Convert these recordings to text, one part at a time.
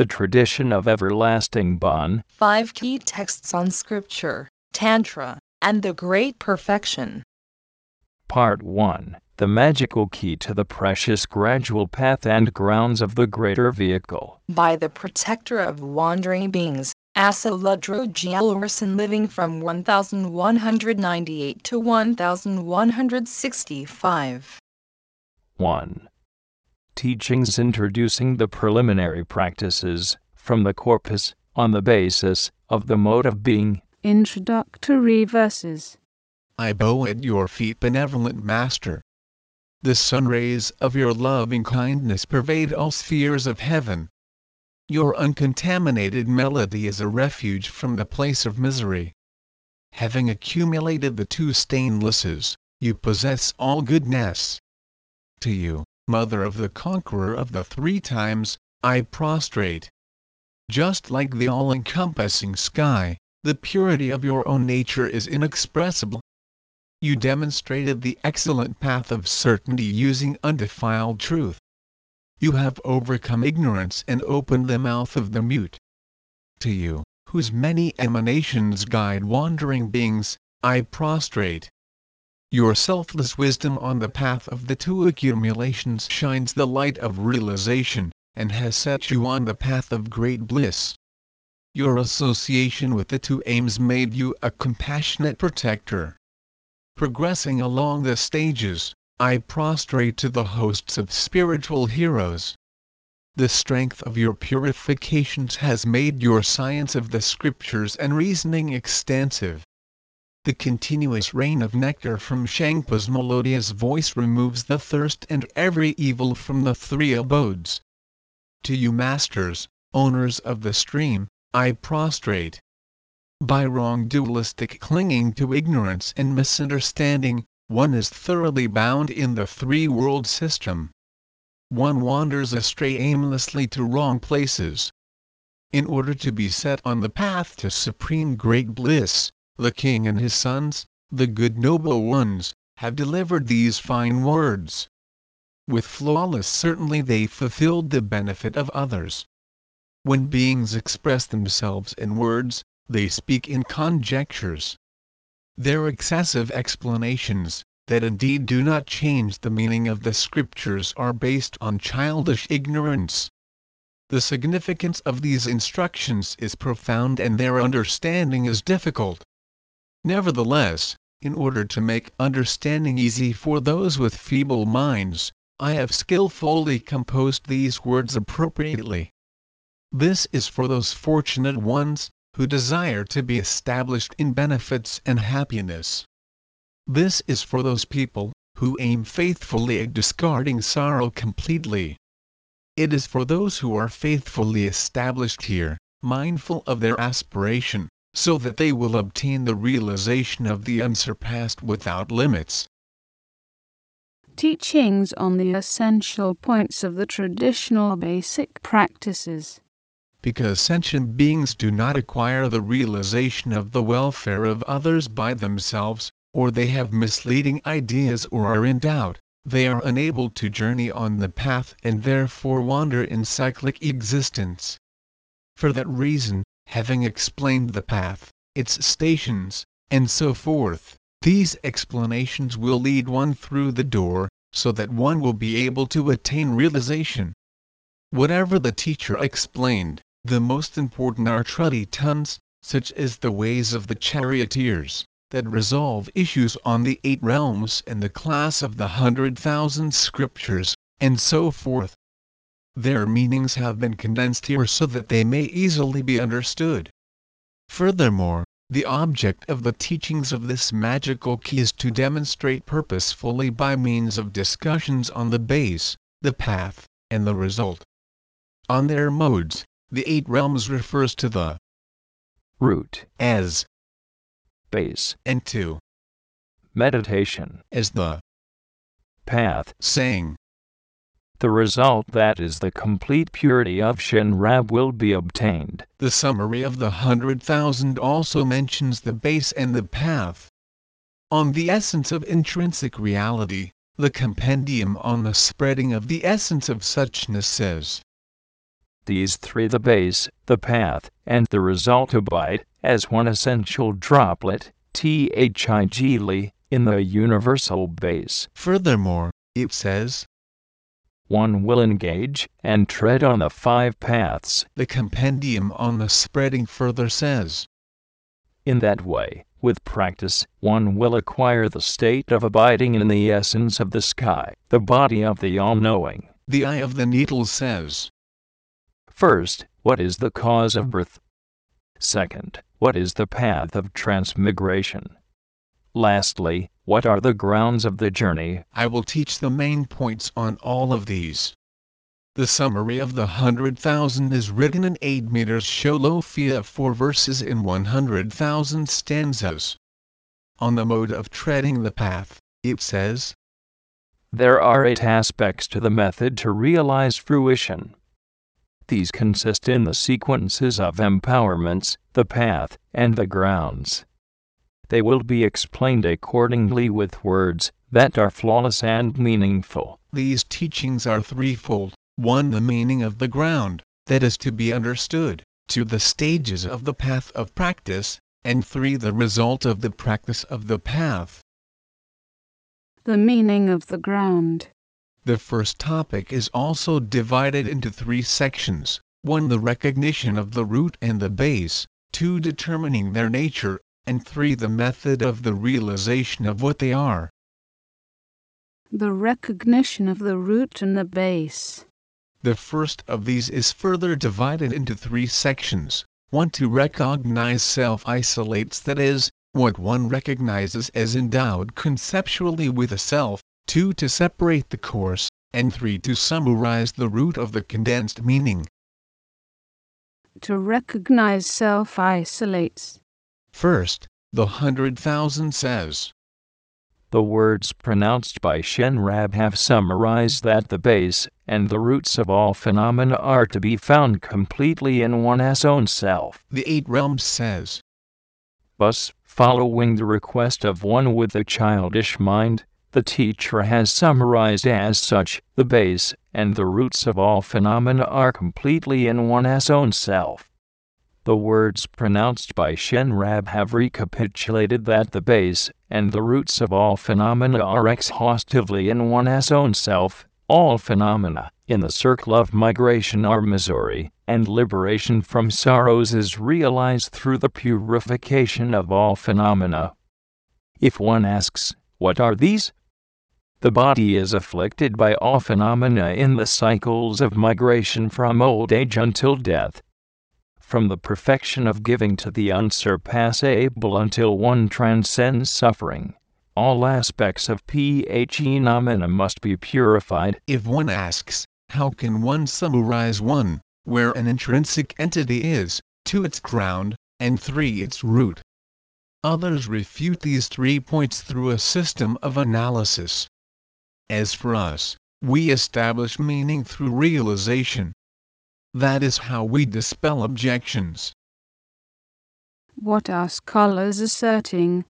the tradition of everlasting Bon, Five key texts on scripture, Tantra, and the Great Perfection. Part 1 The magical key to the precious gradual path and grounds of the greater vehicle. By the protector of wandering beings, Asaludro Gielorson living from 1198 to 1165. 1. Teachings introducing the preliminary practices from the corpus on the basis of the mode of being. Introductory verses. I bow at your feet, benevolent Master. The sun rays of your loving kindness pervade all spheres of heaven. Your uncontaminated melody is a refuge from the place of misery. Having accumulated the two stainlesses, you possess all goodness. To you, Mother of the Conqueror of the Three Times, I prostrate. Just like the all encompassing sky, the purity of your own nature is inexpressible. You demonstrated the excellent path of certainty using undefiled truth. You have overcome ignorance and opened the mouth of the mute. To you, whose many emanations guide wandering beings, I prostrate. Your selfless wisdom on the path of the two accumulations shines the light of realization, and has set you on the path of great bliss. Your association with the two aims made you a compassionate protector. Progressing along the stages, I prostrate to the hosts of spiritual heroes. The strength of your purifications has made your science of the scriptures and reasoning extensive. The continuous rain of nectar from Shangpa's melodious voice removes the thirst and every evil from the three abodes. To you masters, owners of the stream, I prostrate. By wrong dualistic clinging to ignorance and misunderstanding, one is thoroughly bound in the three world system. One wanders astray aimlessly to wrong places. In order to be set on the path to supreme great bliss, the king and his sons, the good noble ones, have delivered these fine words. With flawless certainty they fulfilled the benefit of others. When beings express themselves in words, they speak in conjectures. Their excessive explanations, that indeed do not change the meaning of the scriptures, are based on childish ignorance. The significance of these instructions is profound and their understanding is difficult. Nevertheless, in order to make understanding easy for those with feeble minds, I have skillfully composed these words appropriately. This is for those fortunate ones who desire to be established in benefits and happiness. This is for those people who aim faithfully at discarding sorrow completely. It is for those who are faithfully established here, mindful of their aspiration, so that they will obtain the realization of the unsurpassed without limits. Teachings on the essential points of the traditional basic practices. Because sentient beings do not acquire the realization of the welfare of others by themselves, or they have misleading ideas or are in doubt, they are unable to journey on the path and therefore wander in cyclic existence. For that reason, having explained the path, its stations, and so forth, these explanations will lead one through the door, so that one will be able to attain realization. Whatever the teacher explained, the most important are traditans, such as the ways of the charioteers, that resolve issues on the eight realms and the class of the hundred thousand scriptures, and so forth. Their meanings have been condensed here so that they may easily be understood. Furthermore, the object of the teachings of this magical key is to demonstrate purposefully by means of discussions on the base, the path, and the result. On their modes, the eight realms refers to the root as base and to meditation as the path saying the result that is the complete purity of Shenrab will be obtained. The summary of the hundred thousand also mentions the base and the path. On the essence of intrinsic reality, the compendium on the spreading of the essence of suchness says these three the base, the path, and the result abide, as one essential droplet, thigly, in the universal base. Furthermore, it says, One will engage and tread on the five paths. The compendium on the spreading further says, In that way, with practice, one will acquire the state of abiding in the essence of the sky, the body of the all knowing. The eye of the needle says, First, what is the cause of birth? Second, what is the path of transmigration? Lastly, what are the grounds of the journey? I will teach the main points on all of these. The summary of the hundred thousand is written in 8 meters Sholophia 4 verses in 100,000 stanzas. On the mode of treading the path, it says, There are eight aspects to the method to realize fruition. These consist in the sequences of empowerments, the path, and the grounds. They will be explained accordingly with words that are flawless and meaningful. These teachings are threefold 1. The meaning of the ground, that is to be understood, 2. The stages of the path of practice, and 3. The result of the practice of the path. The meaning of the ground. The first topic is also divided into three sections 1. The recognition of the root and the base, 2. Determining their nature, and 3. The method of the realization of what they are. The recognition of the root and the base. The first of these is further divided into three sections. 1. To recognize self isolates, that is, what one recognizes as endowed conceptually with a self, 2. To separate the course, and 3. To summarize the root of the condensed meaning. To recognize self isolates. First, the hundred thousand says, The words pronounced by Shenrab have summarized that the base and the roots of all phenomena are to be found completely in one's own self. The Eight Realms says, Thus, following the request of one with a childish mind, the teacher has summarized as such the base and the roots of all phenomena are completely in one's own self. The words pronounced by Shenrab have recapitulated that the base and the roots of all phenomena are exhaustively in one's own self. All phenomena in the circle of migration are misery, and liberation from sorrows is realized through the purification of all phenomena. If one asks, What are these? The body is afflicted by all phenomena in the cycles of migration from old age until death from the perfection of giving to the unsurpassable until one transcends suffering. All aspects of PHE phenomena must be purified. If one asks, how can one summarize one, where an intrinsic entity is, two its ground, and three its root? Others refute these three points through a system of analysis. As for us, we establish meaning through realization. That is how we dispel objections. What are scholars asserting?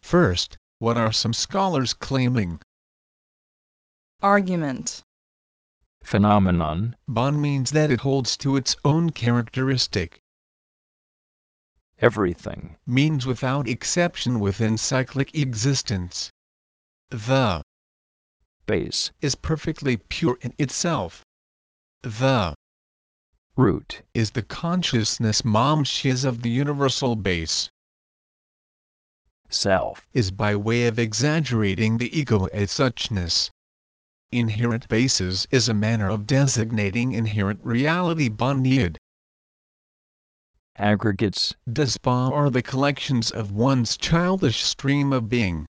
First, what are some scholars claiming? Argument. Phenomenon Bon means that it holds to its own characteristic, everything, means without exception within cyclic existence. The base, is perfectly pure in itself. The root, is the consciousness momshiz of the universal base, self, is by way of exaggerating the ego as suchness. Inherent basis is a manner of designating inherent reality Bonyad. aggregates, Daspa are the collections of one's childish stream of being.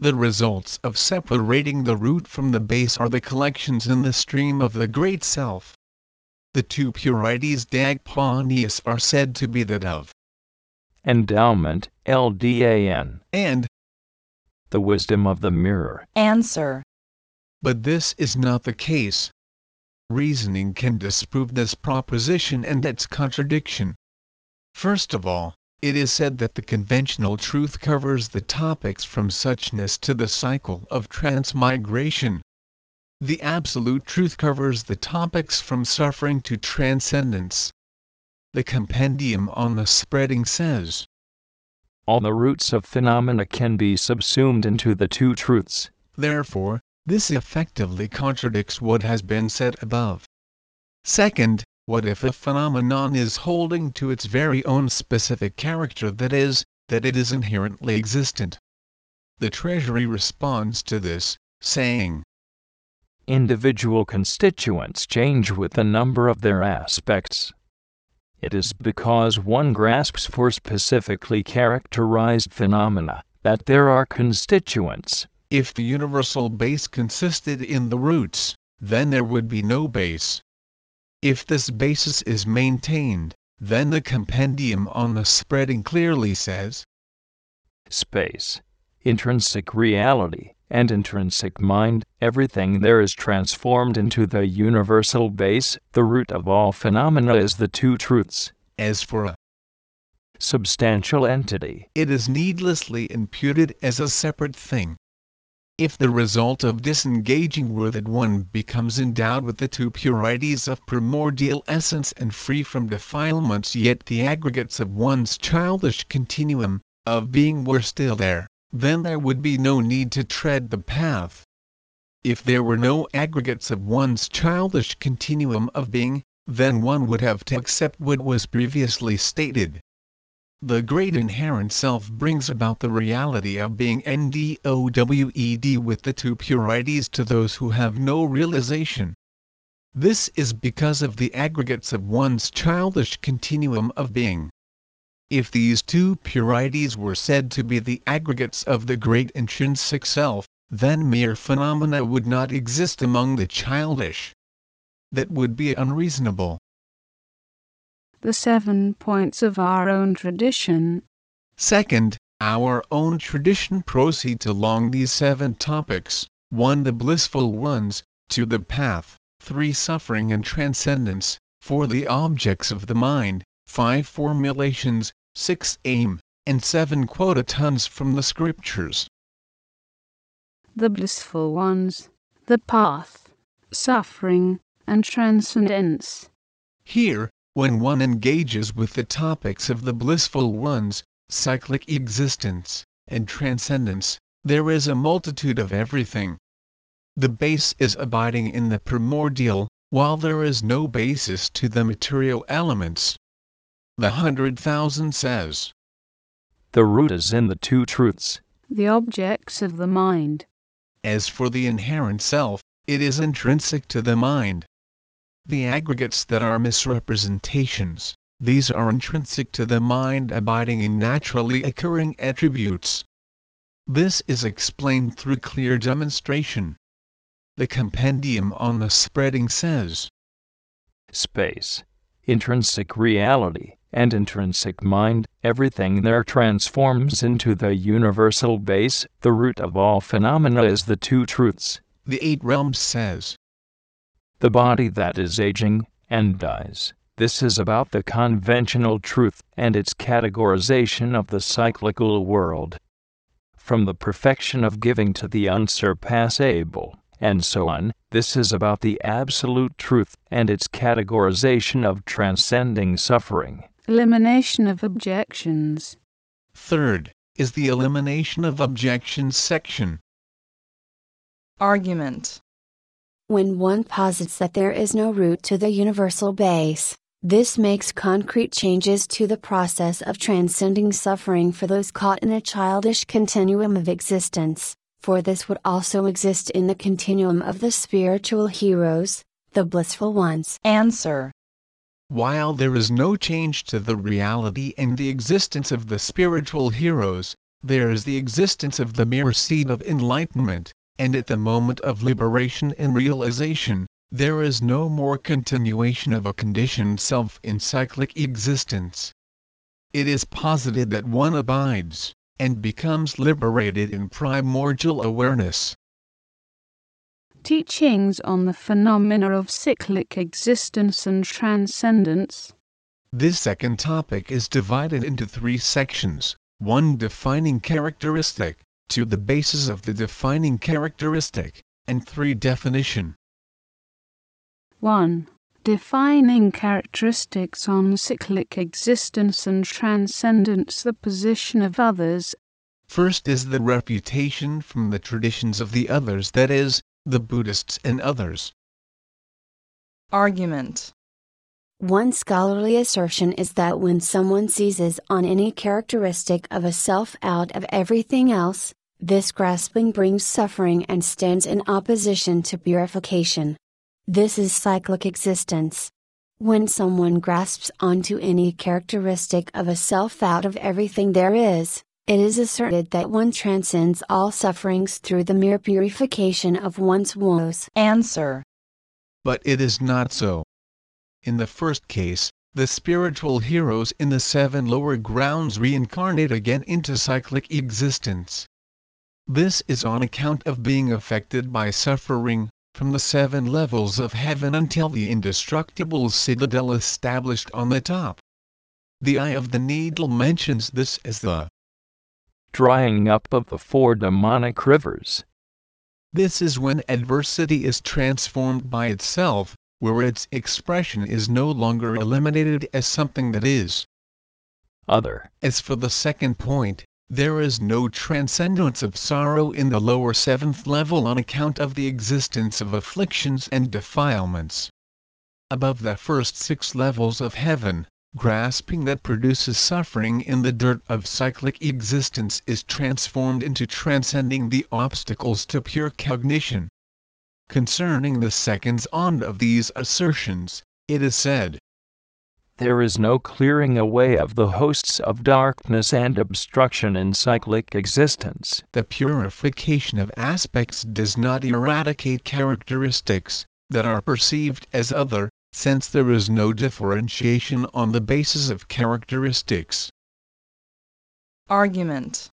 The results of separating the root from the base are the collections in the stream of the Great Self. The two purities Dagpanias are said to be that of, endowment, LDAN, and, the wisdom of the mirror. Answer. but this is not the case. Reasoning can disprove this proposition and its contradiction. First of all, it is said that the conventional truth covers the topics from suchness to the cycle of transmigration. The Absolute Truth covers the topics from suffering to transcendence. The Compendium on the Spreading says, All the roots of phenomena can be subsumed into the two truths. Therefore, this effectively contradicts what has been said above. Second, what if a phenomenon is holding to its very own specific character that is, that it is inherently existent? The Treasury responds to this, saying, Individual constituents change with the number of their aspects. It is because one grasps for specifically characterized phenomena that there are constituents. If the universal base consisted in the roots, then there would be no base. If this basis is maintained, then the compendium on the spreading clearly says Space, intrinsic reality, and intrinsic mind, everything there is transformed into the universal base, the root of all phenomena is the two truths. As for a substantial entity, it is needlessly imputed as a separate thing. If the result of disengaging were that one becomes endowed with the two purities of primordial essence and free from defilements yet the aggregates of one's childish continuum of being were still there, then there would be no need to tread the path. If there were no aggregates of one's childish continuum of being, then one would have to accept what was previously stated. The great inherent self brings about the reality of being NDOWED with the two purities to those who have no realization. This is because of the aggregates of one's childish continuum of being. If these two purities were said to be the aggregates of the great intrinsic self, then mere phenomena would not exist among the childish. That would be unreasonable. The seven points of our own tradition. Second, our own tradition proceeds along these seven topics 1. The blissful ones, 2. The path, 3. Suffering and transcendence, 4. The objects of the mind, 5 formulations, 6 aim, and 7 quotatons from the scriptures. The blissful ones, the path, suffering, and transcendence. Here, when one engages with the topics of the blissful ones, cyclic existence, and transcendence, there is a multitude of everything. The base is abiding in the primordial, while there is no basis to the material elements. The hundred thousand says, The root is in the two truths. The objects of the mind. As for the inherent self, it is intrinsic to the mind. The aggregates that are misrepresentations, these are intrinsic to the mind abiding in naturally occurring attributes. This is explained through clear demonstration. The compendium on the spreading says, Space, intrinsic reality, and intrinsic mind, everything there transforms into the universal base, the root of all phenomena is the two truths. The Eight Realms says, The body that is aging and dies. This is about the conventional truth and its categorization of the cyclical world. From the perfection of giving to the unsurpassable, and so on, this is about the absolute truth and its categorization of transcending suffering. Elimination of objections. Third, is the elimination of objections section. Argument. When one posits that there is no root to the universal base, this makes concrete changes to the process of transcending suffering for those caught in a childish continuum of existence, for this would also exist in the continuum of the spiritual heroes, the blissful ones. Answer. While there is no change to the reality and the existence of the spiritual heroes, there is the existence of the mere seed of enlightenment, and at the moment of liberation and realization, there is no more continuation of a conditioned self in cyclic existence. It is posited that one abides, and becomes liberated in primordial awareness teachings on the phenomena of cyclic existence and transcendence. This second topic is divided into three sections 1. Defining characteristic, 2. The basis of the defining characteristic, and 3. Definition 1. Defining characteristics on cyclic existence and transcendence, the position of others. First is the reputation from the traditions of the others, that is, the Buddhists and others. Argument One scholarly assertion is that when someone seizes on any characteristic of a self out of everything else, this grasping brings suffering and stands in opposition to purification. This is cyclic existence. When someone grasps onto any characteristic of a self out of everything there is, it is asserted that one transcends all sufferings through the mere purification of one's woes. Answer But it is not so. In the first case, the spiritual heroes in the seven lower grounds reincarnate again into cyclic existence. This is on account of being affected by suffering, from the seven levels of heaven until the indestructible citadel established on the top. The Eye of the Needle mentions this as the drying up of the four demonic rivers. This is when adversity is transformed by itself, where its expression is no longer eliminated as something that is. Other. As for the second point, there is no transcendence of sorrow in the lower seventh level on account of the existence of afflictions and defilements. Above the first six levels of heaven, grasping that produces suffering in the dirt of cyclic existence is transformed into transcending the obstacles to pure cognition. Concerning the seconds on of these assertions, it is said, There is no clearing away of the hosts of darkness and obstruction in cyclic existence. The purification of aspects does not eradicate characteristics that are perceived as other, since there is no differentiation on the basis of characteristics. Argument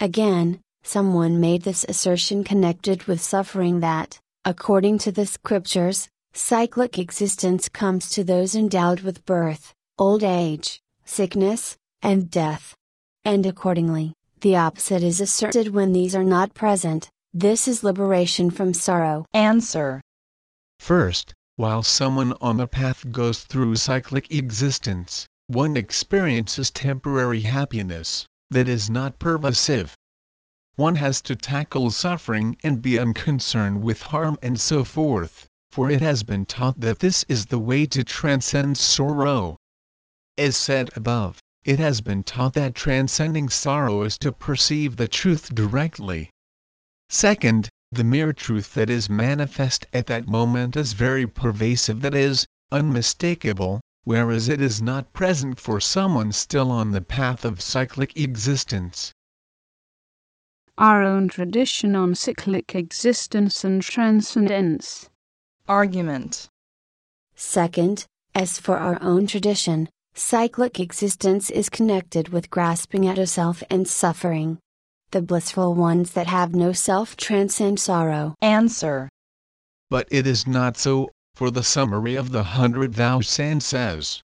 Again, someone made this assertion connected with suffering that, according to the scriptures, cyclic existence comes to those endowed with birth, old age, sickness, and death. And accordingly, the opposite is asserted when these are not present, this is liberation from sorrow. Answer First, while someone on the path goes through cyclic existence, one experiences temporary happiness that is not pervasive. One has to tackle suffering and be unconcerned with harm and so forth, for it has been taught that this is the way to transcend sorrow. As said above, it has been taught that transcending sorrow is to perceive the truth directly. Second, the mere truth that is manifest at that moment is very pervasive, that is, unmistakable, whereas it is not present for someone still on the path of cyclic existence. Our own tradition on cyclic existence and transcendence. Argument Second, as for our own tradition, cyclic existence is connected with grasping at a self and suffering. The blissful ones that have no self transcend sorrow. Answer But it is not so, for the summary of the Hundred Thou San says,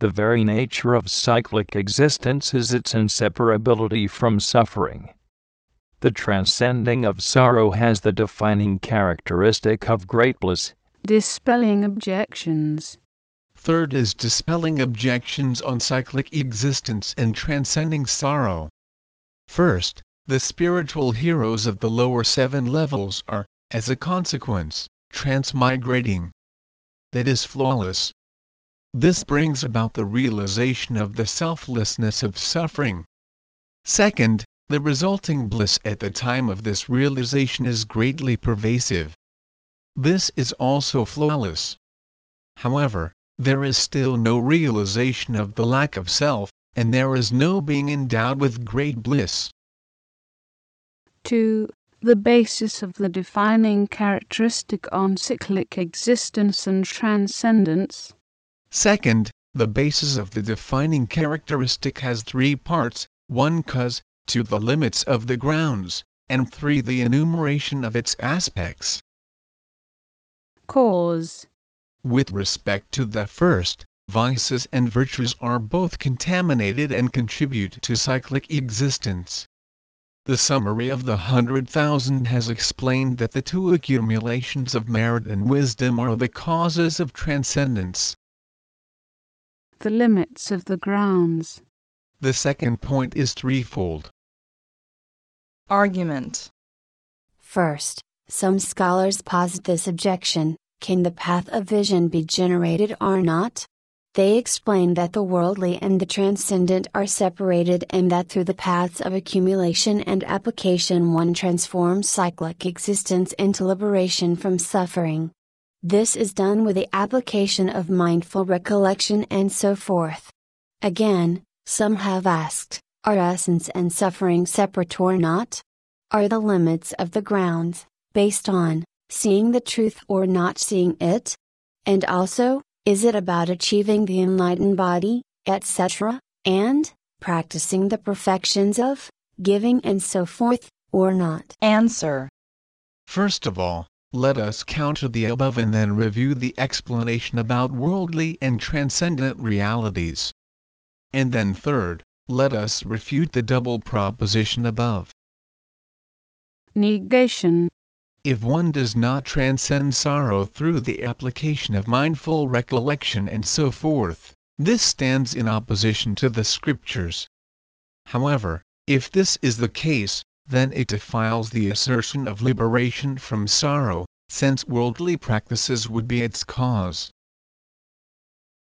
The very nature of cyclic existence is its inseparability from suffering. The transcending of sorrow has the defining characteristic of great bliss. Dispelling objections. Third is dispelling objections on cyclic existence and transcending sorrow. First, the spiritual heroes of the lower seven levels are, as a consequence, transmigrating. That is flawless. This brings about the realization of the selflessness of suffering. Second, the resulting bliss at the time of this realization is greatly pervasive. This is also flawless. However, there is still no realization of the lack of self, and there is no being endowed with great bliss. 2. The basis of the defining characteristic on cyclic existence and transcendence. Second, the basis of the defining characteristic has three parts 1. Cause, 2. The limits of the grounds, and 3. The enumeration of its aspects. Cause. With respect to the first, vices and virtues are both contaminated and contribute to cyclic existence. The summary of the hundred thousand has explained that the two accumulations of merit and wisdom are the causes of transcendence. The limits of the grounds. The second point is threefold. Argument. First, some scholars posit this objection can the path of vision be generated or not? They explain that the worldly and the transcendent are separated and that through the paths of accumulation and application one transforms cyclic existence into liberation from suffering. This is done with the application of mindful recollection and so forth. Again, some have asked, are essence and suffering separate or not? Are the limits of the grounds, based on, seeing the truth or not seeing it? And also, is it about achieving the enlightened body, etc., and, practicing the perfections of, giving and so forth, or not? Answer. First of all, let us counter the above and then review the explanation about worldly and transcendent realities. And then third, let us refute the double proposition above. Negation. If one does not transcend sorrow through the application of mindful recollection and so forth, this stands in opposition to the scriptures. However, if this is the case, then it defiles the assertion of liberation from sorrow, since worldly practices would be its cause.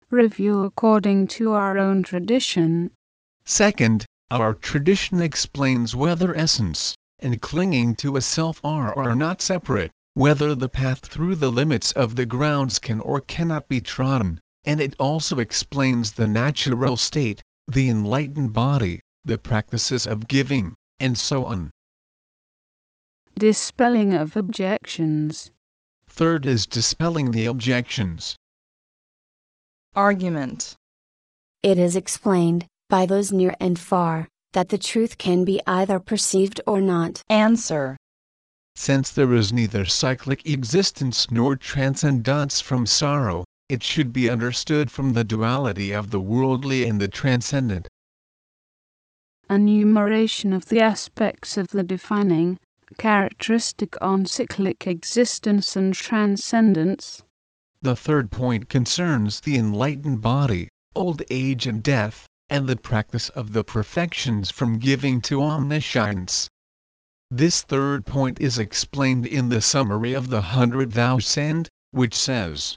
Review according to our own tradition. Second, our tradition explains whether essence and clinging to a self are or are not separate, whether the path through the limits of the grounds can or cannot be trodden, and it also explains the natural state, the enlightened body, the practices of giving, and so on. Dispelling of objections. Third is dispelling the objections. Argument. It is explained, by those near and far, that the truth can be either perceived or not. Answer. Since there is neither cyclic existence nor transcendence from sorrow, it should be understood from the duality of the worldly and the transcendent. Enumeration of the aspects of the defining characteristic on cyclic existence and transcendence. The third point concerns the enlightened body, old age and death, and the practice of the perfections from giving to omniscience. This third point is explained in the summary of the hundred thousand, which says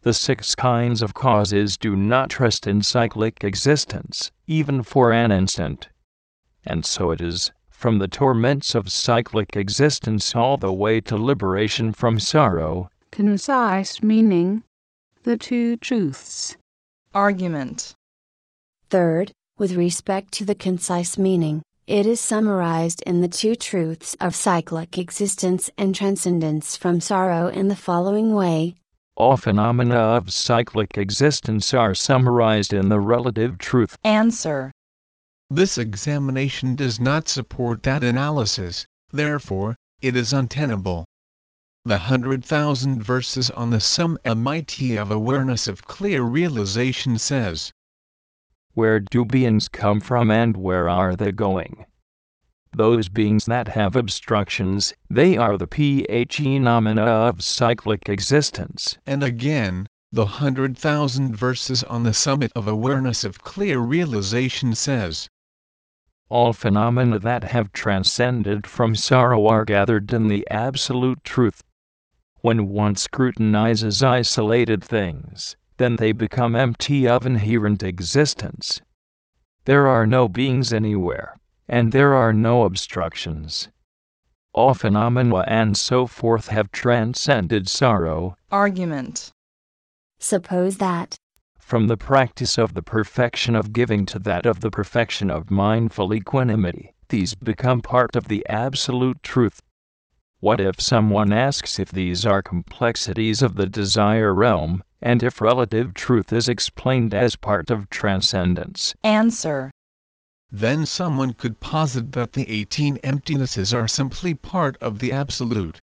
The six kinds of causes do not trust in cyclic existence, even for an instant. And so it is, from the torments of cyclic existence all the way to liberation from sorrow. Concise meaning. The two truths. Argument. Third, with respect to the concise meaning, it is summarized in the two truths of cyclic existence and transcendence from sorrow in the following way All phenomena of cyclic existence are summarized in the relative truth. Answer. This examination does not support that analysis, therefore, it is untenable. The hundred thousand verses on the sum MIT of awareness of clear realization says, Where do beings come from and where are they going? Those beings that have obstructions, they are the phenomena of cyclic existence. And again, the hundred thousand verses on the summit of awareness of clear realization says, All phenomena that have transcended from sorrow are gathered in the absolute truth. When one scrutinizes isolated things, then they become empty of inherent existence. There are no beings anywhere, and there are no obstructions. All phenomena and so forth have transcended sorrow. Argument. Suppose that, From the practice of the perfection of giving to that of the perfection of mindful equanimity, these become part of the absolute truth. What if someone asks if these are complexities of the desire realm, and if relative truth is explained as part of transcendence? Answer. then someone could posit that the 18 emptinesses are simply part of the absolute.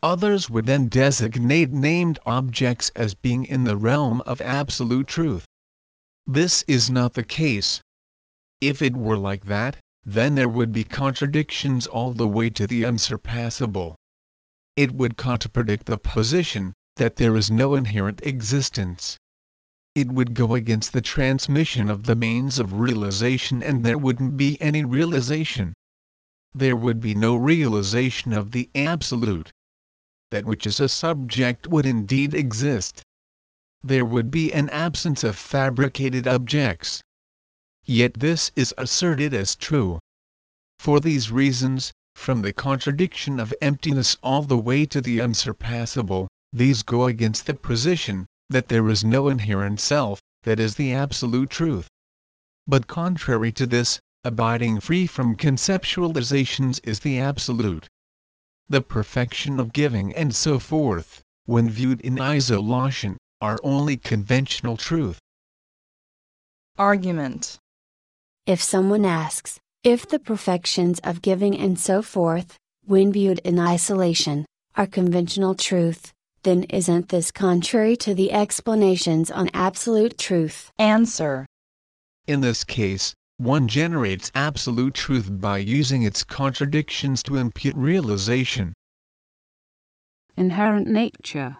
Others would then designate named objects as being in the realm of absolute truth. This is not the case. If it were like that, then there would be contradictions all the way to the unsurpassable. It would contradict the position that there is no inherent existence. It would go against the transmission of the means of realization and there wouldn't be any realization. There would be no realization of the Absolute. That which is a subject would indeed exist. There would be an absence of fabricated objects. Yet this is asserted as true. For these reasons, from the contradiction of emptiness all the way to the unsurpassable, these go against the position that there is no inherent self, that is the absolute truth. But contrary to this, abiding free from conceptualizations is the absolute. The perfection of giving and so forth, when viewed in isolation, are only conventional truth. Argument. If someone asks, if the perfections of giving and so forth, when viewed in isolation, are conventional truth, then isn't this contrary to the explanations on absolute truth? Answer. In this case, one generates absolute truth by using its contradictions to impute realization. Inherent nature.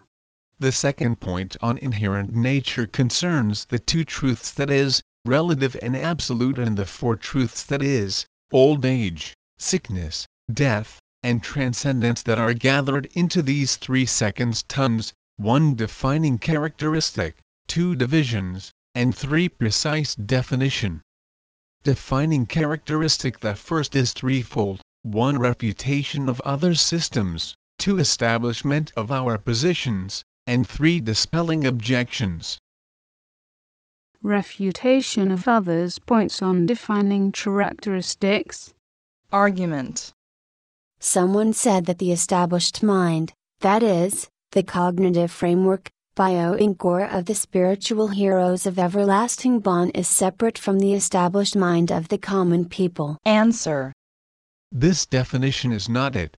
The second point on inherent nature concerns the two truths that is, relative and absolute and the four truths that is, old age, sickness, death, and transcendence that are gathered into these three seconds tons, one defining characteristic, two divisions, and three precise definition. Defining characteristic The first is threefold, one refutation of other systems, two establishment of our positions, and three dispelling objections. Refutation of others points on defining characteristics. Argument. Someone said that the established mind, that is, the cognitive framework, bio core of the spiritual heroes of everlasting Bon is separate from the established mind of the common people. Answer. This definition is not it.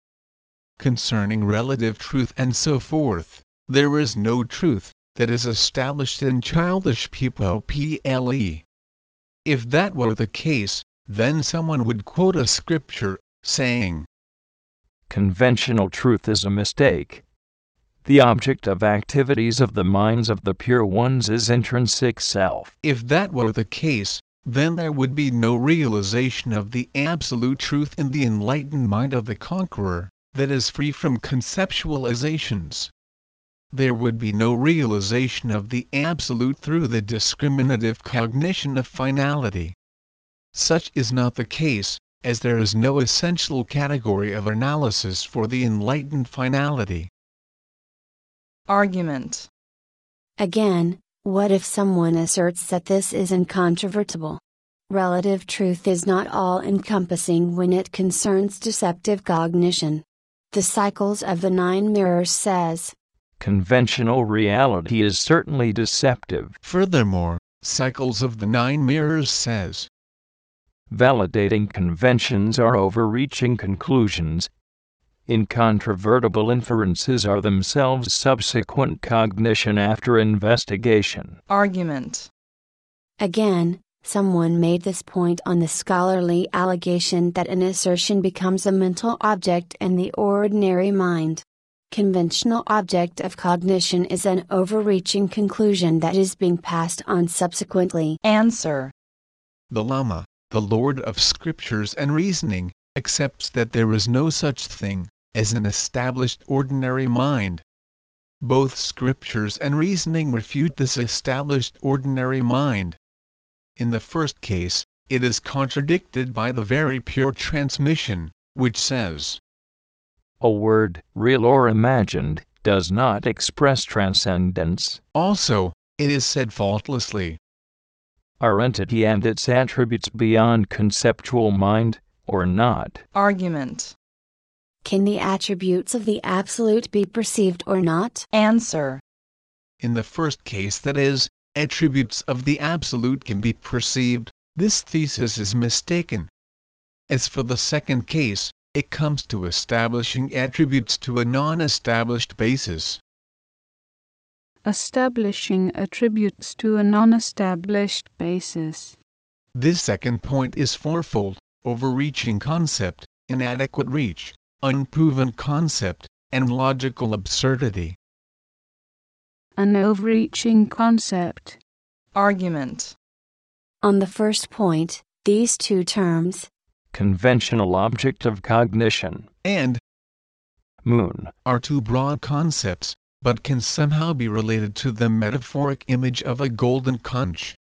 Concerning relative truth and so forth, there is no truth that is established in childish people PLE. If that were the case, then someone would quote a scripture, saying, Conventional truth is a mistake. The object of activities of the minds of the pure ones is intrinsic self. If that were the case, then there would be no realization of the absolute truth in the enlightened mind of the conqueror, that is free from conceptualizations there would be no realization of the Absolute through the discriminative cognition of finality. Such is not the case, as there is no essential category of analysis for the enlightened finality. Argument. Again, what if someone asserts that this is incontrovertible? Relative truth is not all encompassing when it concerns deceptive cognition. The Cycles of the Nine Mirrors says, Conventional reality is certainly deceptive. Furthermore, Cycles of the Nine Mirrors says Validating conventions are overreaching conclusions. Incontrovertible inferences are themselves subsequent cognition after investigation. Argument. Again, someone made this point on the scholarly allegation that an assertion becomes a mental object in the ordinary mind conventional object of cognition is an overreaching conclusion that is being passed on subsequently. Answer. The Lama, the Lord of Scriptures and Reasoning, accepts that there is no such thing as an established ordinary mind. Both Scriptures and Reasoning refute this established ordinary mind. In the first case, it is contradicted by the very pure transmission, which says, a word, real or imagined, does not express transcendence. Also, it is said faultlessly. Are entity and its attributes beyond conceptual mind, or not? Argument. Can the attributes of the Absolute be perceived or not? Answer. In the first case, that is, attributes of the Absolute can be perceived, this thesis is mistaken. As for the second case, it comes to establishing attributes to a non established basis. Establishing attributes to a non established basis. This second point is fourfold overreaching concept, inadequate reach, unproven concept, and logical absurdity. An overreaching concept. Argument. On the first point, these two terms, conventional object of cognition, and moon, are two broad concepts, but can somehow be related to the metaphoric image of a golden conch.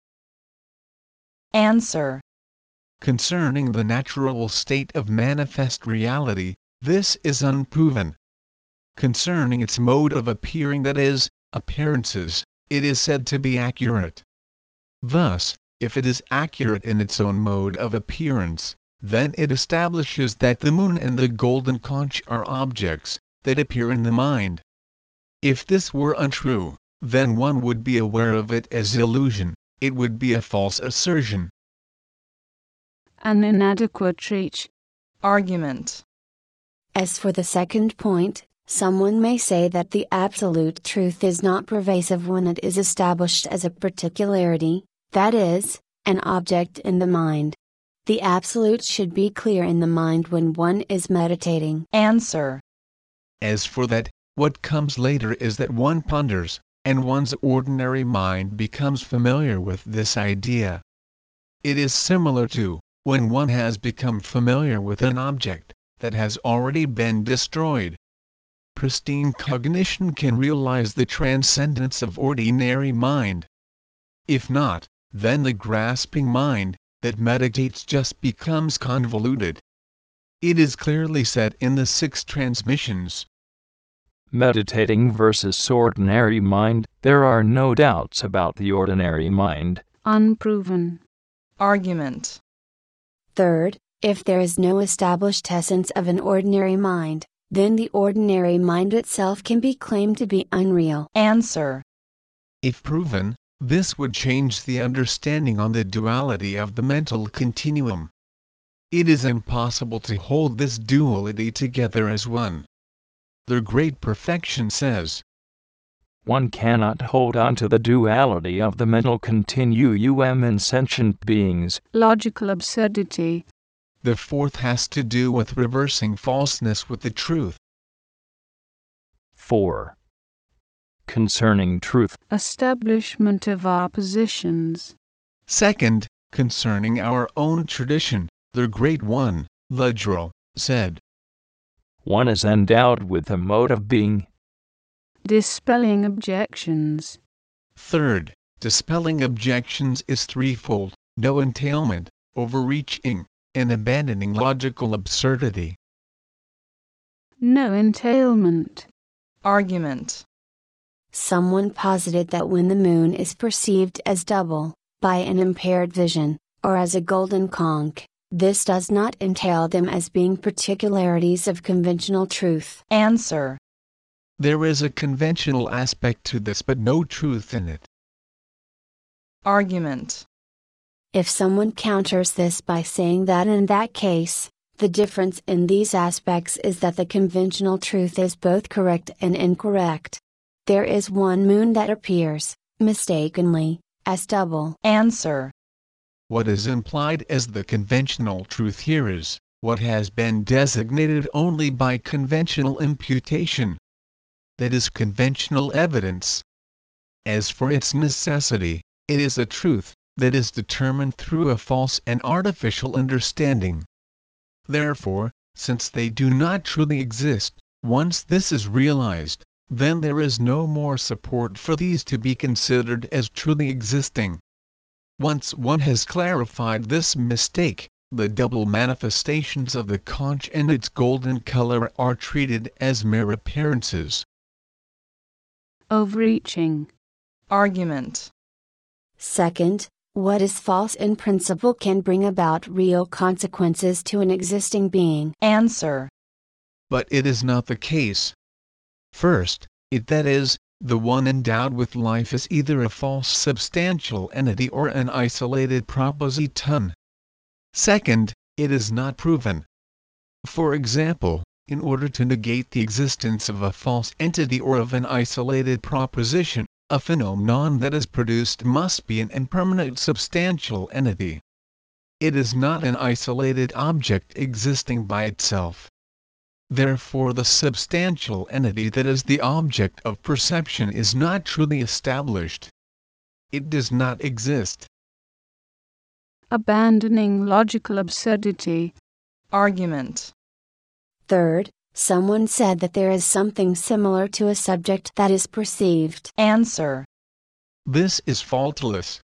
Answer. Concerning the natural state of manifest reality, this is unproven. Concerning its mode of appearing, that is, appearances, it is said to be accurate. Thus, if it is accurate in its own mode of appearance, then it establishes that the moon and the golden conch are objects that appear in the mind. If this were untrue, then one would be aware of it as illusion, it would be a false assertion. An inadequate reach. Argument. As for the second point, someone may say that the absolute truth is not pervasive when it is established as a particularity, that is, an object in the mind. The absolute should be clear in the mind when one is meditating. Answer. As for that, what comes later is that one ponders, and one's ordinary mind becomes familiar with this idea. It is similar to when one has become familiar with an object that has already been destroyed. Pristine cognition can realize the transcendence of ordinary mind. If not, then the grasping mind that meditates just becomes convoluted. It is clearly said in the six transmissions meditating versus ordinary mind, there are no doubts about the ordinary mind. Unproven. Argument. Third, if there is no established essence of an ordinary mind, then the ordinary mind itself can be claimed to be unreal. Answer. If proven, this would change the understanding on the duality of the mental continuum. It is impossible to hold this duality together as one. Their great perfection says, One cannot hold on to the duality of the mental continuum in sentient beings. Logical absurdity. The fourth has to do with reversing falseness with the truth. 4. Concerning truth. Establishment of our positions. Second, concerning our own tradition, the Great One, Lodro, said, one is endowed with a mode of being. Dispelling objections. Third, dispelling objections is threefold no entailment, overreaching, and abandoning logical absurdity. No entailment. Argument. Someone posited that when the moon is perceived as double, by an impaired vision, or as a golden conch, this does not entail them as being particularities of conventional truth. Answer. There is a conventional aspect to this but no truth in it. Argument. If someone counters this by saying that in that case, the difference in these aspects is that the conventional truth is both correct and incorrect. There is one moon that appears, mistakenly, as double. Answer. What is implied as the conventional truth here is what has been designated only by conventional imputation. That is conventional evidence. As for its necessity, it is a truth that is determined through a false and artificial understanding. Therefore, since they do not truly exist, once this is realized, then there is no more support for these to be considered as truly existing. Once one has clarified this mistake, the double manifestations of the conch and its golden color are treated as mere appearances. Overreaching. Argument. Second, what is false in principle can bring about real consequences to an existing being. Answer. But it is not the case. First, it that is, the one endowed with life is either a false substantial entity or an isolated propositon. Second, it is not proven. For example, in order to negate the existence of a false entity or of an isolated proposition, a phenomenon that is produced must be an impermanent substantial entity. it is not an isolated object existing by itself. Therefore the substantial entity that is the object of perception is not truly established. It does not exist. Abandoning logical absurdity. Argument. Third, someone said that there is something similar to a subject that is perceived. Answer. This is faultless.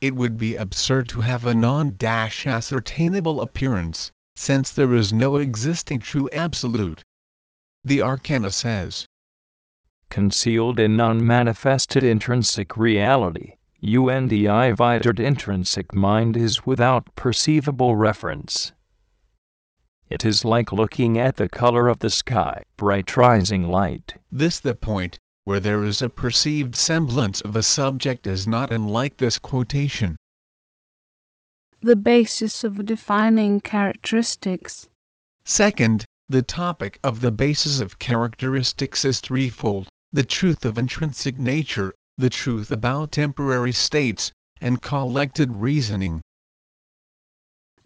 It would be absurd to have a non-ascertainable appearance, since there is no existing true absolute. The Arcana says, concealed in non-manifested intrinsic reality, UNDI intrinsic mind is without perceivable reference. It is like looking at the color of the sky, bright rising light. This the point, where there is a perceived semblance of a subject is not unlike this quotation. The basis of defining characteristics. Second, the topic of the basis of characteristics is threefold the truth of intrinsic nature, the truth about temporary states, and collected reasoning.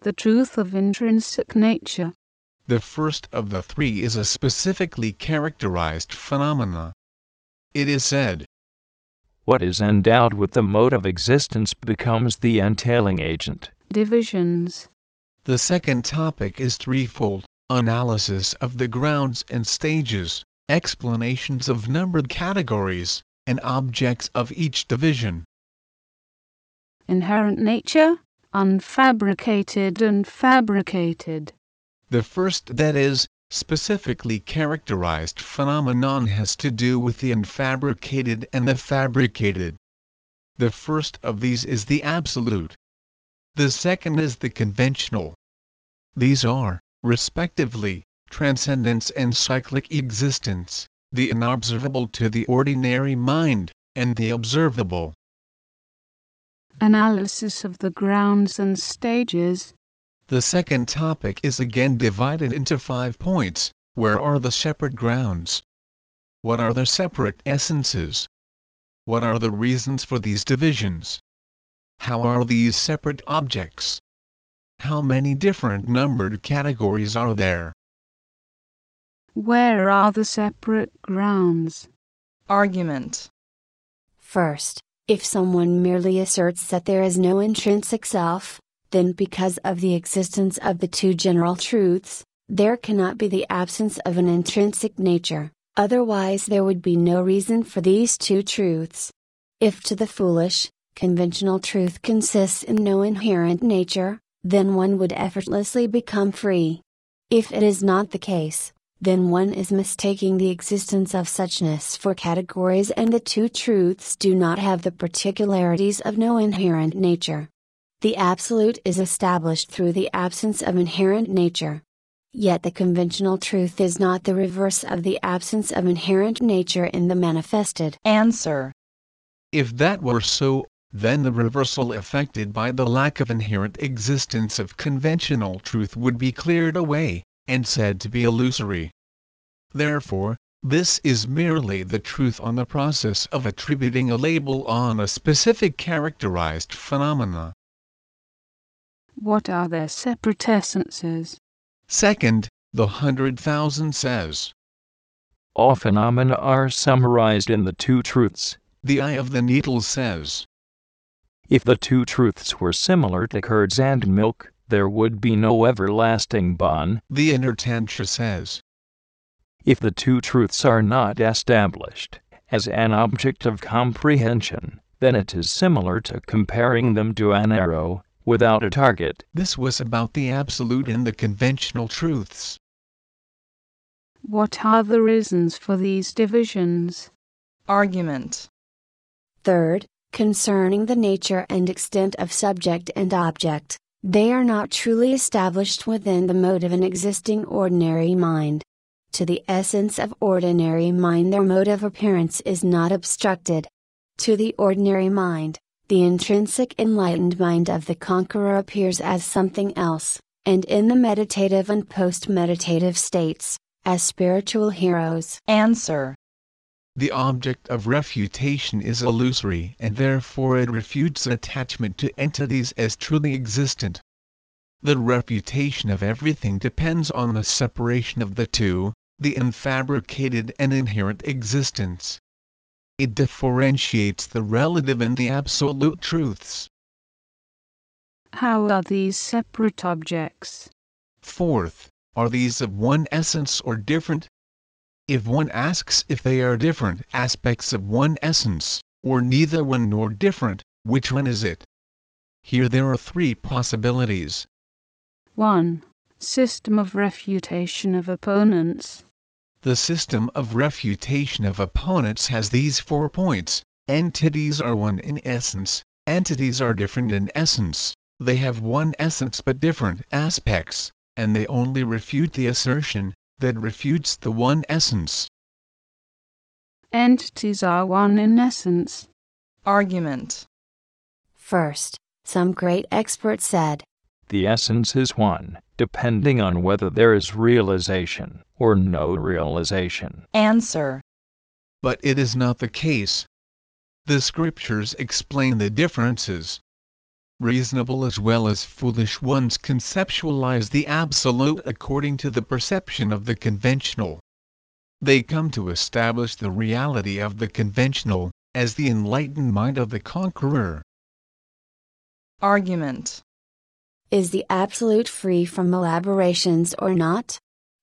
The truth of intrinsic nature. The first of the three is a specifically characterized phenomena. It is said, What is endowed with the mode of existence becomes the entailing agent. Divisions. The second topic is threefold analysis of the grounds and stages, explanations of numbered categories, and objects of each division. Inherent nature, unfabricated and fabricated. The first, that is, specifically characterized phenomenon has to do with the unfabricated and the fabricated. The first of these is the absolute. The second is the conventional. These are, respectively, transcendence and cyclic existence, the unobservable to the ordinary mind, and the observable. Analysis of the grounds and stages. The second topic is again divided into five points. Where are the separate grounds? What are the separate essences? What are the reasons for these divisions? How are these separate objects? How many different numbered categories are there? Where are the separate grounds? Argument. First, if someone merely asserts that there is no intrinsic self, then because of the existence of the two general truths, there cannot be the absence of an intrinsic nature, otherwise, there would be no reason for these two truths. If to the foolish, conventional truth consists in no inherent nature, then one would effortlessly become free. If it is not the case, then one is mistaking the existence of suchness for categories and the two truths do not have the particularities of no inherent nature. The Absolute is established through the absence of inherent nature. Yet the conventional truth is not the reverse of the absence of inherent nature in the manifested. Answer. If that were so, then the reversal effected by the lack of inherent existence of conventional truth would be cleared away, and said to be illusory. Therefore, this is merely the truth on the process of attributing a label on a specific characterized phenomena. What are their separate essences? Second, the hundred thousand says, All phenomena are summarized in the two truths. The eye of the needle says, If the two truths were similar to curds and milk, there would be no everlasting Bon. The inner tantra says, If the two truths are not established as an object of comprehension, then it is similar to comparing them to an arrow without a target. This was about the absolute and the conventional truths. What are the reasons for these divisions? Argument. Third, concerning the nature and extent of subject and object, they are not truly established within the mode of an existing ordinary mind. To the essence of ordinary mind, their mode of appearance is not obstructed. To the ordinary mind, the intrinsic enlightened mind of the conqueror appears as something else, and in the meditative and post meditative states, as spiritual heroes. Answer. The object of refutation is illusory and therefore it refutes attachment to entities as truly existent. the refutation of everything depends on the separation of the two, the unfabricated and inherent existence. It differentiates the relative and the absolute truths. How are these separate objects? Fourth, are these of one essence or different? If one asks if they are different aspects of one essence, or neither one nor different, which one is it? Here there are three possibilities. 1. System of refutation of opponents. The system of refutation of opponents has these four points. Entities are one in essence, entities are different in essence, they have one essence but different aspects, and they only refute the assertion that refutes the one essence. Entities are one in essence. Argument. First, some great expert said, The essence is one, depending on whether there is realization or no realization. Answer. But it is not the case. The scriptures explain the differences. Reasonable as well as foolish ones conceptualize the absolute according to the perception of the conventional. They come to establish the reality of the conventional, as the enlightened mind of the conqueror. Argument. Is the absolute free from elaborations or not?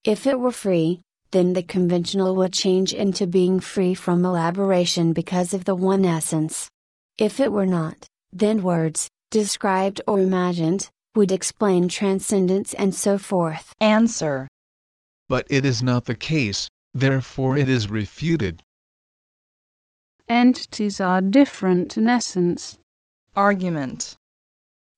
If it were free, then the conventional would change into being free from elaboration because of the one essence. If it were not, then words, described or imagined, would explain transcendence and so forth. Answer. But it is not the case, therefore it is refuted. Entities are different in essence. Argument.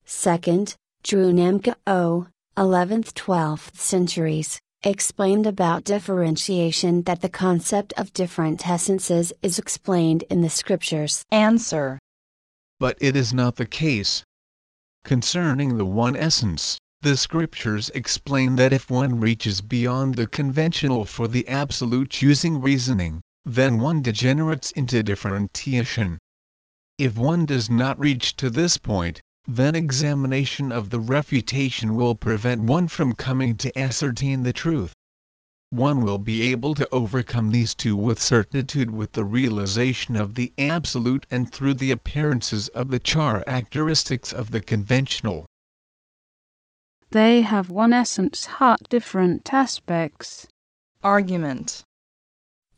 Second, Drew Namka O, 11th 12th centuries, explained about differentiation that the concept of different essences is explained in the scriptures. Answer. But it is not the case. Concerning the one essence, the scriptures explain that if one reaches beyond the conventional for the absolute using reasoning, then one degenerates into differentiation. If one does not reach to this point, then examination of the refutation will prevent one from coming to ascertain the truth. One will be able to overcome these two with certitude with the realization of the absolute and through the appearances of the characteristics of the conventional. They have one essence, hot different aspects. Argument.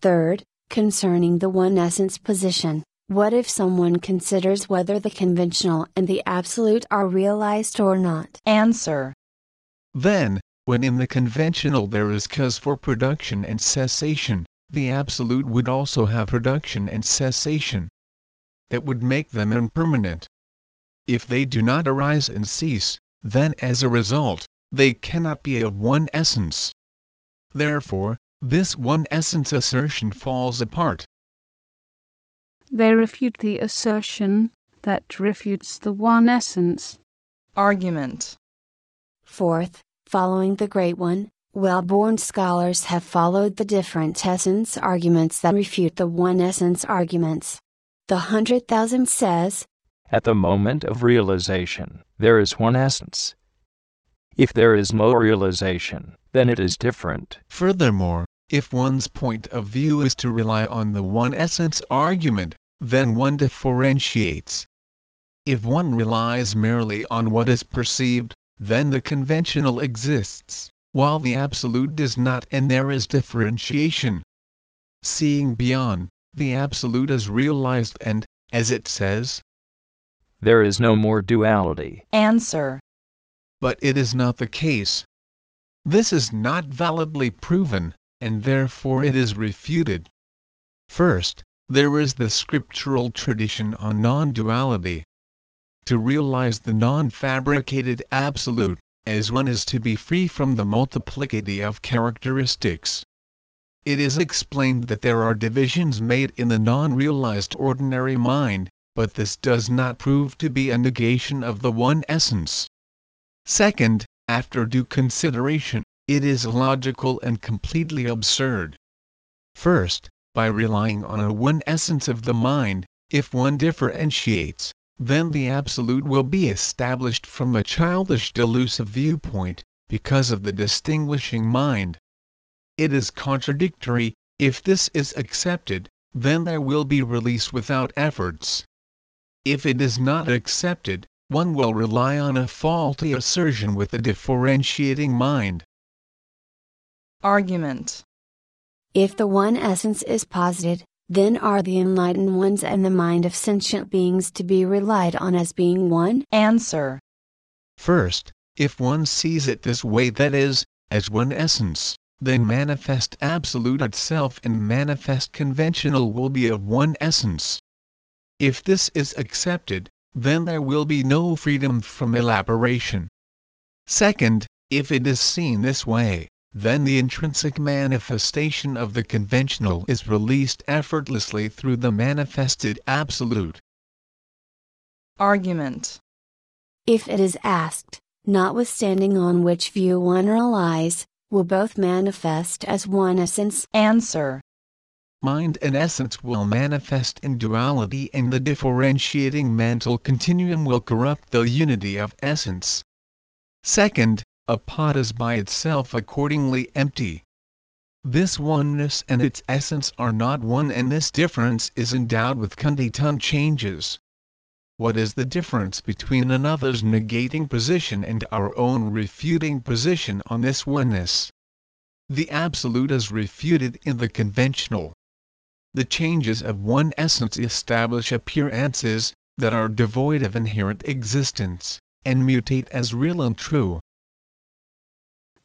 Third, concerning the one essence position, what if someone considers whether the conventional and the absolute are realized or not? Answer. Then, when in the conventional there is cause for production and cessation, the absolute would also have production and cessation. That would make them impermanent. If they do not arise and cease, then as a result, they cannot be of one essence. Therefore, this one essence assertion falls apart. They refute the assertion that refutes the one essence. Argument. Fourth, following the Great One, well born scholars have followed the different essence arguments that refute the one essence arguments. The Hundred Thousand says, At the moment of realization, there is one essence. If there is no realization, then it is different. Furthermore, if one's point of view is to rely on the one essence argument, then one differentiates. If one relies merely on what is perceived, then the conventional exists, while the absolute does not and there is differentiation. Seeing beyond, the absolute is realized and, as it says, There is no more duality. Answer. but it is not the case. This is not validly proven, and therefore it is refuted. First, there is the scriptural tradition on non-duality. To realize the non-fabricated absolute, as one is to be free from the multiplicity of characteristics. It is explained that there are divisions made in the non-realized ordinary mind, but this does not prove to be a negation of the one essence. Second, after due consideration, it is illogical and completely absurd. First, by relying on a one essence of the mind, if one differentiates, then the Absolute will be established from a childish delusive viewpoint, because of the distinguishing mind. It is contradictory, if this is accepted, then there will be release without efforts. If it is not accepted, one will rely on a faulty assertion with a differentiating mind. Argument. If the One Essence is posited, then are the enlightened ones and the mind of sentient beings to be relied on as being one? Answer. First, if one sees it this way that is, as one essence, then manifest absolute itself and manifest conventional will be of one essence. If this is accepted, then there will be no freedom from elaboration. Second, if it is seen this way, then the intrinsic manifestation of the conventional is released effortlessly through the manifested absolute. Argument. If it is asked, notwithstanding on which view one relies, will both manifest as one essence? Answer. Mind and essence will manifest in duality and the differentiating mental continuum will corrupt the unity of essence. Second, a pot is by itself accordingly empty. This oneness and its essence are not one and this difference is endowed with conditon changes. What is the difference between another's negating position and our own refuting position on this oneness? The absolute is refuted in the conventional. The changes of one essence establish appearances that are devoid of inherent existence, and mutate as real and true.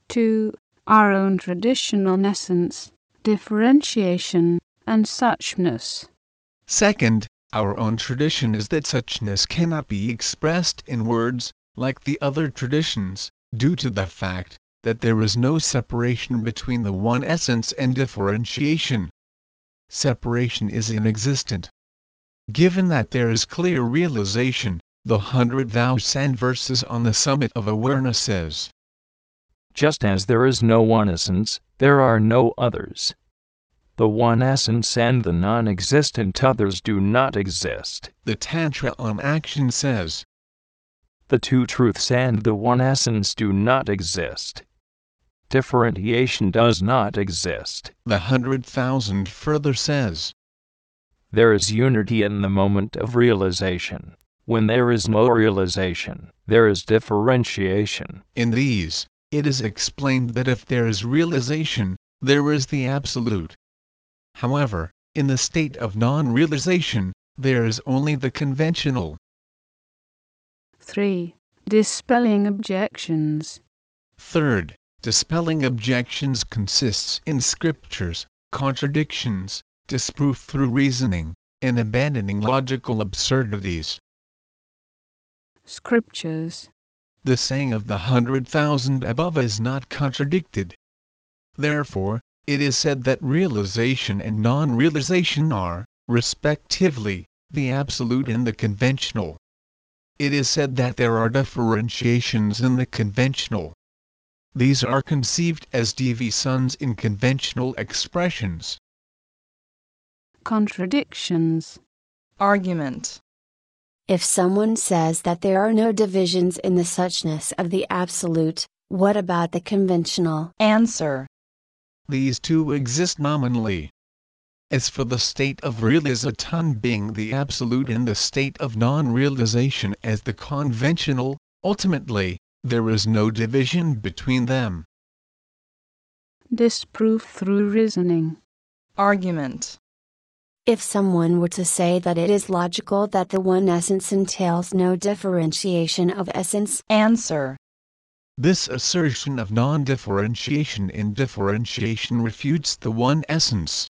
2. Our own traditional essence, differentiation, and suchness. Second, our own tradition is that suchness cannot be expressed in words, like the other traditions, due to the fact that there is no separation between the one essence and differentiation. Separation is inexistent. Given that there is clear realization, the hundred thousand verses on the summit of awareness says, Just as there is no one essence, there are no others. The one essence and the non existent others do not exist. The Tantra on Action says, The two truths and the one essence do not exist. Differentiation does not exist. The Hundred Thousand further says, There is unity in the moment of realization. When there is no realization, there is differentiation. In these, it is explained that if there is realization, there is the Absolute. However, in the state of non realization, there is only the conventional. 3. Dispelling objections. Third, dispelling objections consists in scriptures, contradictions, disproof through reasoning, and abandoning logical absurdities. Scriptures. The saying of the hundred thousand above is not contradicted. Therefore, it is said that realization and non realization are, respectively, the absolute and the conventional. It is said that there are differentiations in the conventional. These are conceived as divisions in conventional expressions. Contradictions. Argument. If someone says that there are no divisions in the suchness of the Absolute, what about the conventional? Answer. These two exist nominally. As for the state of realization being the absolute and the state of non realization as the conventional, ultimately, there is no division between them. Disproof through reasoning. Argument. If someone were to say that it is logical that the one essence entails no differentiation of essence, Answer. This assertion of non differentiation in differentiation refutes the one essence.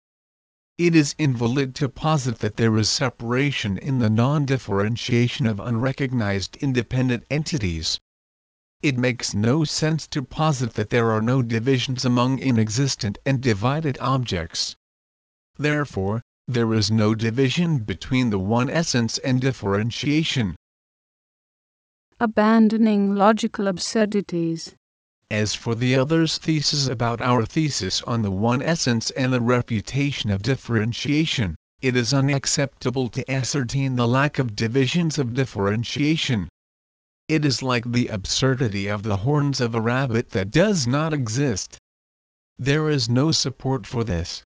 It is invalid to posit that there is separation in the non differentiation of unrecognized independent entities. It makes no sense to posit that there are no divisions among inexistent and divided objects. Therefore, there is no division between the one essence and differentiation. Abandoning logical absurdities. As for the other's thesis about our thesis on the one essence and the refutation of differentiation, it is unacceptable to ascertain the lack of divisions of differentiation. It is like the absurdity of the horns of a rabbit that does not exist. There is no support for this.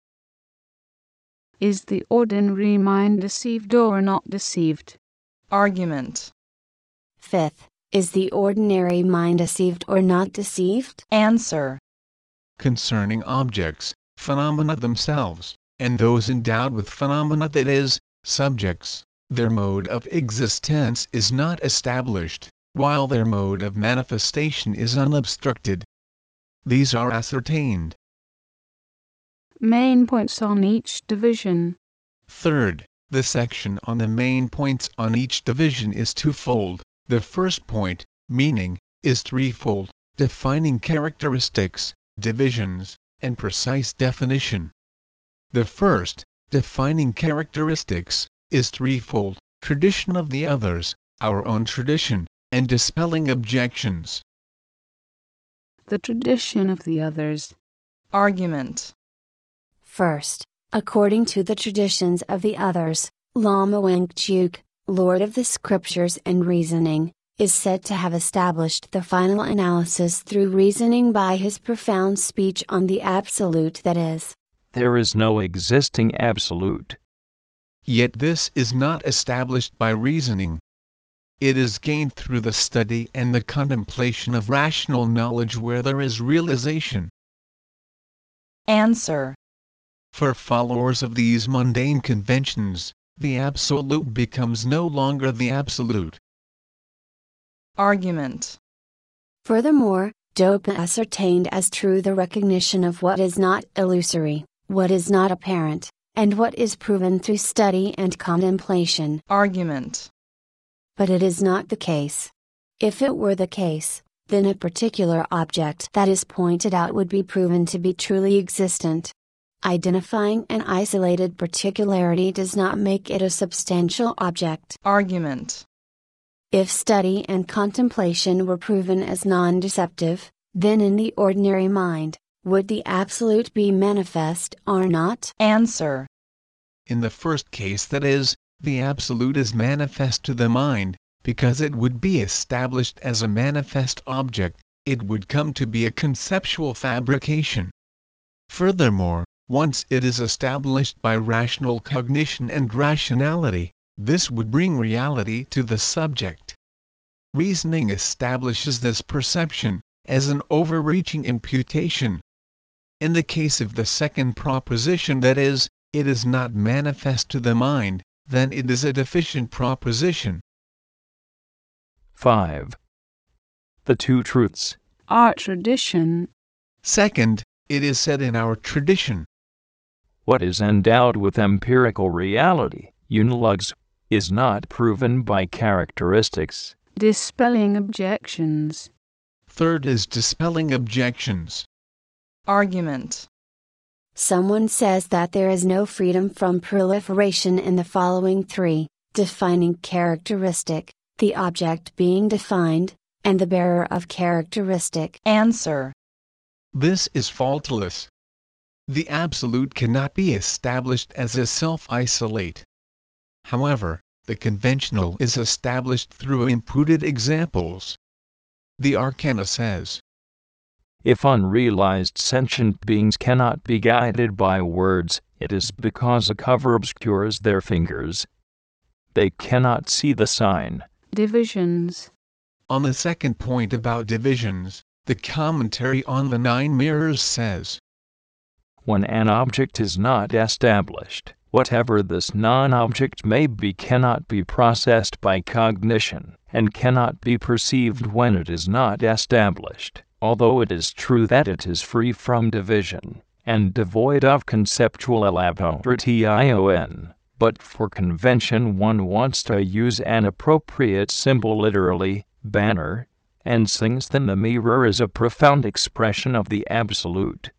Is the ordinary mind deceived or not deceived? Argument. Fifth, is the ordinary mind deceived or not deceived? Answer. Concerning objects, phenomena themselves, and those endowed with phenomena that is, subjects, their mode of existence is not established, while their mode of manifestation is unobstructed. These are ascertained. Main points on each division. Third, the section on the main points on each division is twofold. The first point, meaning, is threefold, defining characteristics, divisions, and precise definition. The first, defining characteristics, is threefold, tradition of the others, our own tradition, and dispelling objections. The tradition of the others. Argument. First, according to the traditions of the others, Lama Wangchuk, Lord of the Scriptures and Reasoning, is said to have established the final analysis through reasoning by his profound speech on the Absolute that is. There is no existing absolute. Yet this is not established by reasoning. It is gained through the study and the contemplation of rational knowledge where there is realization. Answer. For followers of these mundane conventions, the Absolute becomes no longer the Absolute. Argument. Furthermore, Dopa ascertained as true the recognition of what is not illusory, what is not apparent, and what is proven through study and contemplation. Argument. But it is not the case. If it were the case, then a particular object that is pointed out would be proven to be truly existent. Identifying an isolated particularity does not make it a substantial object. Argument. If study and contemplation were proven as non deceptive, then in the ordinary mind, would the Absolute be manifest or not? Answer. In the first case, that is, the Absolute is manifest to the mind, because it would be established as a manifest object, it would come to be a conceptual fabrication. Furthermore, once it is established by rational cognition and rationality, this would bring reality to the subject. Reasoning establishes this perception, as an overreaching imputation. In the case of the second proposition, that is, it is not manifest to the mind, then it is a deficient proposition. 5. The two truths. Our tradition. Second, it is said in our tradition. What is endowed with empirical reality, unilugs, is not proven by characteristics. Dispelling objections. Third is dispelling objections. Argument. Someone says that there is no freedom from proliferation in the following three defining characteristic, the object being defined, and the bearer of characteristic. Answer. This is faultless. The Absolute cannot be established as a self isolate. However, the conventional is established through imputed examples. The Arcana says If unrealized sentient beings cannot be guided by words, it is because a cover obscures their fingers. They cannot see the sign. Divisions. On the second point about divisions, the commentary on the Nine Mirrors says When an object is not established, whatever this non object may be cannot be processed by cognition, and cannot be perceived when it is not established, although it is true that it is free from division, and devoid of conceptual elaboration. But for convention, one wants to use an appropriate symbol literally, banner, and sings then the mirror is a profound expression of the Absolute.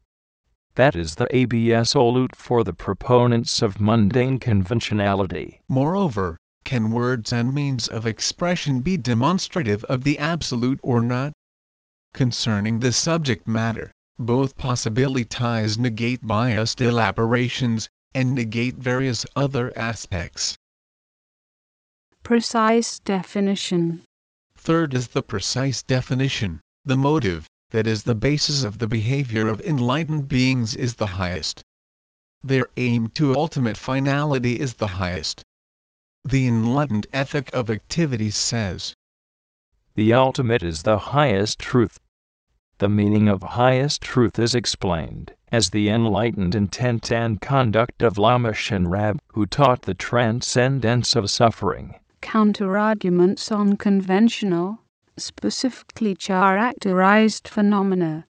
That is the absolute for the proponents of mundane conventionality. Moreover, can words and means of expression be demonstrative of the Absolute or not? Concerning the subject matter, both possibilities negate biased elaborations, and negate various other aspects. Precise definition. Third is the precise definition, the motive, that is the basis of the behavior of enlightened beings is the highest. Their aim to ultimate finality is the highest. The enlightened ethic of activity says, The ultimate is the highest truth. The meaning of highest truth is explained as the enlightened intent and conduct of Lama Shenrab, who taught the transcendence of suffering. Counterarguments on conventional, specifically characterized phenomena.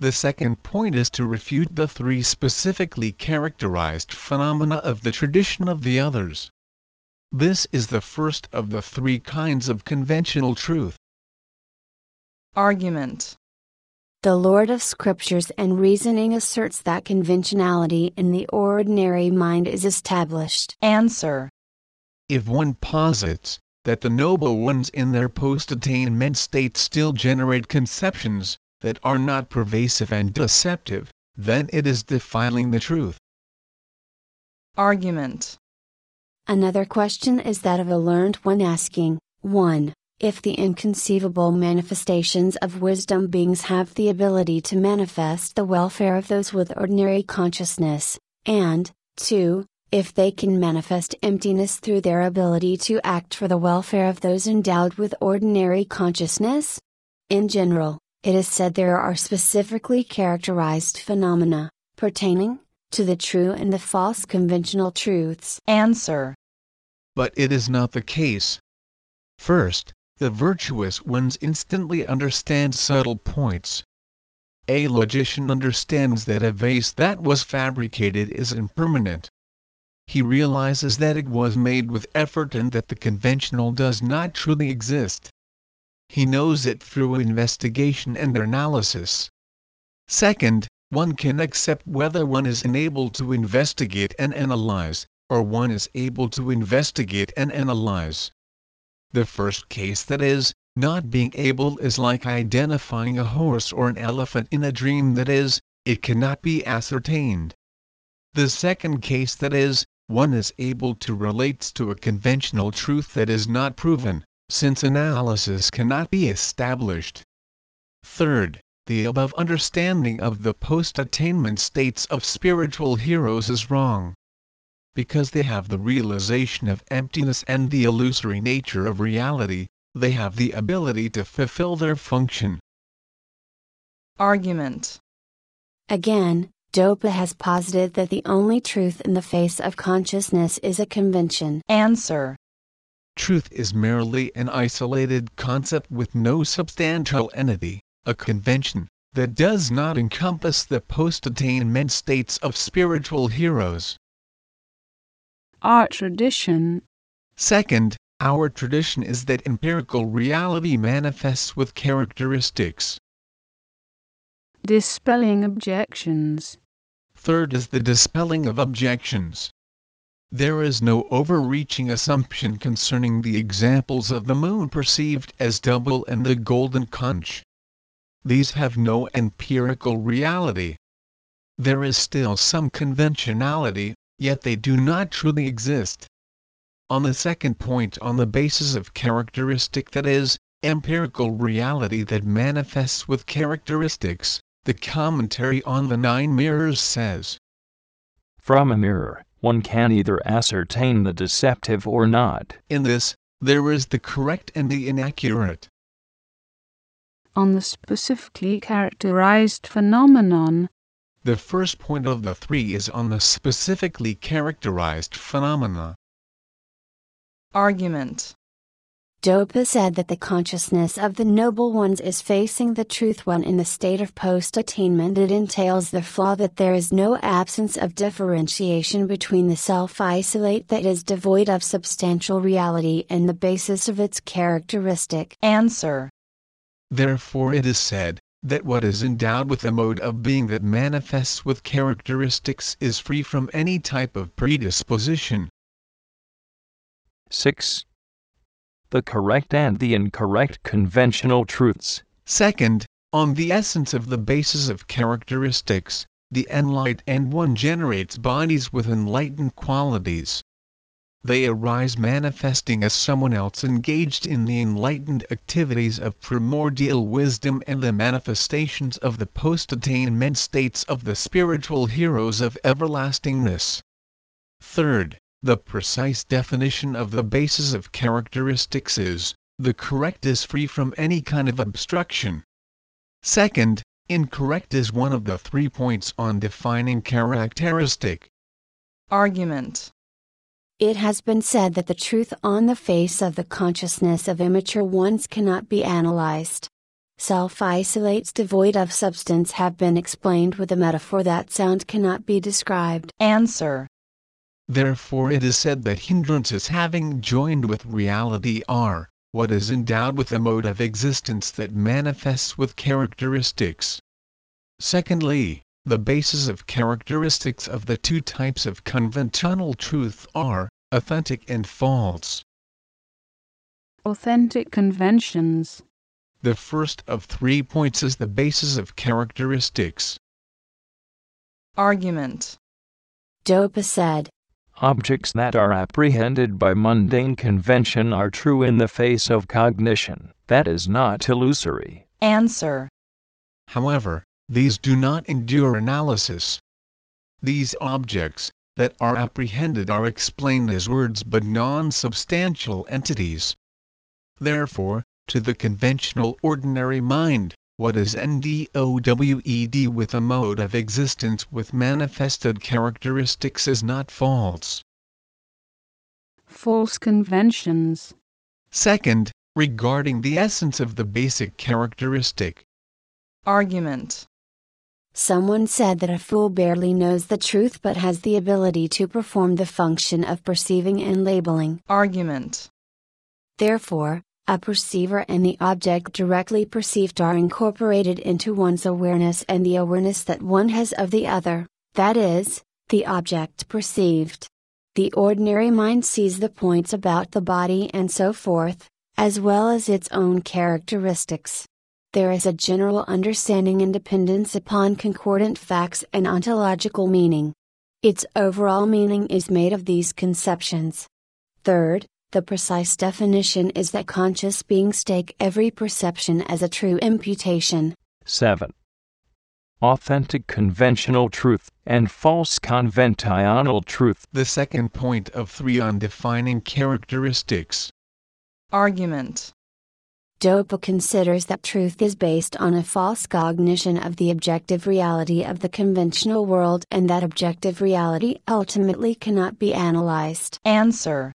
The second point is to refute the three specifically characterized phenomena of the tradition of the others. This is the first of the three kinds of conventional truth. Argument. The Lord of Scriptures and reasoning asserts that conventionality in the ordinary mind is established. Answer. If one posits that the noble ones in their post attainment state still generate conceptions that are not pervasive and deceptive, then it is defiling the truth. Argument. Another question is that of a learned one asking 1. If the inconceivable manifestations of wisdom beings have the ability to manifest the welfare of those with ordinary consciousness, and, 2. If they can manifest emptiness through their ability to act for the welfare of those endowed with ordinary consciousness? In general, it is said there are specifically characterized phenomena, pertaining, to the true and the false conventional truths. Answer. But it is not the case. First, the virtuous ones instantly understand subtle points. A logician understands that a vase that was fabricated is impermanent. He realizes that it was made with effort and that the conventional does not truly exist. He knows it through investigation and analysis. Second, one can accept whether one is unable to investigate and analyze, or one is able to investigate and analyze. The first case that is, not being able is like identifying a horse or an elephant in a dream that is, it cannot be ascertained. The second case that is, one is able to relates to a conventional truth that is not proven, since analysis cannot be established. Third, the above understanding of the post-attainment states of spiritual heroes is wrong because they have the realization of emptiness and the illusory nature of reality, they have the ability to fulfill their function. Argument. Again, Dopa has posited that the only truth in the face of consciousness is a convention. Answer. Truth is merely an isolated concept with no substantial entity, a convention, that does not encompass the post attainment states of spiritual heroes. Our tradition. Second, our tradition is that empirical reality manifests with characteristics. Dispelling objections. Third is the dispelling of objections. There is no overreaching assumption concerning the examples of the moon perceived as double and the golden conch. These have no empirical reality. There is still some conventionality, yet they do not truly exist. On the second point on the basis of characteristic that is, empirical reality that manifests with characteristics, the commentary on the nine mirrors says, From a mirror, one can either ascertain the deceptive or not. In this, there is the correct and the inaccurate. On the specifically characterized phenomenon, the first point of the three is on the specifically characterized phenomena. Argument. Dopa said that the consciousness of the noble ones is facing the truth when in the state of post attainment it entails the flaw that there is no absence of differentiation between the self isolate that is devoid of substantial reality and the basis of its characteristic. Answer. Therefore it is said, that what is endowed with a mode of being that manifests with characteristics is free from any type of predisposition. 6. The correct and the incorrect conventional truths. Second, on the essence of the basis of characteristics, the enlightened one generates bodies with enlightened qualities. They arise manifesting as someone else engaged in the enlightened activities of primordial wisdom and the manifestations of the post-attainment states of the spiritual heroes of everlastingness. Third, the precise definition of the basis of characteristics is, the correct is free from any kind of obstruction. Second, incorrect is one of the three points on defining characteristic. Argument. It has been said that the truth on the face of the consciousness of immature ones cannot be analyzed. Self isolates devoid of substance have been explained with a metaphor that sound cannot be described. Answer. Therefore, it is said that hindrances having joined with reality are what is endowed with a mode of existence that manifests with characteristics. Secondly, the basis of characteristics of the two types of conventional truth are authentic and false. Authentic conventions. The first of three points is the basis of characteristics. Argument. Dopa said, Objects that are apprehended by mundane convention are true in the face of cognition. That is not illusory. Answer. However, these do not endure analysis. These objects that are apprehended are explained as words but non substantial entities. Therefore, to the conventional ordinary mind, what is NDOWED with a mode of existence with manifested characteristics is not false. False conventions. Second, regarding the essence of the basic characteristic. Argument. Someone said that a fool barely knows the truth but has the ability to perform the function of perceiving and labeling. Argument. Therefore, a perceiver and the object directly perceived are incorporated into one's awareness and the awareness that one has of the other, that is, the object perceived. The ordinary mind sees the points about the body and so forth, as well as its own characteristics. There is a general understanding and dependence upon concordant facts and ontological meaning. Its overall meaning is made of these conceptions. Third, the precise definition is that conscious beings take every perception as a true imputation. 7. Authentic conventional truth and false conventional truth. The second point of three on defining characteristics. Argument. Dopa considers that truth is based on a false cognition of the objective reality of the conventional world and that objective reality ultimately cannot be analyzed. Answer.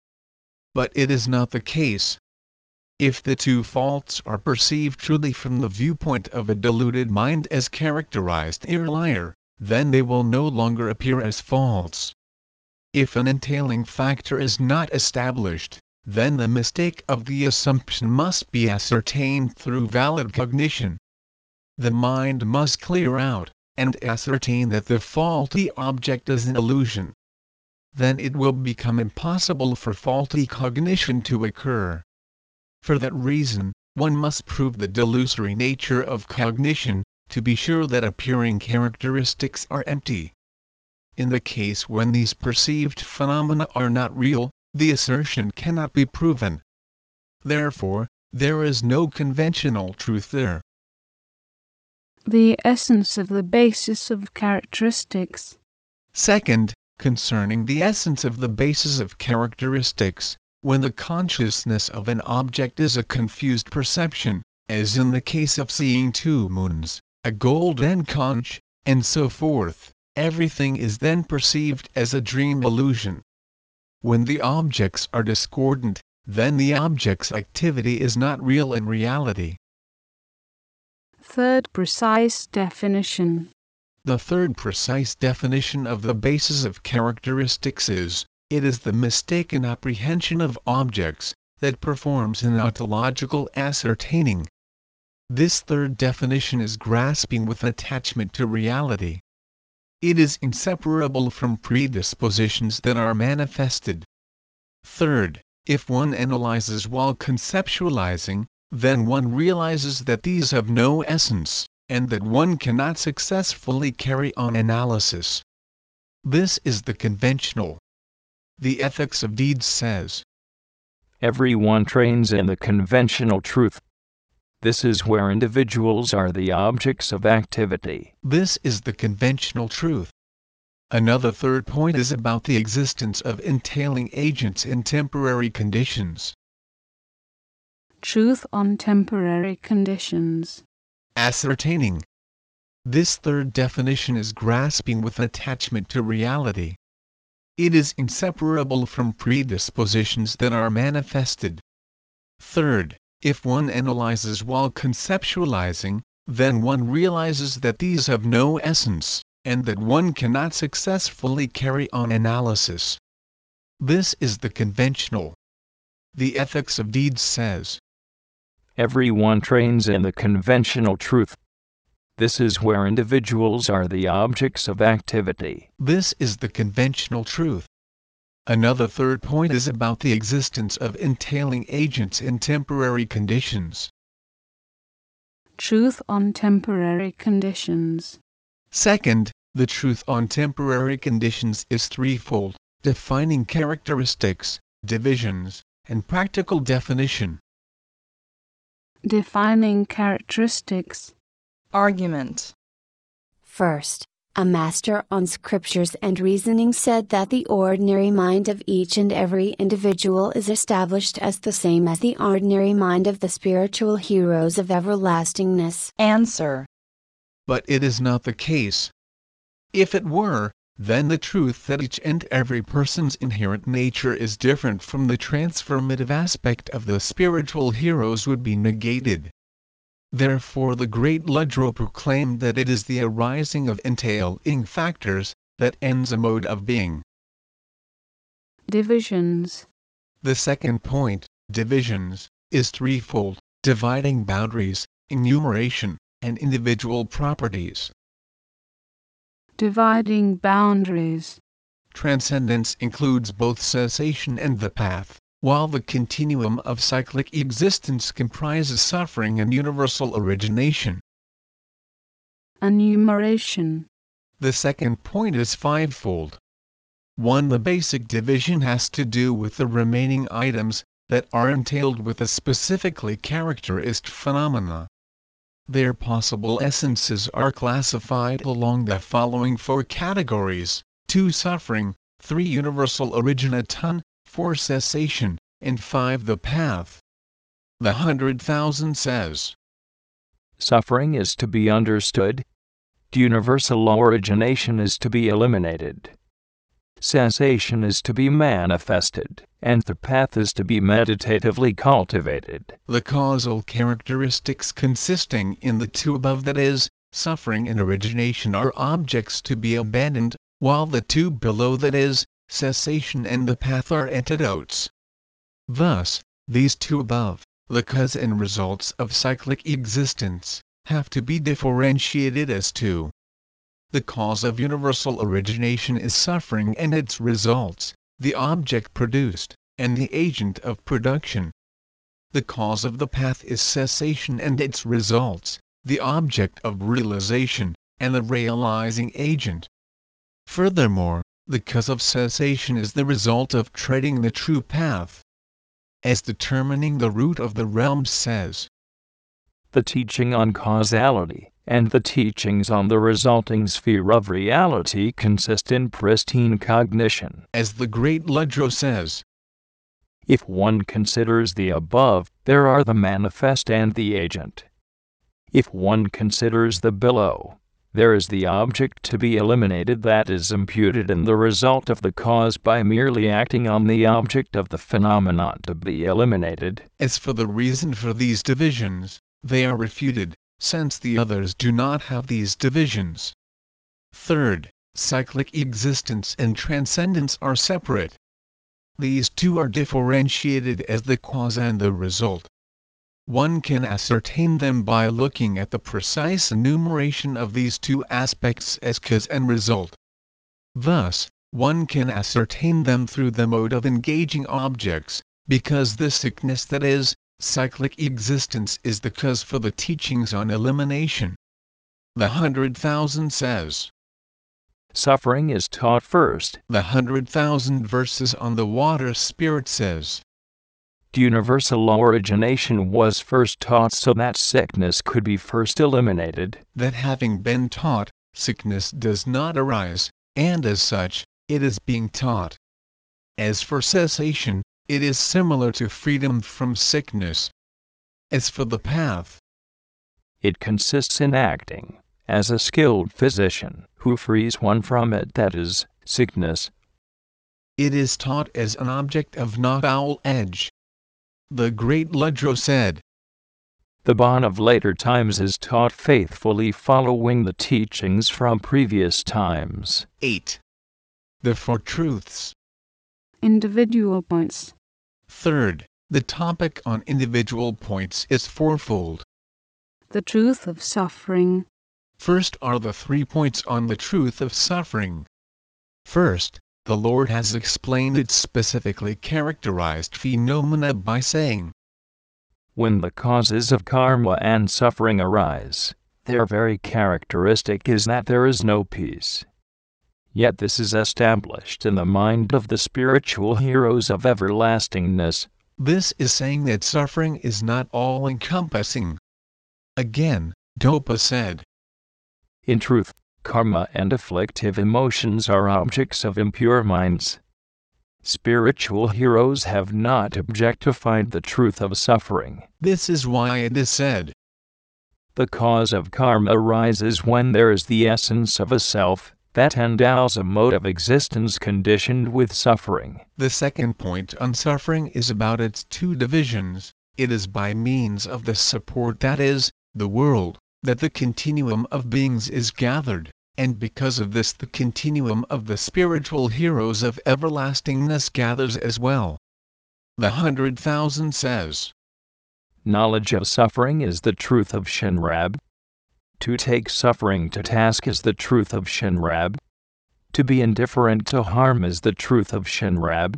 But it is not the case. If the two faults are perceived truly from the viewpoint of a deluded mind as characterized earlier, then they will no longer appear as faults. If an entailing factor is not established, then the mistake of the assumption must be ascertained through valid cognition. The mind must clear out, and ascertain that the faulty object is an illusion. Then it will become impossible for faulty cognition to occur. For that reason, one must prove the delusory nature of cognition, to be sure that appearing characteristics are empty. In the case when these perceived phenomena are not real, the assertion cannot be proven. Therefore, there is no conventional truth there. The essence of the basis of characteristics. Second, concerning the essence of the basis of characteristics, when the consciousness of an object is a confused perception, as in the case of seeing two moons, a golden conch, and so forth, everything is then perceived as a dream illusion. When the objects are discordant, then the object's activity is not real in reality. Third precise definition. The third precise definition of the basis of characteristics is it is the mistaken apprehension of objects that performs an ontological ascertaining. This third definition is grasping with attachment to reality. It is inseparable from predispositions that are manifested. Third, if one analyzes while conceptualizing, then one realizes that these have no essence, and that one cannot successfully carry on analysis. This is the conventional. The ethics of deeds says Everyone trains in the conventional truth. This is where individuals are the objects of activity. This is the conventional truth. Another third point is about the existence of entailing agents in temporary conditions. Truth on temporary conditions. Ascertaining. This third definition is grasping with attachment to reality. It is inseparable from predispositions that are manifested. Third, if one analyzes while conceptualizing, then one realizes that these have no essence, and that one cannot successfully carry on analysis. This is the conventional. The ethics of deeds says Everyone trains in the conventional truth. This is where individuals are the objects of activity. This is the conventional truth. Another third point is about the existence of entailing agents in temporary conditions. Truth on temporary conditions. Second, the truth on temporary conditions is threefold defining characteristics, divisions, and practical definition. Defining characteristics. Argument. First, a master on scriptures and reasoning said that the ordinary mind of each and every individual is established as the same as the ordinary mind of the spiritual heroes of everlastingness. Answer. But it is not the case. If it were, then the truth that each and every person's inherent nature is different from the transformative aspect of the spiritual heroes would be negated. Therefore the great Lodro proclaimed that it is the arising of entailing factors that ends a mode of being. Divisions. The second point, divisions, is threefold dividing boundaries, enumeration, and individual properties. Dividing boundaries. Transcendence includes both cessation and the path while the continuum of cyclic existence comprises suffering and universal origination. Enumeration. The second point is fivefold. 1. The basic division has to do with the remaining items that are entailed with a specifically characteristic phenomena. Their possible essences are classified along the following four categories 2. Suffering, 3. Universal originaton, 4. Cessation, and 5. The path. The hundred thousand says Suffering is to be understood. Universal origination is to be eliminated. Cessation is to be manifested, and the path is to be meditatively cultivated. The causal characteristics consisting in the two above that is, suffering and origination are objects to be abandoned, while the two below that is, cessation and the path are antidotes. Thus, these two above, the cause and results of cyclic existence, have to be differentiated as two. The cause of universal origination is suffering and its results, the object produced, and the agent of production. The cause of the path is cessation and its results, the object of realization, and the realizing agent. Furthermore, the cause of cessation is the result of treading the true path. As determining the root of the realm says, The teaching on causality and the teachings on the resulting sphere of reality consist in pristine cognition. as the great Lodro says, If one considers the above, there are the manifest and the agent. If one considers the below, there is the object to be eliminated that is imputed in the result of the cause by merely acting on the object of the phenomenon to be eliminated. as for the reason for these divisions, they are refuted, since the others do not have these divisions. Third, cyclic existence and transcendence are separate. These two are differentiated as the cause and the result. One can ascertain them by looking at the precise enumeration of these two aspects as cause and result. Thus, one can ascertain them through the mode of engaging objects, because the sickness that is, cyclic existence is the cause for the teachings on elimination. The hundred thousand says. Suffering is taught first. The hundred thousand verses on the water spirit says. Universal origination was first taught so that sickness could be first eliminated. That having been taught, sickness does not arise, and as such, it is being taught. As for cessation, it is similar to freedom from sickness. As for the path, it consists in acting as a skilled physician who frees one from it, that is, sickness. It is taught as an object of not foul edge. The great Lodro said, The Bon of later times is taught faithfully following the teachings from previous times. 8. The Four Truths. Individual points. Third, the topic on individual points is fourfold. The truth of suffering. First are the three points on the truth of suffering. First, the Lord has explained its specifically characterized phenomena by saying, When the causes of karma and suffering arise, their very characteristic is that there is no peace. Yet this is established in the mind of the spiritual heroes of everlastingness. This is saying that suffering is not all encompassing. Again, Dopa said, In truth, karma and afflictive emotions are objects of impure minds. Spiritual heroes have not objectified the truth of suffering. This is why it is said, The cause of karma arises when there is the essence of a self that endows a mode of existence conditioned with suffering. The second point on suffering is about its two divisions. It is by means of the support that is, the world, that the continuum of beings is gathered, and because of this the continuum of the spiritual heroes of everlastingness gathers as well. The hundred thousand says, Knowledge of suffering is the truth of Shenrab. To take suffering to task is the truth of Shenrab. To be indifferent to harm is the truth of Shenrab.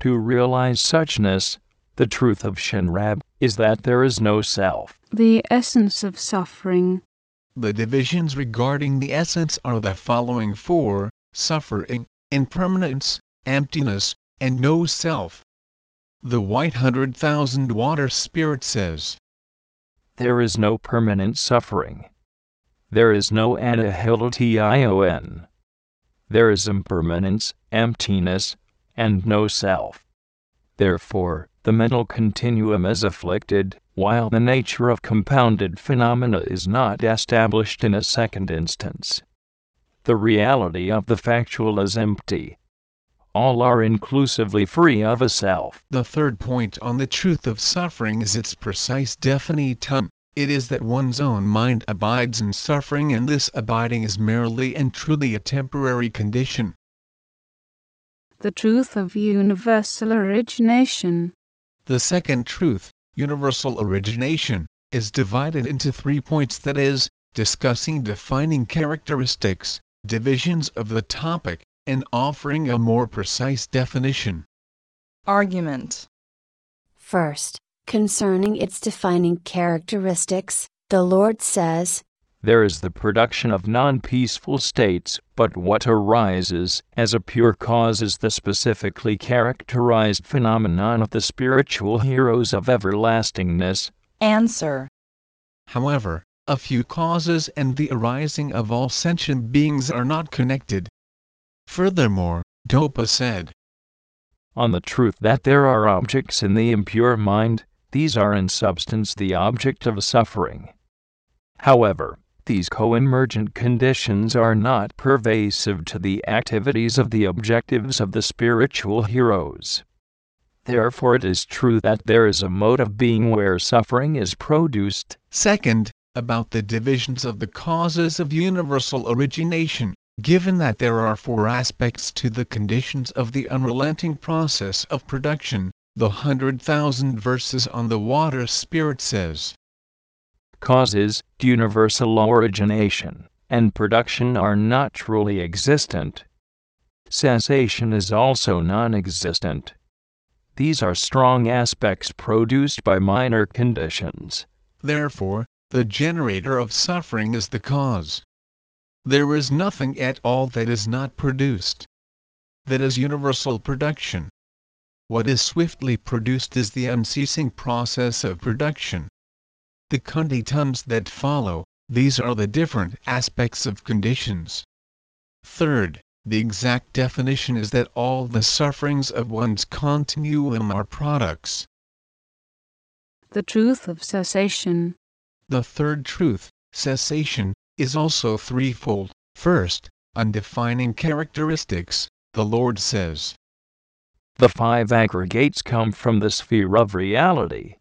To realize suchness, the truth of Shenrab, is that there is no self. The essence of suffering. The divisions regarding the essence are the following four suffering, impermanence, emptiness, and no self. The White Hundred Thousand Water Spirit says, There is no permanent suffering. There is no annihilation. There is impermanence, emptiness, and no self. Therefore, the mental continuum is afflicted, while the nature of compounded phenomena is not established in a second instance. The reality of the factual is empty. All are inclusively free of a self. The third point on the truth of suffering is its precise definitum. It is that one's own mind abides in suffering and this abiding is merely and truly a temporary condition. The truth of universal origination. The second truth, universal origination, is divided into three points that is, discussing defining characteristics, divisions of the topic, and offering a more precise definition. Argument. First, concerning its defining characteristics, the Lord says, There is the production of non peaceful states, but what arises as a pure cause is the specifically characterized phenomenon of the spiritual heroes of everlastingness. Answer. However, a few causes and the arising of all sentient beings are not connected. Furthermore, Dopa said, On the truth that there are objects in the impure mind, these are in substance the object of suffering. However, these co-emergent conditions are not pervasive to the activities of the objectives of the spiritual heroes. Therefore it is true that there is a mode of being where suffering is produced. Second, about the divisions of the causes of universal origination, given that there are four aspects to the conditions of the unrelenting process of production, the hundred thousand verses on the water spirit says, Causes, universal origination, and production are not truly existent. Cessation is also non existent. These are strong aspects produced by minor conditions. Therefore, the generator of suffering is the cause. There is nothing at all that is not produced. That is universal production. What is swiftly produced is the unceasing process of production. The conditions that follow, these are the different aspects of conditions. Third, the exact definition is that all the sufferings of one's continuum are products. The truth of cessation. The third truth, cessation, is also threefold. First, undefining characteristics, the Lord says. The five aggregates come from the sphere of reality.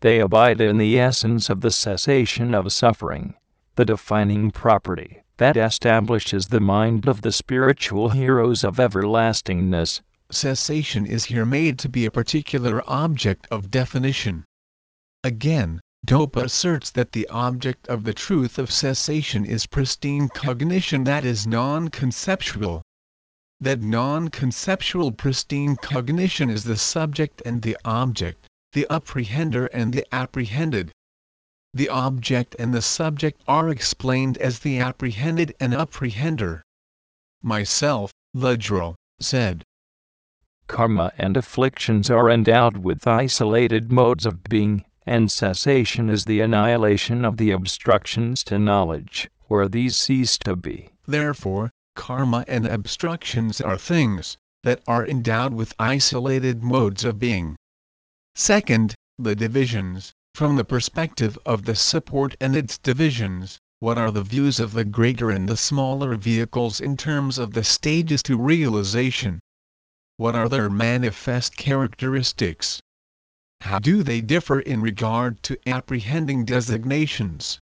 They abide in the essence of the cessation of suffering, the defining property that establishes the mind of the spiritual heroes of everlastingness. Cessation is here made to be a particular object of definition. Again, Dopa asserts that the object of the truth of cessation is pristine cognition that is non conceptual. That non conceptual pristine cognition is the subject and the object, the apprehender and the apprehended the object and the subject are explained as the apprehended and apprehender. Myself, Lodro, said. Karma and afflictions are endowed with isolated modes of being, and cessation is the annihilation of the obstructions to knowledge, where these cease to be. Therefore, karma and obstructions are things that are endowed with isolated modes of being. Second, the divisions, from the perspective of the support and its divisions, what are the views of the greater and the smaller vehicles in terms of the stages to realization? What are their manifest characteristics? How do they differ in regard to apprehending designations?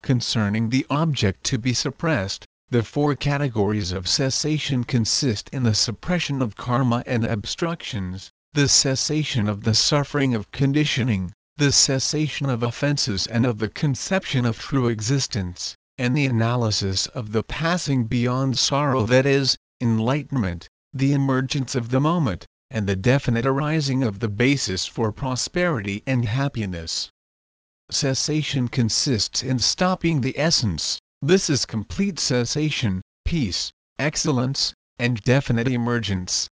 Concerning the object to be suppressed, the four categories of cessation consist in the suppression of karma and obstructions, the cessation of the suffering of conditioning, the cessation of offenses and of the conception of true existence, and the analysis of the passing beyond sorrow that is, enlightenment, the emergence of the moment, and the definite arising of the basis for prosperity and happiness. Cessation consists in stopping the essence, this is complete cessation, peace, excellence, and definite emergence.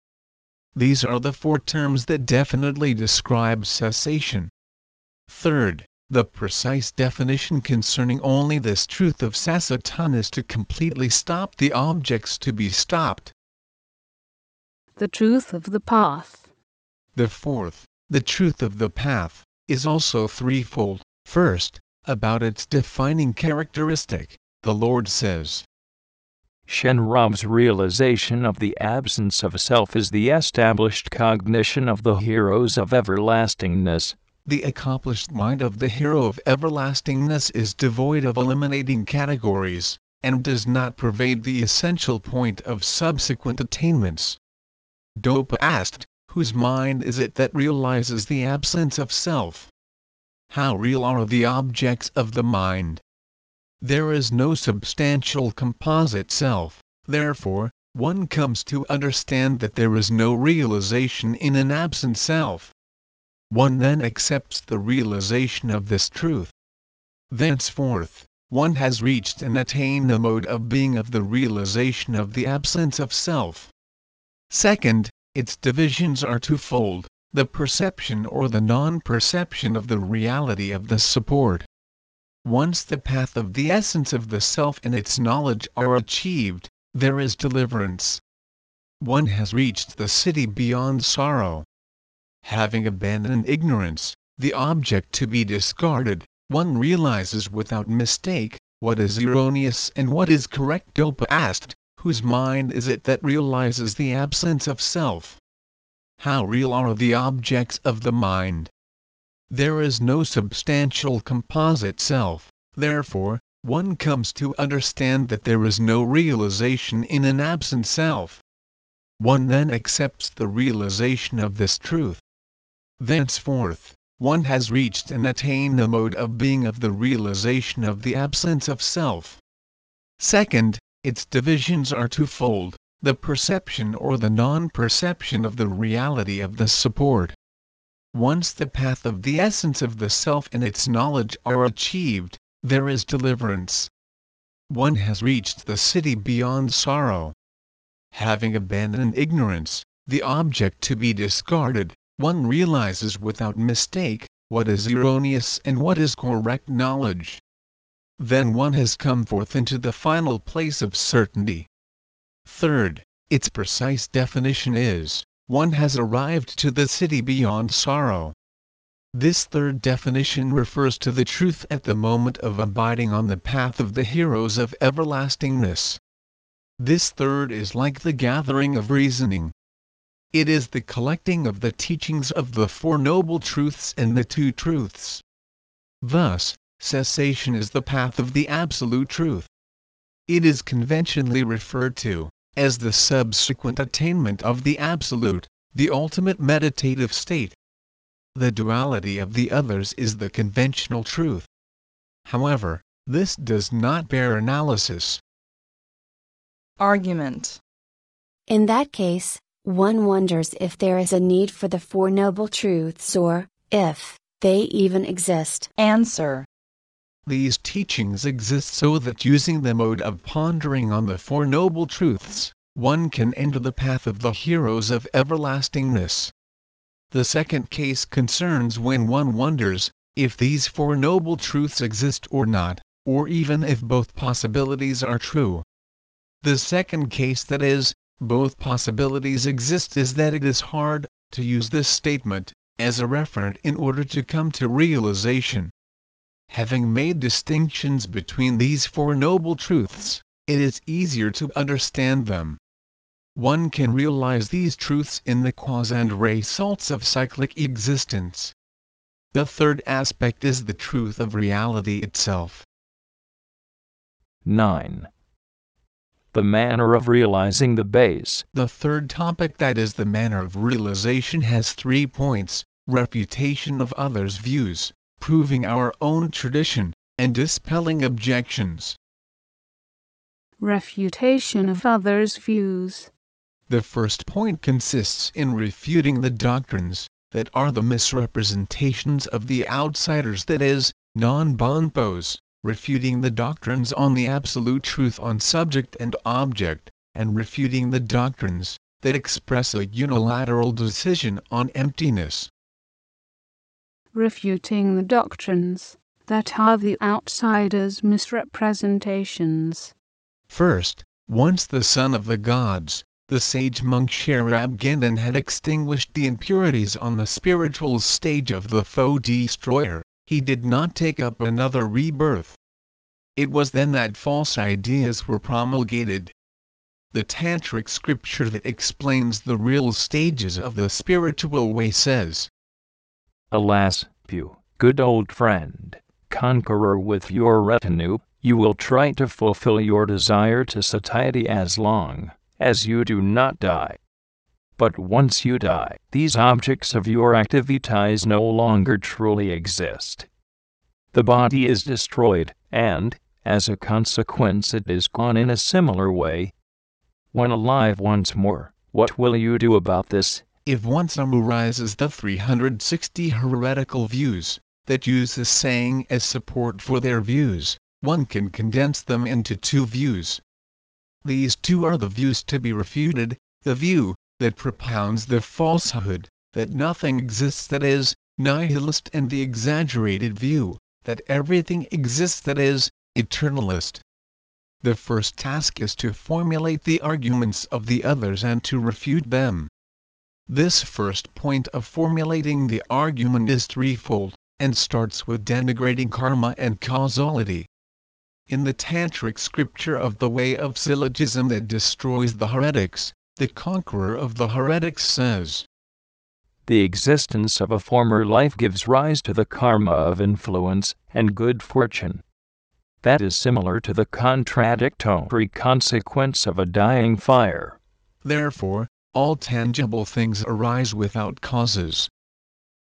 These are the four terms that definitely describe cessation. Third, the precise definition concerning only this truth of cessation is to completely stop the objects to be stopped. The truth of the path. The fourth, the truth of the path, is also threefold. First, about its defining characteristic, the Lord says. Shenrab's realization of the absence of self is the established cognition of the heroes of everlastingness, the accomplished mind of the hero of everlastingness is devoid of eliminating categories, and does not pervade the essential point of subsequent attainments. Dopa asked, whose mind is it that realizes the absence of self? How real are the objects of the mind? There is no substantial composite self, therefore, one comes to understand that there is no realization in an absent self one then accepts the realization of this truth. Thenceforth, one has reached and attained the mode of being of the realization of the absence of self. Second, its divisions are twofold the perception or the non perception of the reality of the support. Once the path of the essence of the self and its knowledge are achieved, there is deliverance. One has reached the city beyond sorrow having abandoned ignorance, the object to be discarded, one realizes without mistake what is erroneous and what is correct. Dopa asked, whose mind is it that realizes the absence of self? How real are the objects of the mind? There is no substantial composite self, therefore, one comes to understand that there is no realization in an absent self. One then accepts the realization of this truth. Thenceforth, one has reached and attained the mode of being of the realization of the absence of self. Second, its divisions are twofold the perception or the non perception of the reality of the support. once the path of the essence of the self and its knowledge are achieved, there is deliverance. One has reached the city beyond sorrow. Having abandoned ignorance, the object to be discarded, one realizes without mistake what is erroneous and what is correct knowledge. Then one has come forth into the final place of certainty. Third, its precise definition is one has arrived to the city beyond sorrow. This third definition refers to the truth at the moment of abiding on the path of the heroes of everlastingness. This third is like the gathering of reasoning. It is the collecting of the teachings of the Four Noble Truths and the Two Truths. Thus, cessation is the path of the Absolute Truth. It is conventionally referred to as the subsequent attainment of the Absolute, the ultimate meditative state. The duality of the others is the conventional truth. However, this does not bear analysis. Argument. In that case, one wonders if there is a need for the Four Noble Truths or, if, they even exist. Answer. These teachings exist so that using the mode of pondering on the Four Noble Truths, one can enter the path of the heroes of everlastingness. The second case concerns when one wonders if these Four Noble Truths exist or not, or even if both possibilities are true. The second case that is, both possibilities exist is that it is hard to use this statement as a referent in order to come to realization. Having made distinctions between these Four Noble Truths, it is easier to understand them. One can realize these truths in the cause and results of cyclic existence. The third aspect is the truth of reality itself. 9. The manner of realizing the base. The third topic that is the manner of realization has three points refutation of others' views, proving our own tradition, and dispelling objections. Refutation of others' views. The first point consists in refuting the doctrines that are the misrepresentations of the outsiders, that is, non bonpos, refuting the doctrines on the absolute truth on subject and object, and refuting the doctrines that express a unilateral decision on emptiness. Refuting the doctrines that are the outsiders' misrepresentations. First, once the son of the gods, the sage monk Sherab Gendon had extinguished the impurities on the spiritual stage of the foe destroyer, he did not take up another rebirth. It was then that false ideas were promulgated. The tantric scripture that explains the real stages of the spiritual way says, Alas, you, good old friend, conqueror with your retinue, you will try to fulfill your desire to satiety as long as you do not die. But once you die, these objects of your activities no longer truly exist. The body is destroyed, and, as a consequence, it is gone in a similar way. When alive once more, what will you do about this? If one summarizes the 360 heretical views that use this saying as support for their views, one can condense them into two views. These two are the views to be refuted the view that propounds the falsehood that nothing exists that is nihilist, and the exaggerated view that everything exists that is eternalist. The first task is to formulate the arguments of the others and to refute them. This first point of formulating the argument is threefold, and starts with denigrating karma and causality. In the tantric scripture of the way of syllogism that destroys the heretics, the conqueror of the heretics says, The existence of a former life gives rise to the karma of influence and good fortune. That is similar to the contradictory consequence of a dying fire. Therefore, all tangible things arise without causes.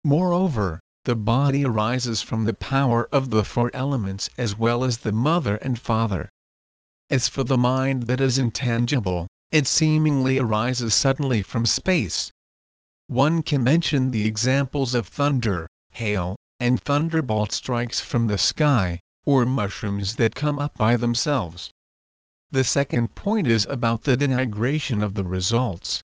Moreover, the body arises from the power of the four elements as well as the mother and father. As for the mind that is intangible, it seemingly arises suddenly from space. one can mention the examples of thunder, hail, and thunderbolt strikes from the sky, or mushrooms that come up by themselves. The second point is about the denigration of the results.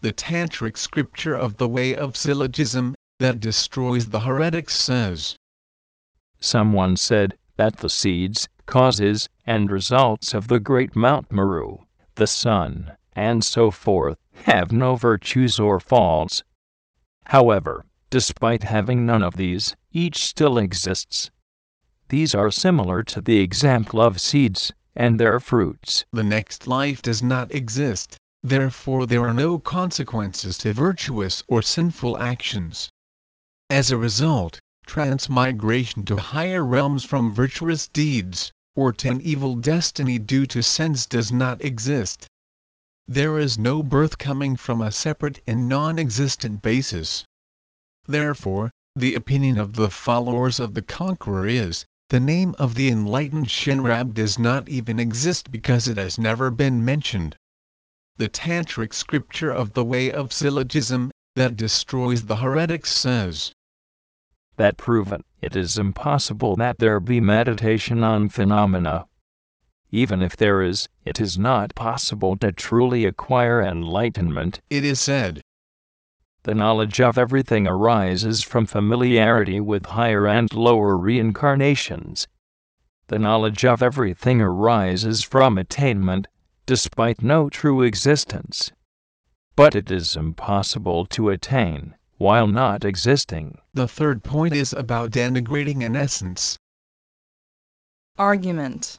The Tantric scripture of the way of syllogism, that destroys the heretics says. Someone said that the seeds, causes, and results of the great Mount Meru, the sun, and so forth, have no virtues or faults. However, despite having none of these, each still exists. These are similar to the example of seeds and their fruits. The next life does not exist, therefore there are no consequences to virtuous or sinful actions. As a result, transmigration to higher realms from virtuous deeds, or to an evil destiny due to sins does not exist. There is no birth coming from a separate and non-existent basis. Therefore, the opinion of the followers of the conqueror is, the name of the enlightened Shenrab does not even exist because it has never been mentioned. The Tantric scripture of the way of syllogism, that destroys the heretics says, that proven it is impossible that there be meditation on phenomena. Even if there is, it is not possible to truly acquire enlightenment. It is said, The knowledge of everything arises from familiarity with higher and lower reincarnations. The knowledge of everything arises from attainment, despite no true existence. But it is impossible to attain while not existing. The third point is about denigrating an essence. Argument.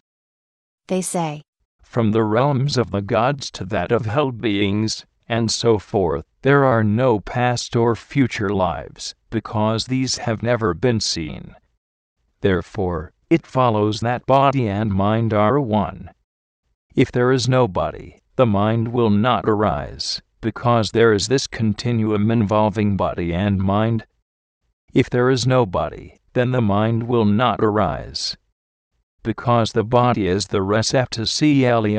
They say, From the realms of the gods to that of hell beings, and so forth, there are no past or future lives, because these have never been seen. Therefore, it follows that body and mind are one. If there is no body, the mind will not arise because there is this continuum involving body and mind. If there is no body, then the mind will not arise. Because the body is the receptacle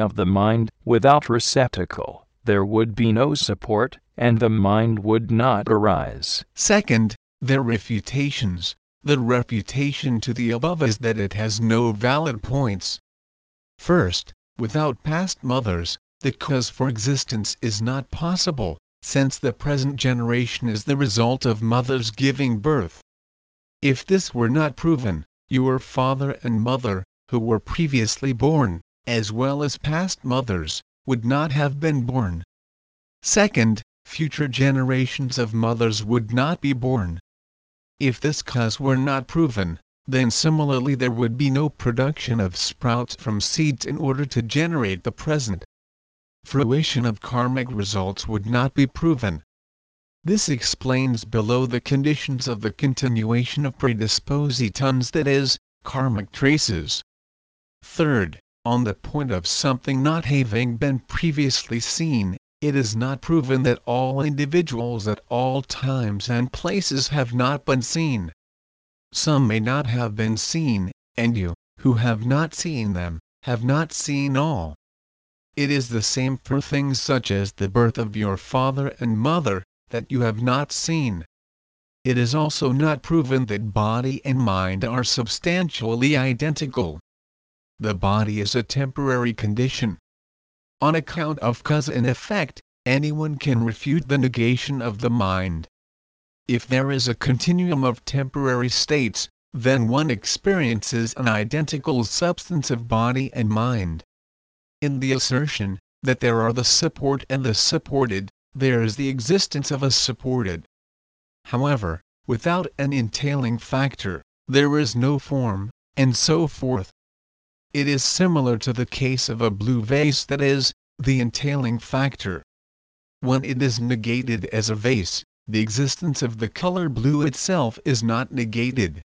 of the mind, without receptacle, there would be no support, and the mind would not arise. Second, their refutations. The refutation to the above is that it has no valid points. First, without past mothers, the cause for existence is not possible, since the present generation is the result of mothers giving birth. If this were not proven, your father and mother, who were previously born, as well as past mothers, would not have been born. Second, future generations of mothers would not be born. If this cause were not proven, then similarly there would be no production of sprouts from seeds in order to generate the present fruition of karmic results would not be proven. This explains below the conditions of the continuation of predispositons that is, karmic traces. Third, on the point of something not having been previously seen, it is not proven that all individuals at all times and places have not been seen. Some may not have been seen, and you, who have not seen them, have not seen all. It is the same for things such as the birth of your father and mother, that you have not seen. It is also not proven that body and mind are substantially identical. The body is a temporary condition. On account of cause and effect, anyone can refute the negation of the mind. If there is a continuum of temporary states, then one experiences an identical substance of body and mind. In the assertion that there are the support and the supported, there is the existence of a supported. However, without an entailing factor, there is no form, and so forth. It is similar to the case of a blue vase that is, the entailing factor. When it is negated as a vase, the existence of the color blue itself is not negated.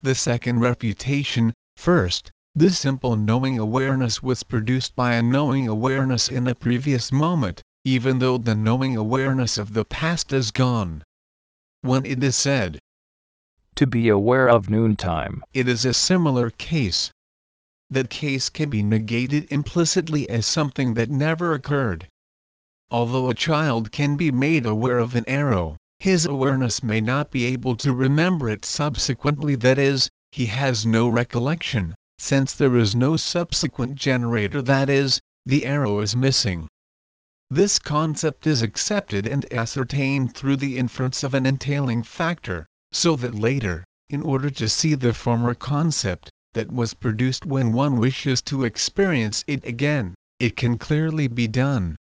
The second refutation, first, this simple knowing awareness was produced by a knowing awareness in a previous moment, even though the knowing awareness of the past is gone. When it is said, to be aware of noontime, it is a similar case. That case can be negated implicitly as something that never occurred. Although a child can be made aware of an arrow, his awareness may not be able to remember it subsequently that is, he has no recollection, since there is no subsequent generator that is, the arrow is missing. This concept is accepted and ascertained through the inference of an entailing factor, so that later, in order to see the former concept, that was produced when one wishes to experience it again, it can clearly be done.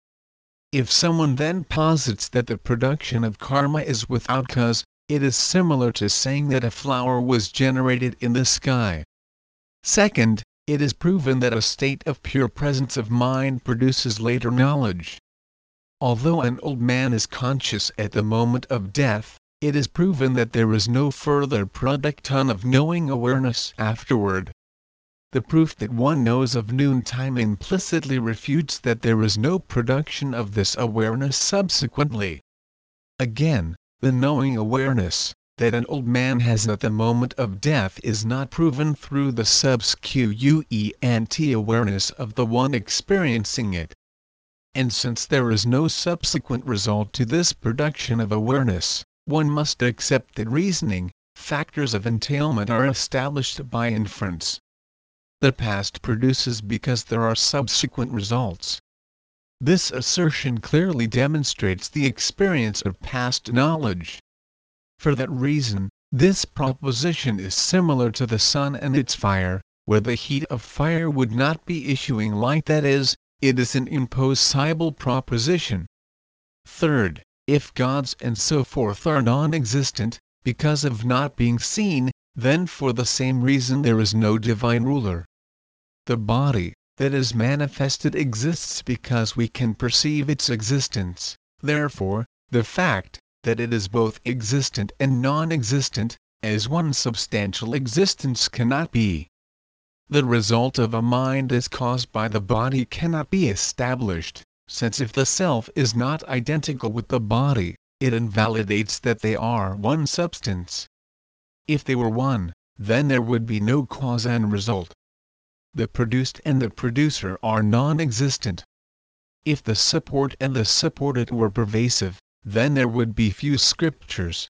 If someone then posits that the production of karma is without cause, it is similar to saying that a flower was generated in the sky. Second, it is proven that a state of pure presence of mind produces later knowledge. Although an old man is conscious at the moment of death, it is proven that there is no further production of knowing awareness afterward. The proof that one knows of noontime implicitly refutes that there is no production of this awareness subsequently. Again, the knowing awareness that an old man has at the moment of death is not proven through the subsequent awareness of the one experiencing it and since there is no subsequent result to this production of awareness, one must accept that reasoning, factors of entailment are established by inference. The past produces because there are subsequent results. This assertion clearly demonstrates the experience of past knowledge. For that reason, this proposition is similar to the sun and its fire, where the heat of fire would not be issuing light that is, it is an impossible proposition. Third, if gods and so forth are non-existent, because of not being seen, then for the same reason there is no divine ruler. The body, that is manifested exists because we can perceive its existence, therefore, the fact, that it is both existent and non-existent, as one substantial existence cannot be the result of a mind as caused by the body cannot be established, since if the self is not identical with the body, it invalidates that they are one substance. If they were one, then there would be no cause and result. The produced and the producer are non-existent. If the support and the supported were pervasive, then there would be few scriptures.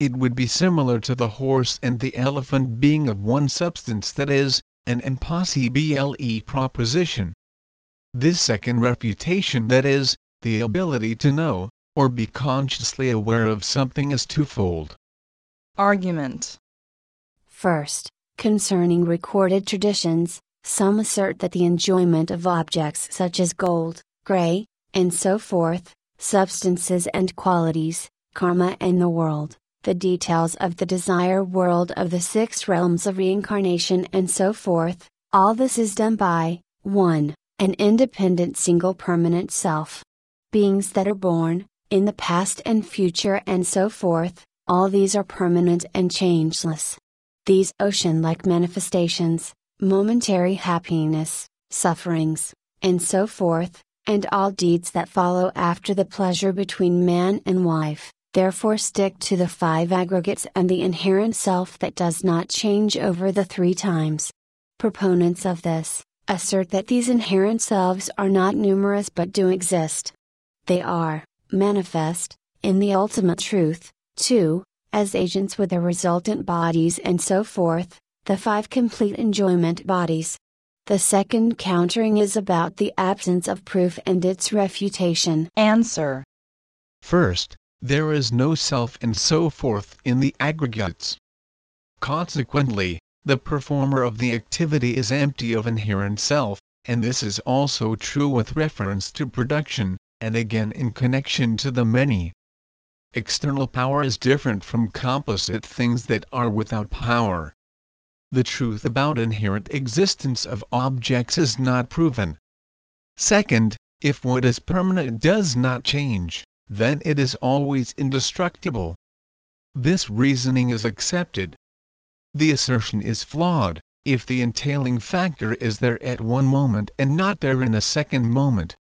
It would be similar to the horse and the elephant being of one substance that is, an impossible proposition. This second refutation that is, the ability to know, or be consciously aware of something is twofold. Argument First, concerning recorded traditions, some assert that the enjoyment of objects such as gold, gray, and so forth, substances and qualities, karma and the world, the details of the desire world of the six realms of reincarnation and so forth, all this is done by, 1. An independent single permanent self. Beings that are born, in the past and future and so forth, all these are permanent and changeless. These ocean like manifestations, momentary happiness, sufferings, and so forth, and all deeds that follow after the pleasure between man and wife, Therefore stick to the five aggregates and the inherent self that does not change over the three times. Proponents of this, assert that these inherent selves are not numerous but do exist. They are, manifest, in the ultimate truth, too, as agents with the resultant bodies and so forth, the five complete enjoyment bodies. The second countering is about the absence of proof and its refutation. Answer. First, there is no self and so forth in the aggregates. Consequently, the performer of the activity is empty of inherent self, and this is also true with reference to production, and again in connection to the many. External power is different from composite things that are without power. The truth about inherent existence of objects is not proven. Second, if what is permanent does not change, then it is always indestructible. This reasoning is accepted. The assertion is flawed, if the entailing factor is there at one moment and not there in a second moment.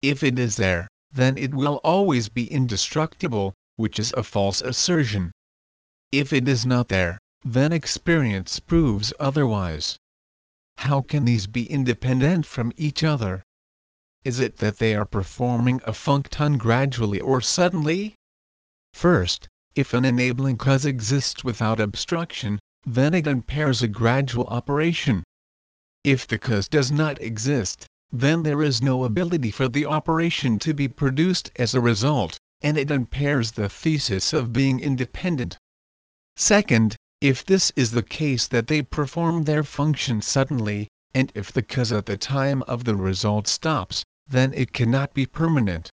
If it is there, then it will always be indestructible, which is a false assertion. If it is not there, then experience proves otherwise. How can these be independent from each other? is it that they are performing a functon gradually or suddenly? First, if an enabling cause exists without obstruction, then it impairs a gradual operation. If the cause does not exist, then there is no ability for the operation to be produced as a result, and it impairs the thesis of being independent. Second, if this is the case that they perform their function suddenly, and if the cause at the time of the result stops, then it cannot be permanent.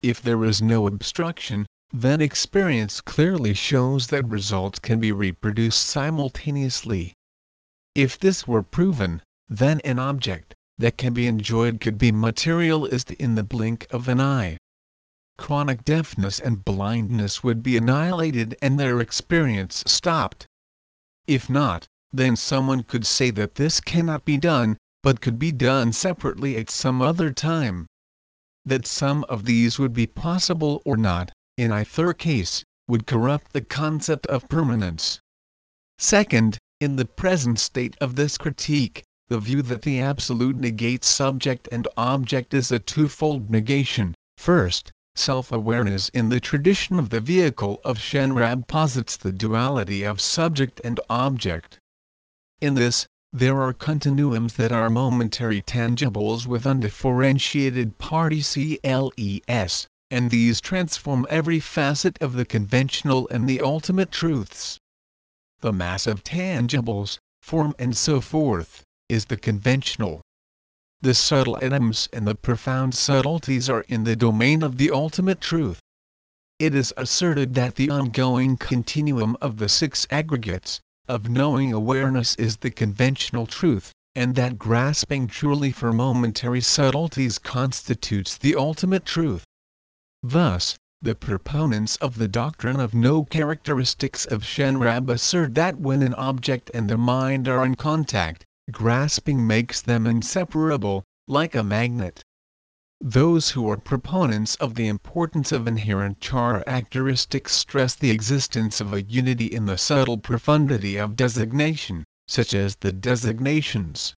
If there is no obstruction, then experience clearly shows that results can be reproduced simultaneously. If this were proven, then an object that can be enjoyed could be materialized in the blink of an eye. Chronic deafness and blindness would be annihilated and their experience stopped. If not, then someone could say that this cannot be done, but could be done separately at some other time. That some of these would be possible or not, in either case, would corrupt the concept of permanence. Second, in the present state of this critique, the view that the absolute negates subject and object is a twofold negation. First, self-awareness in the tradition of the vehicle of Shenrab posits the duality of subject and object. In this, there are continuums that are momentary tangibles with undifferentiated particles, and these transform every facet of the conventional and the ultimate truths. The mass of tangibles, form and so forth, is the conventional. The subtle atoms and the profound subtleties are in the domain of the ultimate truth. It is asserted that the ongoing continuum of the six aggregates, of knowing awareness is the conventional truth, and that grasping truly for momentary subtleties constitutes the ultimate truth. Thus, the proponents of the doctrine of no characteristics of Shenrab assert that when an object and the mind are in contact, grasping makes them inseparable, like a magnet. Those who are proponents of the importance of inherent characteristics stress the existence of a unity in the subtle profundity of designation, such as the designations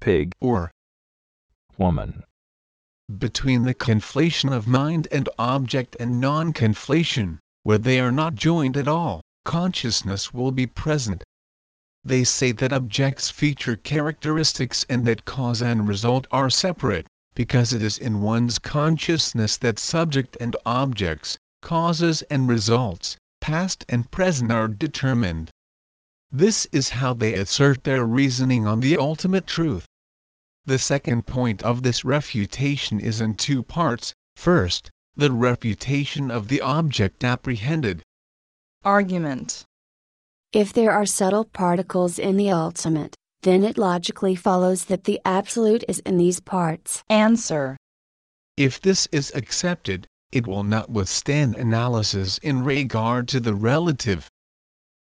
pig or woman. between the conflation of mind and object and non-conflation, where they are not joined at all, consciousness will be present. They say that objects feature characteristics and that cause and result are separate, because it is in one's consciousness that subject and objects, causes and results, past and present are determined. This is how they assert their reasoning on the ultimate truth. The second point of this refutation is in two parts. First, the refutation of the object apprehended. Argument. If there are subtle particles in the ultimate, then it logically follows that the absolute is in these parts. Answer. If this is accepted, it will not withstand analysis in regard to the relative.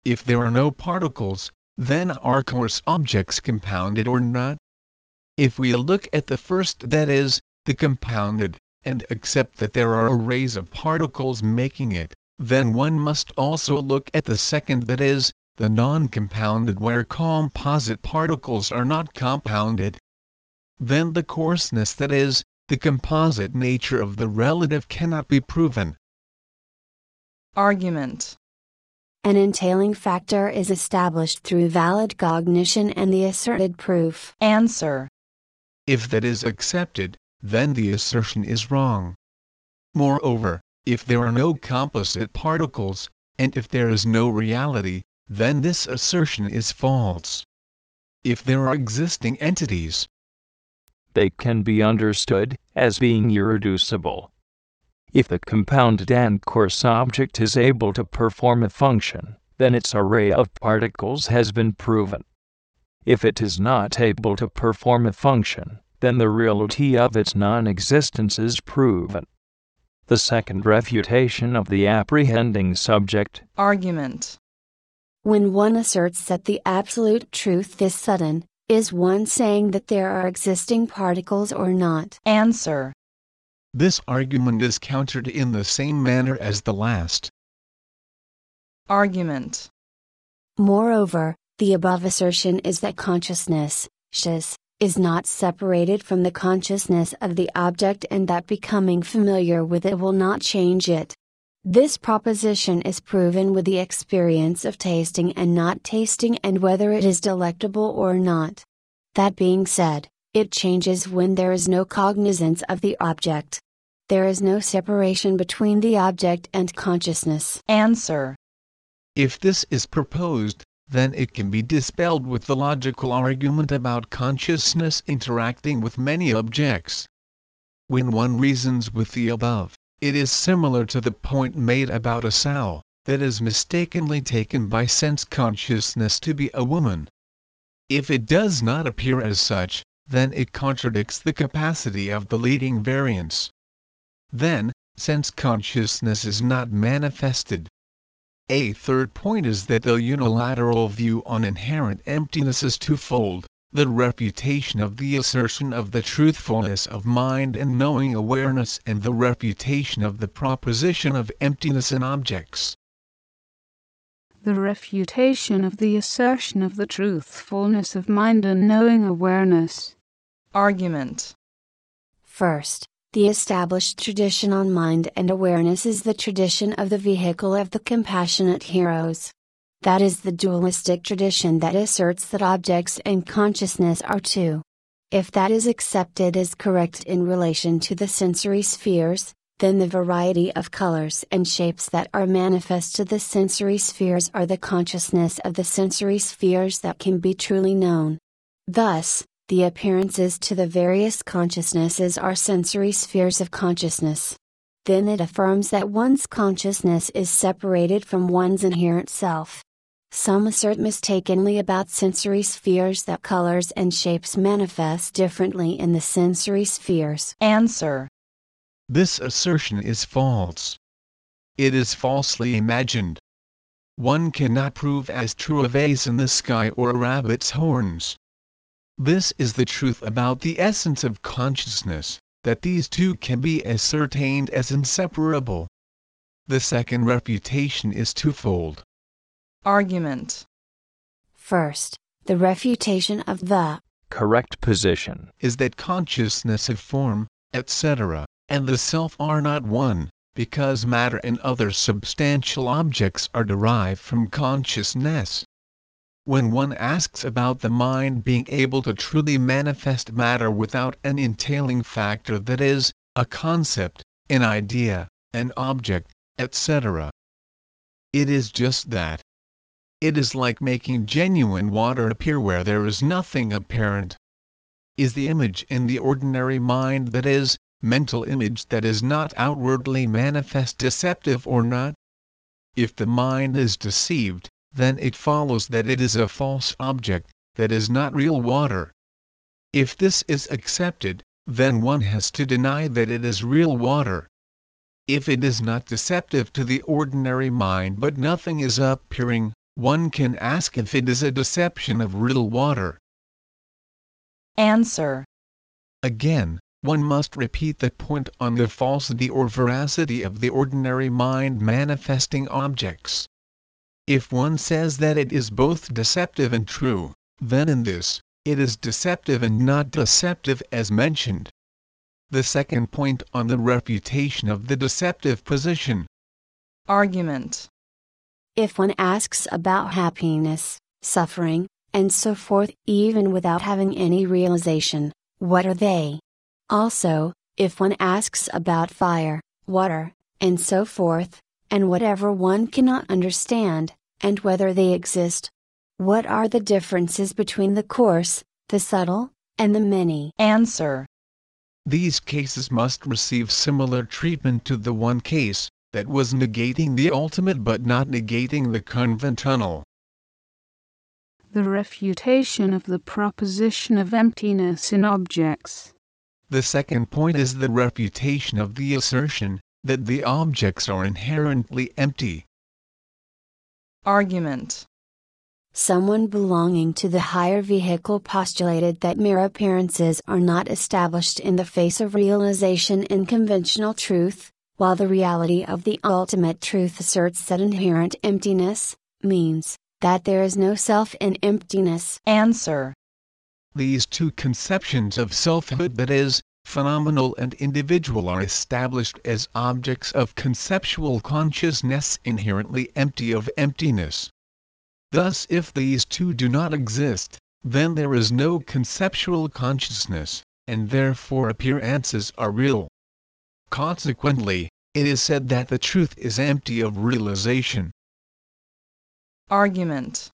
If there are no particles, then are coarse objects compounded or not? If we look at the first that is, the compounded, and accept that there are arrays of particles making it, then one must also look at the second that is, the non-compounded where composite particles are not compounded. Then the coarseness that is, the composite nature of the relative cannot be proven. Argument. An entailing factor is established through valid cognition and the asserted proof. Answer. If that is accepted, then the assertion is wrong. Moreover, if there are no composite particles, and if there is no reality, then this assertion is false. If there are existing entities, They can be understood as being irreducible. If the compounded and coarse object is able to perform a function, then its array of particles has been proven. If it is not able to perform a function, then the reality of its non existence is proven. The second refutation of the apprehending subject Argument. When one asserts that the absolute truth is sudden, is one saying that there are existing particles or not? Answer. this argument is countered in the same manner as the last. Argument. Moreover, the above assertion is that consciousness, shis, is not separated from the consciousness of the object and that becoming familiar with it will not change it. This proposition is proven with the experience of tasting and not tasting and whether it is delectable or not. That being said, it changes when there is no cognizance of the object. There is no separation between the object and consciousness. Answer. If this is proposed, then it can be dispelled with the logical argument about consciousness interacting with many objects. When one reasons with the above, it is similar to the point made about a sow, that is mistakenly taken by sense consciousness to be a woman. If it does not appear as such, then it contradicts the capacity of the leading variance. Then, sense consciousness is not manifested. A third point is that the unilateral view on inherent emptiness is twofold the refutation of the assertion of the truthfulness of mind and knowing awareness and the refutation of the proposition of emptiness in objects. The refutation of the assertion of the truthfulness of mind and knowing awareness. Argument. First, the established tradition on mind and awareness is the tradition of the vehicle of the compassionate heroes. That is the dualistic tradition that asserts that objects and consciousness are two. If that is accepted as correct in relation to the sensory spheres, then the variety of colors and shapes that are manifest to the sensory spheres are the consciousness of the sensory spheres that can be truly known. Thus, the appearances to the various consciousnesses are sensory spheres of consciousness. Then it affirms that one's consciousness is separated from one's inherent self. Some assert mistakenly about sensory spheres that colors and shapes manifest differently in the sensory spheres. Answer. This assertion is false. It is falsely imagined. One cannot prove as true a vase in the sky or a rabbit's horns. This is the truth about the essence of consciousness, that these two can be ascertained as inseparable. The second refutation is twofold. Argument. First, the refutation of the correct position is that consciousness of form, etc., and the self are not one, because matter and other substantial objects are derived from consciousness. When one asks about the mind being able to truly manifest matter without an entailing factor that is, a concept, an idea, an object, etc. It is just that. It is like making genuine water appear where there is nothing apparent. Is the image in the ordinary mind that is, mental image that is not outwardly manifest deceptive or not? If the mind is deceived, then it follows that it is a false object, that is not real water. If this is accepted, then one has to deny that it is real water. If it is not deceptive to the ordinary mind but nothing is appearing, one can ask if it is a deception of real water. Answer. Again, one must repeat the point on the falsity or veracity of the ordinary mind manifesting objects. If one says that it is both deceptive and true, then in this, it is deceptive and not deceptive as mentioned. The second point on the refutation of the deceptive position. Argument. If one asks about happiness, suffering, and so forth, even without having any realization, what are they? Also, if one asks about fire, water, and so forth, and whatever one cannot understand, and whether they exist. What are the differences between the coarse, the subtle, and the many? Answer. These cases must receive similar treatment to the one case, that was negating the ultimate but not negating the conventional. The refutation of the proposition of emptiness in objects. The second point is the refutation of the assertion that the objects are inherently empty. Argument. Someone belonging to the higher vehicle postulated that mere appearances are not established in the face of realization in conventional truth, while the reality of the ultimate truth asserts that inherent emptiness means that there is no self in emptiness. Answer. these two conceptions of selfhood that is, phenomenal and individual are established as objects of conceptual consciousness inherently empty of emptiness. Thus if these two do not exist, then there is no conceptual consciousness, and therefore appearances are real. Consequently, it is said that the truth is empty of realization. Argument.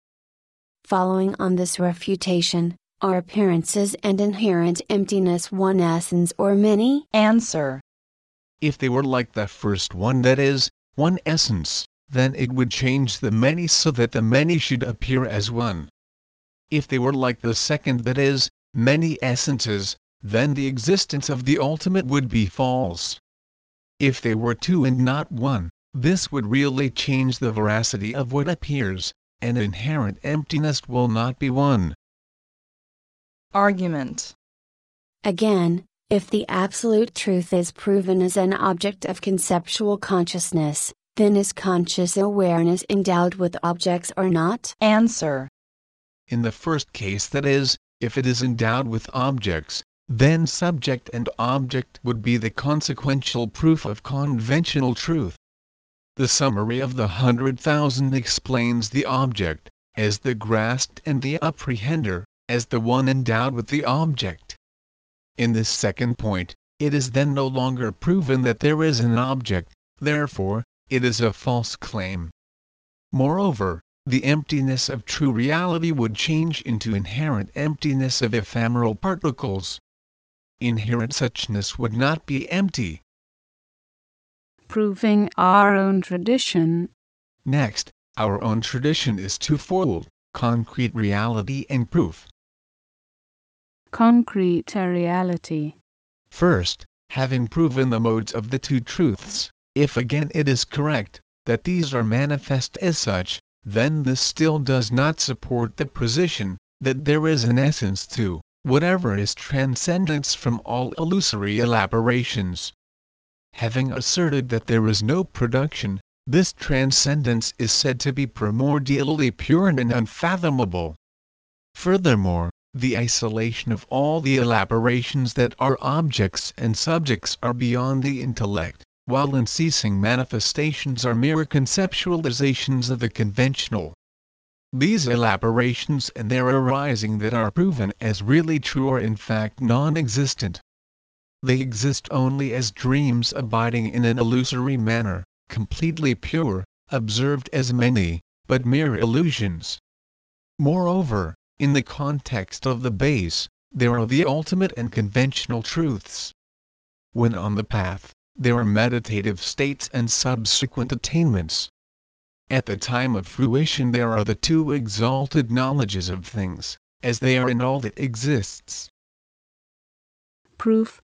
Following on this refutation, are appearances and inherent emptiness one essence or many? Answer. If they were like the first one that is, one essence, then it would change the many so that the many should appear as one. If they were like the second that is, many essences, then the existence of the ultimate would be false. If they were two and not one, this would really change the veracity of what appears, and inherent emptiness will not be one. Argument. Again, if the absolute truth is proven as an object of conceptual consciousness, then is conscious awareness endowed with objects or not? Answer. In the first case that is, if it is endowed with objects, then subject and object would be the consequential proof of conventional truth. The summary of the hundred thousand explains the object, as the grasped and the apprehender, as the one endowed with the object. In this second point, it is then no longer proven that there is an object, therefore, it is a false claim. Moreover, the emptiness of true reality would change into inherent emptiness of ephemeral particles. Inherent suchness would not be empty. Proving our own tradition. Next, our own tradition is twofold concrete reality and proof. Concrete reality. First, having proven the modes of the two truths, if again it is correct that these are manifest as such, then this still does not support the position that there is an essence to whatever is transcendence from all illusory elaborations. Having asserted that there is no production, this transcendence is said to be primordially pure and unfathomable. Furthermore, the isolation of all the elaborations that are objects and subjects are beyond the intellect, while unceasing manifestations are mere conceptualizations of the conventional. These elaborations and their arising that are proven as really true are in fact non existent. They exist only as dreams abiding in an illusory manner, completely pure, observed as many, but mere illusions. Moreover, in the context of the base, there are the ultimate and conventional truths. When on the path, there are meditative states and subsequent attainments. At the time of fruition there are the two exalted knowledges of things, as they are in all that exists. Proof.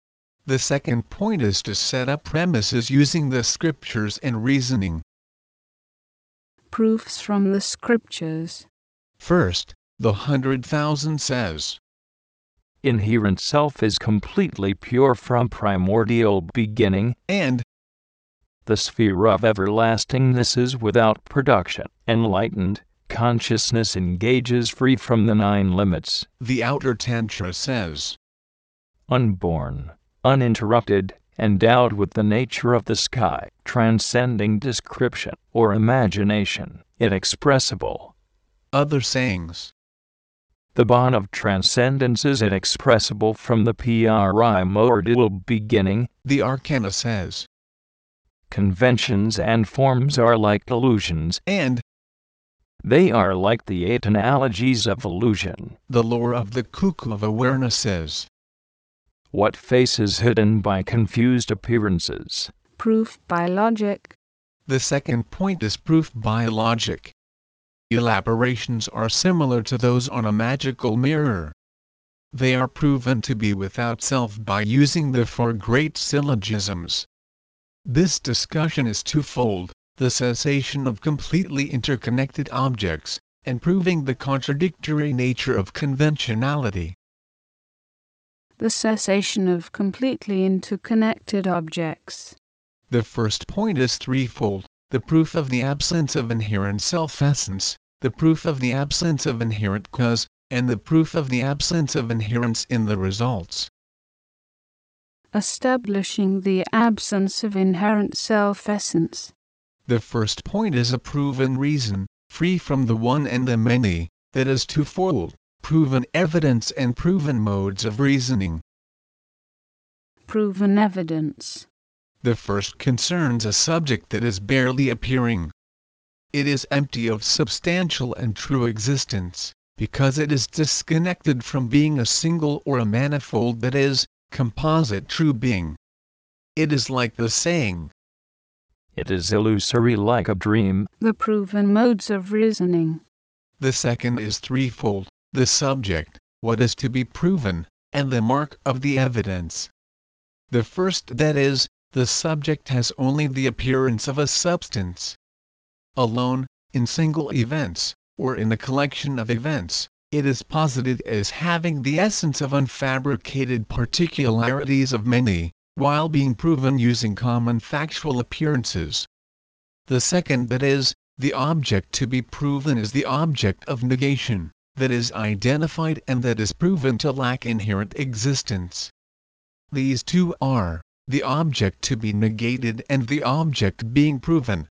The second point is to set up premises using the scriptures and reasoning. Proofs from the scriptures. First, the hundred thousand says, Inherent self is completely pure from primordial beginning, and the sphere of everlastingness is without production. Enlightened, consciousness engages free from the nine limits. the outer Tantra says, unborn, uninterrupted, endowed with the nature of the sky, transcending description or imagination, inexpressible. other sayings, The bond of transcendence is inexpressible from the PRI primordial beginning. the Arcana says, Conventions and forms are like illusions, and they are like the eight analogies of illusion. the lore of the cuckoo of awareness says, What face is hidden by confused appearances? Proof by logic. the second point is proof by logic. Elaborations are similar to those on a magical mirror. They are proven to be without self by using the four great syllogisms. This discussion is twofold the cessation of completely interconnected objects, and proving the contradictory nature of conventionality. The cessation of completely interconnected objects. The first point is threefold the proof of the absence of inherent self essence, the proof of the absence of inherent cause, and the proof of the absence of inherence in the results. Establishing the absence of inherent self essence. The first point is a proven reason, free from the one and the many, that is twofold proven evidence and proven modes of reasoning. Proven evidence. The first concerns a subject that is barely appearing. It is empty of substantial and true existence, because it is disconnected from being a single or a manifold that is, composite true being. It is like the saying, It is illusory like a dream. The proven modes of reasoning. The second is threefold the subject, what is to be proven, and the mark of the evidence. The first that is, the subject has only the appearance of a substance. Alone, in single events, or in a collection of events, it is posited as having the essence of unfabricated particularities of many, while being proven using common factual appearances. The second that is, the object to be proven is the object of negation, that is identified and that is proven to lack inherent existence. These two are the object to be negated and the object being proven.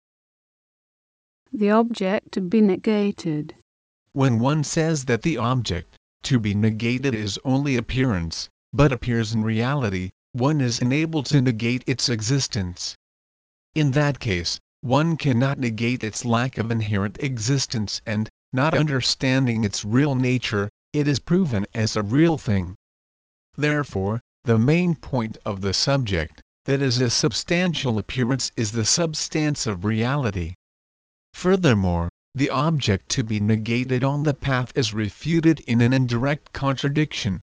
The object to be negated. When one says that the object to be negated is only appearance, but appears in reality, one is enabled to negate its existence. In that case, one cannot negate its lack of inherent existence and, not understanding its real nature, it is proven as a real thing. Therefore, the main point of the subject, that is a substantial appearance is the substance of reality. Furthermore, the object to be negated on the path is refuted in an indirect contradiction.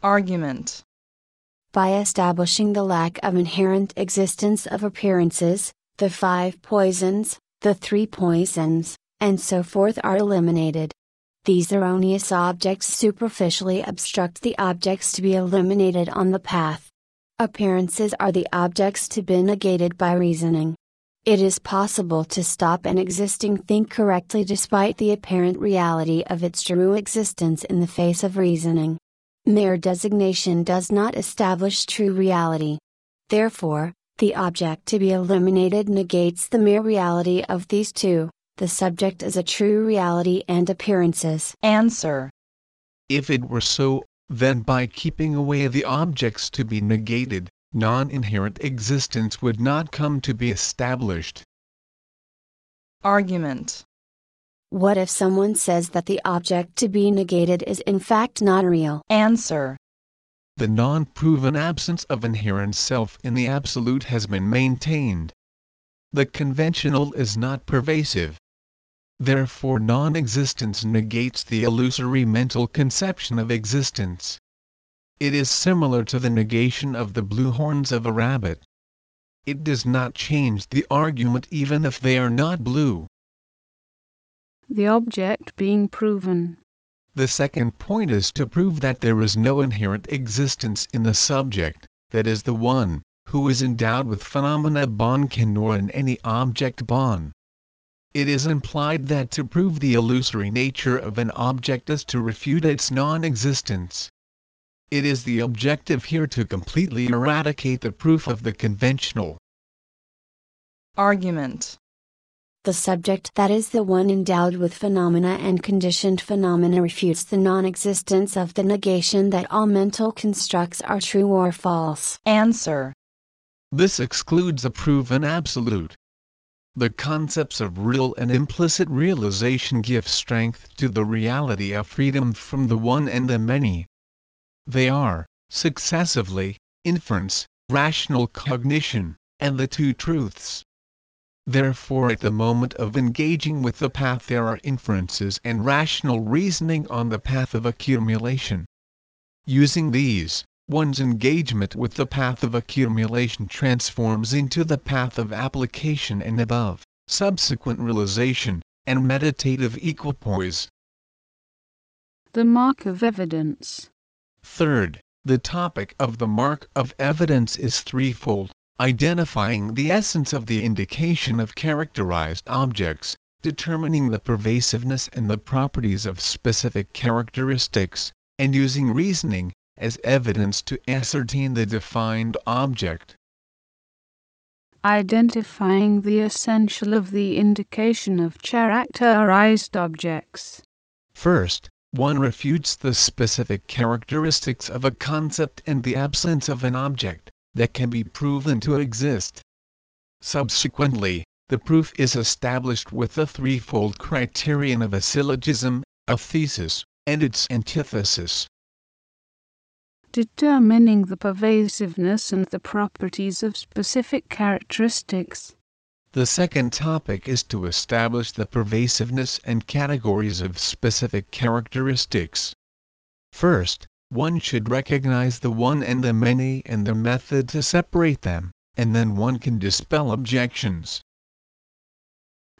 Argument By establishing the lack of inherent existence of appearances, the five poisons, the three poisons, and so forth are eliminated. These erroneous objects superficially obstruct the objects to be eliminated on the path. Appearances are the objects to be negated by reasoning. It is possible to stop an existing thing correctly despite the apparent reality of its true existence in the face of reasoning. Mere designation does not establish true reality. Therefore, the object to be eliminated negates the mere reality of these two the subject is a true reality and appearances. Answer. If it were so, then by keeping away the objects to be negated, non inherent existence would not come to be established. Argument. What if someone says that the object to be negated is in fact not real? Answer. The non proven absence of inherent self in the Absolute has been maintained. The conventional is not pervasive. Therefore non-existence negates the illusory mental conception of existence. It is similar to the negation of the blue horns of a rabbit. It does not change the argument even if they are not blue. The object being proven. The second point is to prove that there is no inherent existence in the subject, that is the one, who is endowed with phenomena bon can nor in any object bon it is implied that to prove the illusory nature of an object is to refute its non-existence. It is the objective here to completely eradicate the proof of the conventional. Argument The subject that is the one endowed with phenomena and conditioned phenomena refutes the non-existence of the negation that all mental constructs are true or false. Answer This excludes a proven absolute. The concepts of real and implicit realization give strength to the reality of freedom from the one and the many. They are, successively, inference, rational cognition, and the two truths. Therefore at the moment of engaging with the path there are inferences and rational reasoning on the path of accumulation. Using these, one's engagement with the path of accumulation transforms into the path of application and above, subsequent realization, and meditative equipoise. The mark of evidence. Third, the topic of the mark of evidence is threefold identifying the essence of the indication of characterized objects, determining the pervasiveness and the properties of specific characteristics, and using reasoning as evidence to ascertain the defined object. Identifying the essential of the indication of characterized objects. First, one refutes the specific characteristics of a concept and the absence of an object that can be proven to exist. Subsequently, the proof is established with the threefold criterion of a syllogism, a thesis, and its antithesis. Determining the pervasiveness and the properties of specific characteristics. The second topic is to establish the pervasiveness and categories of specific characteristics. First, one should recognize the one and the many and the method to separate them, and then one can dispel objections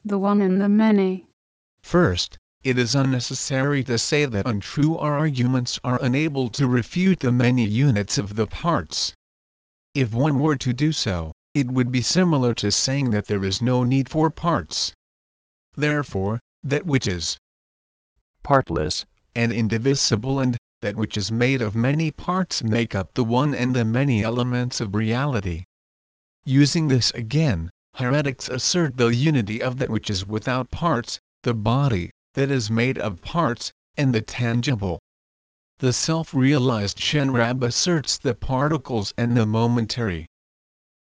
the one and the many. First, it is unnecessary to say that untrue arguments are unable to refute the many units of the parts. If one were to do so, it would be similar to saying that there is no need for parts. Therefore, that which is partless and indivisible and that which is made of many parts make up the one and the many elements of reality. Using this again, heretics assert the unity of that which is without parts, the body, that is made of parts, and the tangible. The self-realized Shenrab asserts the particles and the momentary.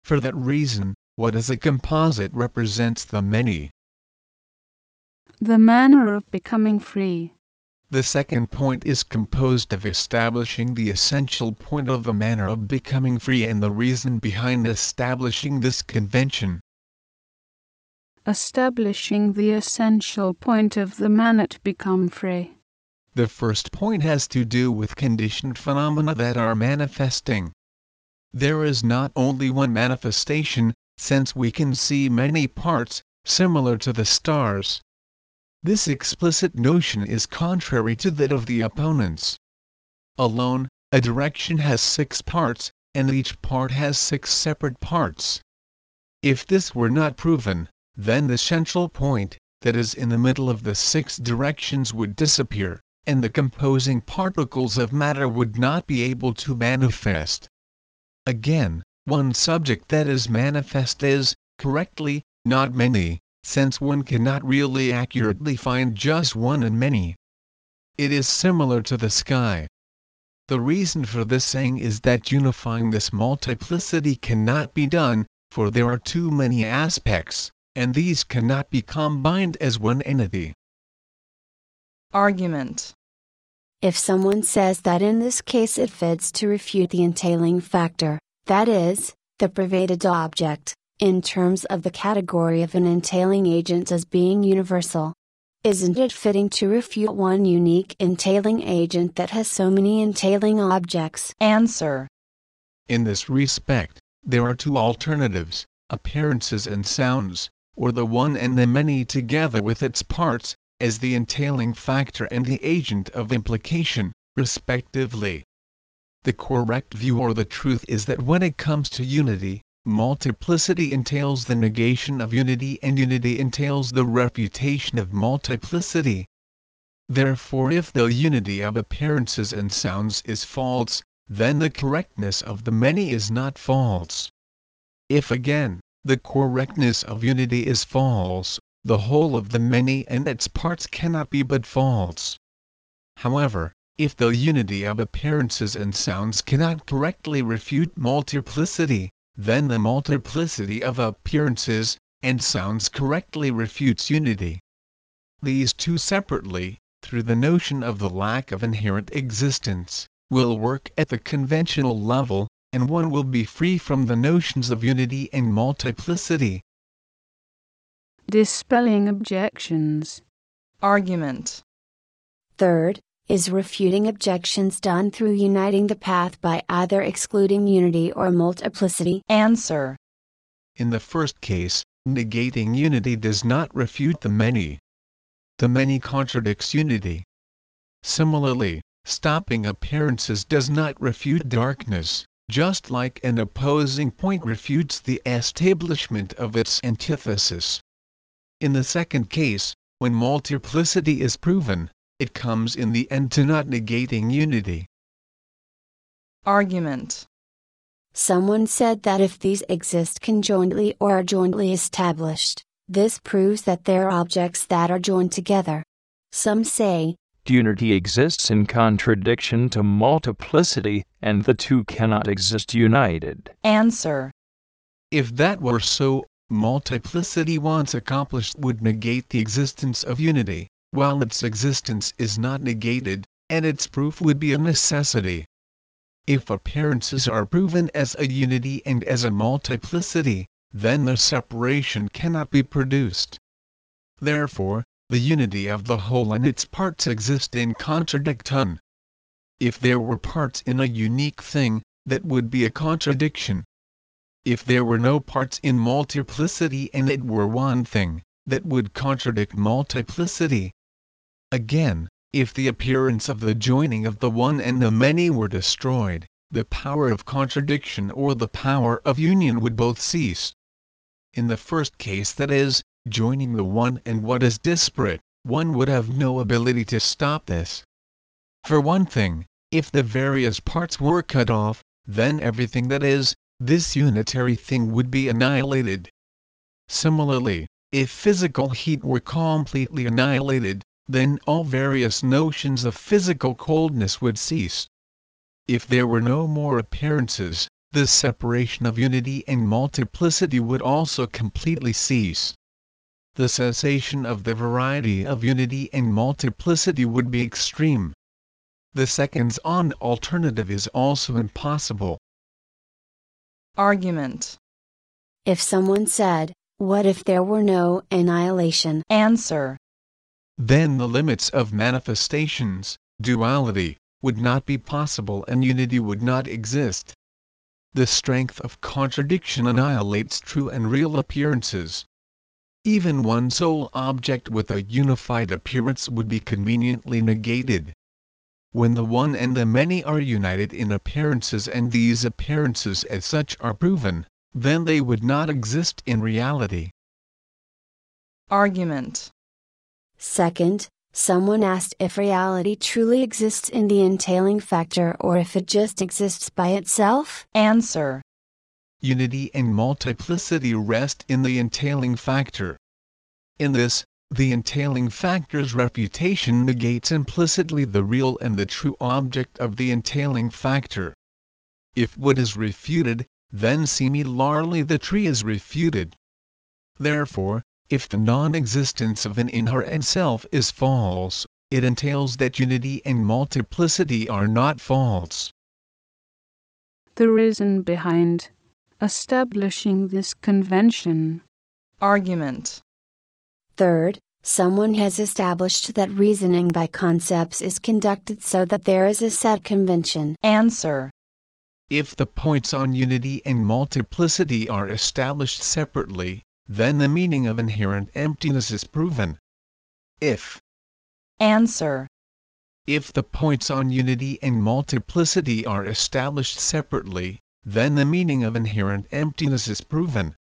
For that reason, what is a composite represents the many. The manner of becoming free. The second point is composed of establishing the essential point of the manner of becoming free and the reason behind establishing this convention establishing the essential point of the manner to become free. The first point has to do with conditioned phenomena that are manifesting. There is not only one manifestation, since we can see many parts, similar to the stars. This explicit notion is contrary to that of the opponents. Alone, a direction has six parts, and each part has six separate parts. If this were not proven, then the central point, that is in the middle of the six directions would disappear, and the composing particles of matter would not be able to manifest. Again, one subject that is manifest is, correctly, not many, since one cannot really accurately find just one and many. It is similar to the sky. The reason for this saying is that unifying this multiplicity cannot be done, for there are too many aspects and these cannot be combined as one entity. Argument If someone says that in this case it fits to refute the entailing factor, that is, the pervaded object, in terms of the category of an entailing agent as being universal. Isn't it fitting to refute one unique entailing agent that has so many entailing objects? Answer In this respect, there are two alternatives appearances and sounds or the one and the many together with its parts, as the entailing factor and the agent of implication, respectively. The correct view or the truth is that when it comes to unity, multiplicity entails the negation of unity and unity entails the refutation of multiplicity. Therefore if the unity of appearances and sounds is false, then the correctness of the many is not false. If again, the correctness of unity is false, the whole of the many and its parts cannot be but false. However, if the unity of appearances and sounds cannot correctly refute multiplicity, then the multiplicity of appearances and sounds correctly refutes unity. These two separately, through the notion of the lack of inherent existence, will work at the conventional level, and one will be free from the notions of unity and multiplicity. Dispelling objections. Argument. Third, is refuting objections done through uniting the path by either excluding unity or multiplicity? Answer. In the first case, negating unity does not refute the many. The many contradicts unity. Similarly, stopping appearances does not refute darkness just like an opposing point refutes the establishment of its antithesis. In the second case, when multiplicity is proven, it comes in the end to not negating unity. Argument. Someone said that if these exist conjointly or are jointly established, this proves that they're objects that are joined together. Some say, Unity exists in contradiction to multiplicity, and the two cannot exist united. Answer. If that were so, multiplicity once accomplished would negate the existence of unity, while its existence is not negated, and its proof would be a necessity. If appearances are proven as a unity and as a multiplicity, then the separation cannot be produced. Therefore, the unity of the whole and its parts exist in contradicton. If there were parts in a unique thing, that would be a contradiction. If there were no parts in multiplicity and it were one thing, that would contradict multiplicity. Again, if the appearance of the joining of the one and the many were destroyed, the power of contradiction or the power of union would both cease. In the first case that is, joining the one and what is disparate, one would have no ability to stop this. For one thing, if the various parts were cut off, then everything that is, this unitary thing would be annihilated. Similarly, if physical heat were completely annihilated, then all various notions of physical coldness would cease. If there were no more appearances, the separation of unity and multiplicity would also completely cease. The cessation of the variety of unity and multiplicity would be extreme. The second's on alternative is also impossible. Argument. if someone said, What if there were no annihilation? Answer. Then the limits of manifestations, duality, would not be possible and unity would not exist. The strength of contradiction annihilates true and real appearances. Even one sole object with a unified appearance would be conveniently negated. When the one and the many are united in appearances and these appearances as such are proven, then they would not exist in reality. Argument. Second, someone asked if reality truly exists in the entailing factor or if it just exists by itself? Answer. Unity and multiplicity rest in the entailing factor. In this, the entailing factor's reputation negates implicitly the real and the true object of the entailing factor. If what is refuted, then similarly the tree is refuted. Therefore, if the non-existence of an inherent self is false, it entails that unity and multiplicity are not false. The reason behind establishing this convention. Argument. Third, someone has established that reasoning by concepts is conducted so that there is a set convention. Answer. If the points on unity and multiplicity are established separately, then the meaning of inherent emptiness is proven. If Answer. if the points on unity and multiplicity are established separately, then the meaning of inherent emptiness is proven.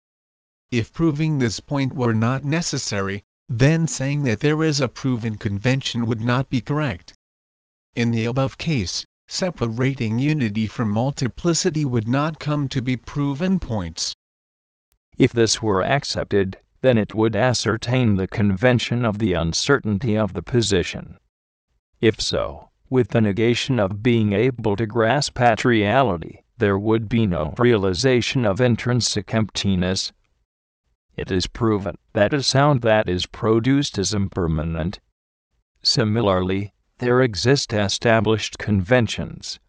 If proving this point were not necessary, then saying that there is a proven convention would not be correct. In the above case, separating unity from multiplicity would not come to be proven points. If this were accepted, then it would ascertain the convention of the uncertainty of the position. If so, with the negation of being able to grasp at reality, there would be no realization of intrinsic emptiness. It is proven that a sound that is produced is impermanent. Similarly, there exist established conventions.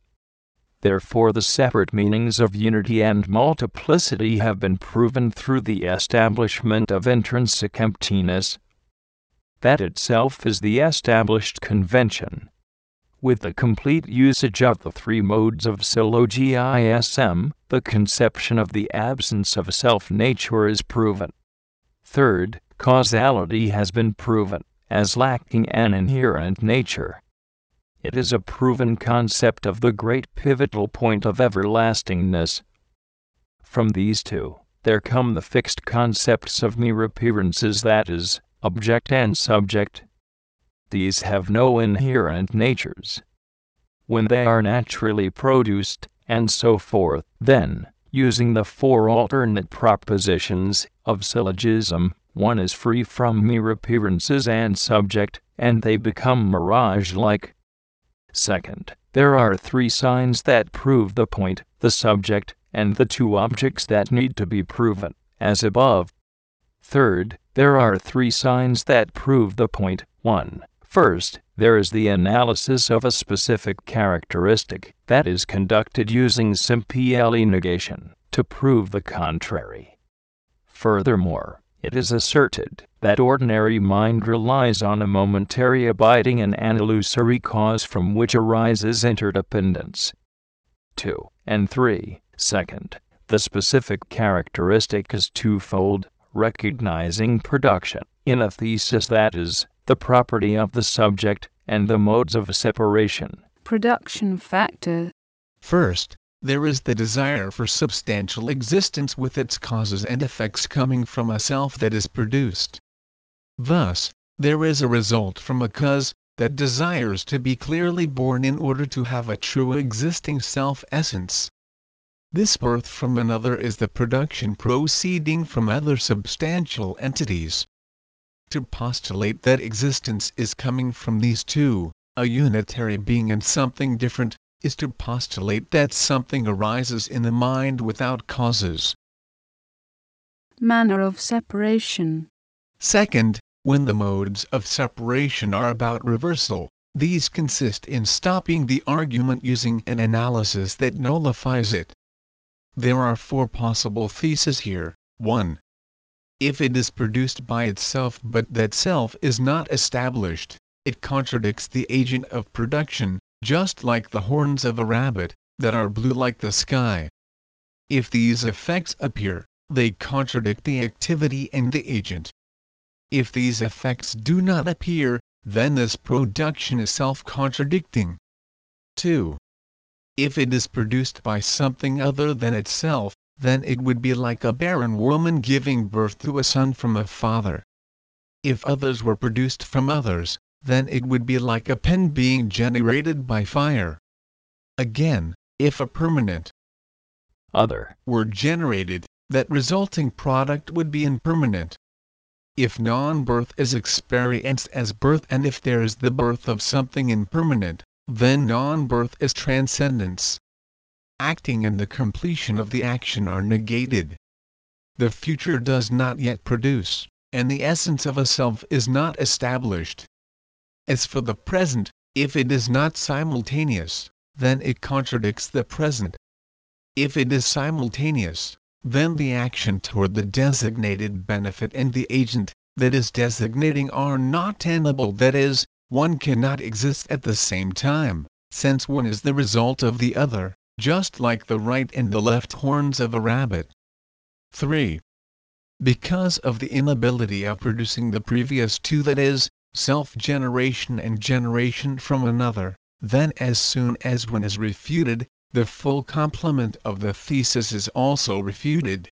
Therefore, the separate meanings of unity and multiplicity have been proven through the establishment of intrinsic emptiness. That itself is the established convention. With the complete usage of the three modes of syllogism, the conception of the absence of self nature is proven. Third, causality has been proven as lacking an inherent nature. It is a proven concept of the great pivotal point of everlastingness. From these two, there come the fixed concepts of mere appearances that is, object and subject. These have no inherent natures. When they are naturally produced, and so forth, then, using the four alternate propositions of syllogism, one is free from mere appearances and subject, and they become mirage like. Second, there are three signs that prove the point, the subject, and the two objects that need to be proven, as above. Third, there are three signs that prove the point. 1. First, there is the analysis of a specific characteristic that is conducted using simple negation to prove the contrary. Furthermore, it is asserted that ordinary mind relies on a momentary abiding and an illusory cause from which arises interdependence. 2. And 3. Second, the specific characteristic is twofold, recognizing production in a thesis that is, the property of the subject, and the modes of separation. Production factor. First, there is the desire for substantial existence with its causes and effects coming from a self that is produced. Thus, there is a result from a cause that desires to be clearly born in order to have a true existing self essence. This birth from another is the production proceeding from other substantial entities. To postulate that existence is coming from these two, a unitary being and something different, is to postulate that something arises in the mind without causes. Manner of separation. Second, when the modes of separation are about reversal, these consist in stopping the argument using an analysis that nullifies it. There are four possible theses here. 1. If it is produced by itself but that self is not established, it contradicts the agent of production, just like the horns of a rabbit, that are blue like the sky. If these effects appear, they contradict the activity and the agent. If these effects do not appear, then this production is self-contradicting. 2. If it is produced by something other than itself, then it would be like a barren woman giving birth to a son from a father. If others were produced from others, then it would be like a pen being generated by fire. Again, if a permanent other were generated, that resulting product would be impermanent. If non-birth is experienced as birth and if there is the birth of something impermanent, then non-birth is transcendence. Acting and the completion of the action are negated. The future does not yet produce, and the essence of a self is not established. As for the present, if it is not simultaneous, then it contradicts the present. If it is simultaneous, then the action toward the designated benefit and the agent that is designating are not tenable that is, one cannot exist at the same time, since one is the result of the other, just like the right and the left horns of a rabbit. 3. Because of the inability of producing the previous two that is, self-generation and generation from another, then as soon as one is refuted, the full complement of the thesis is also refuted.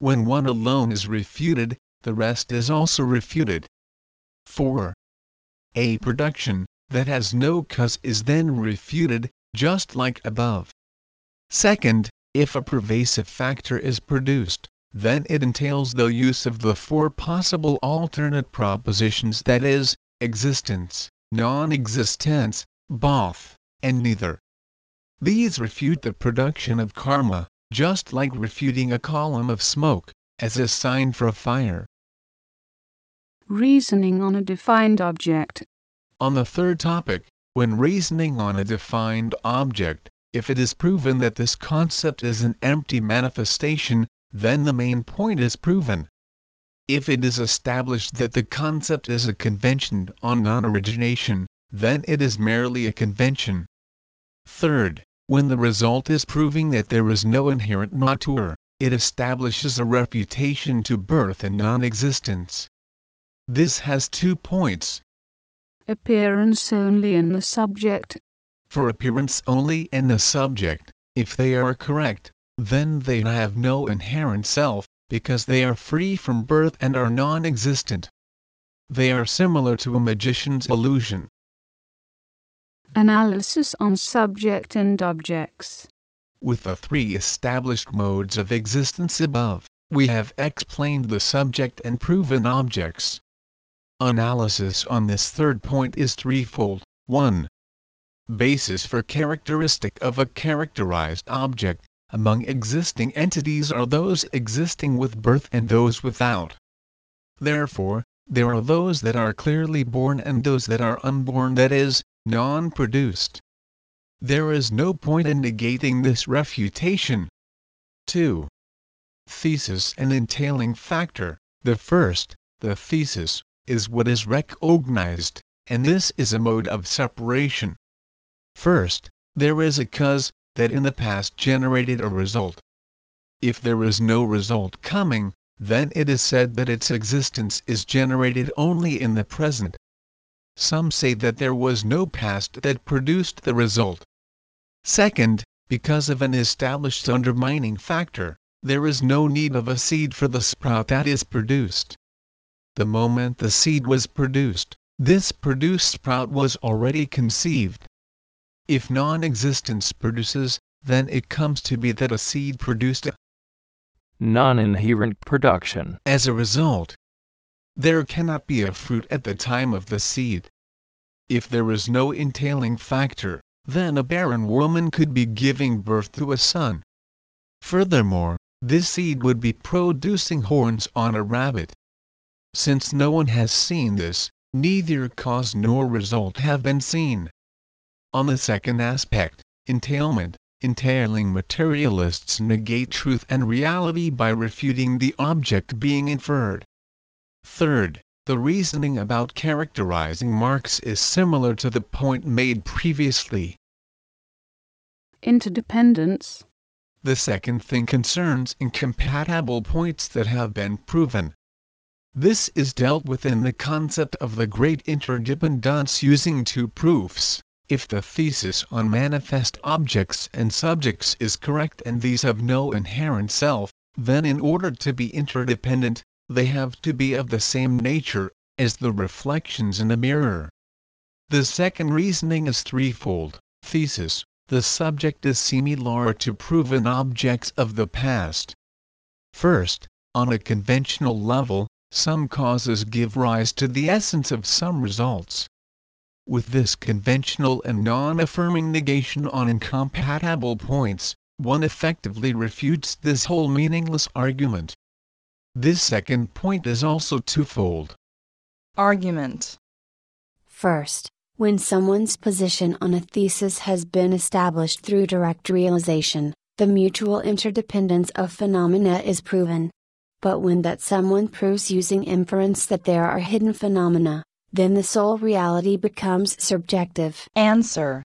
When one alone is refuted, the rest is also refuted. 4. A production that has no cause is then refuted, just like above. Second, if a pervasive factor is produced, then it entails the use of the four possible alternate propositions that is, existence, non-existence, both, and neither. These refute the production of karma, just like refuting a column of smoke, as a sign for a fire. Reasoning on a defined object. On the third topic, when reasoning on a defined object, if it is proven that this concept is an empty manifestation, then the main point is proven. If it is established that the concept is a convention on non-origination, then it is merely a convention. Third, when the result is proving that there is no inherent nature, it establishes a refutation to birth and non-existence. This has two points. Appearance only in the subject. For appearance only in the subject, if they are correct, then they have no inherent self, because they are free from birth and are non existent. They are similar to a magician's illusion. Analysis on subject and objects. With the three established modes of existence above, we have explained the subject and proven objects. Analysis on this third point is threefold. 1. Basis for characteristic of a characterized object among existing entities are those existing with birth and those without. Therefore, there are those that are clearly born and those that are unborn, that is, non produced. There is no point in negating this refutation. 2. Thesis and entailing factor. The first, the thesis, is what is recognized, and this is a mode of separation. First, there is a cause that in the past generated a result. If there is no result coming, then it is said that its existence is generated only in the present. Some say that there was no past that produced the result. Second, because of an established undermining factor, there is no need of a seed for the sprout that is produced. The moment the seed was produced, this produced sprout was already conceived. If non existence produces, then it comes to be that a seed produced a non inherent production. As a result, there cannot be a fruit at the time of the seed. If there is no entailing factor, then a barren woman could be giving birth to a son. Furthermore, this seed would be producing horns on a rabbit. Since no one has seen this, neither cause nor result have been seen. On the second aspect, entailment, entailing materialists negate truth and reality by refuting the object being inferred. Third, the reasoning about characterizing marks is similar to the point made previously. Interdependence. The second thing concerns incompatible points that have been proven. This is dealt with in the concept of the great interdependence using two proofs. If the thesis on manifest objects and subjects is correct and these have no inherent self, then in order to be interdependent, they have to be of the same nature as the reflections in a mirror. The second reasoning is threefold. Thesis The subject is similar to proven objects of the past. First, on a conventional level, some causes give rise to the essence of some results. With this conventional and non affirming negation on incompatible points, one effectively refutes this whole meaningless argument. This second point is also twofold. Argument. First, when someone's position on a thesis has been established through direct realization, the mutual interdependence of phenomena is proven. But when that someone proves using inference that there are hidden phenomena, then the sole reality becomes subjective. Answer.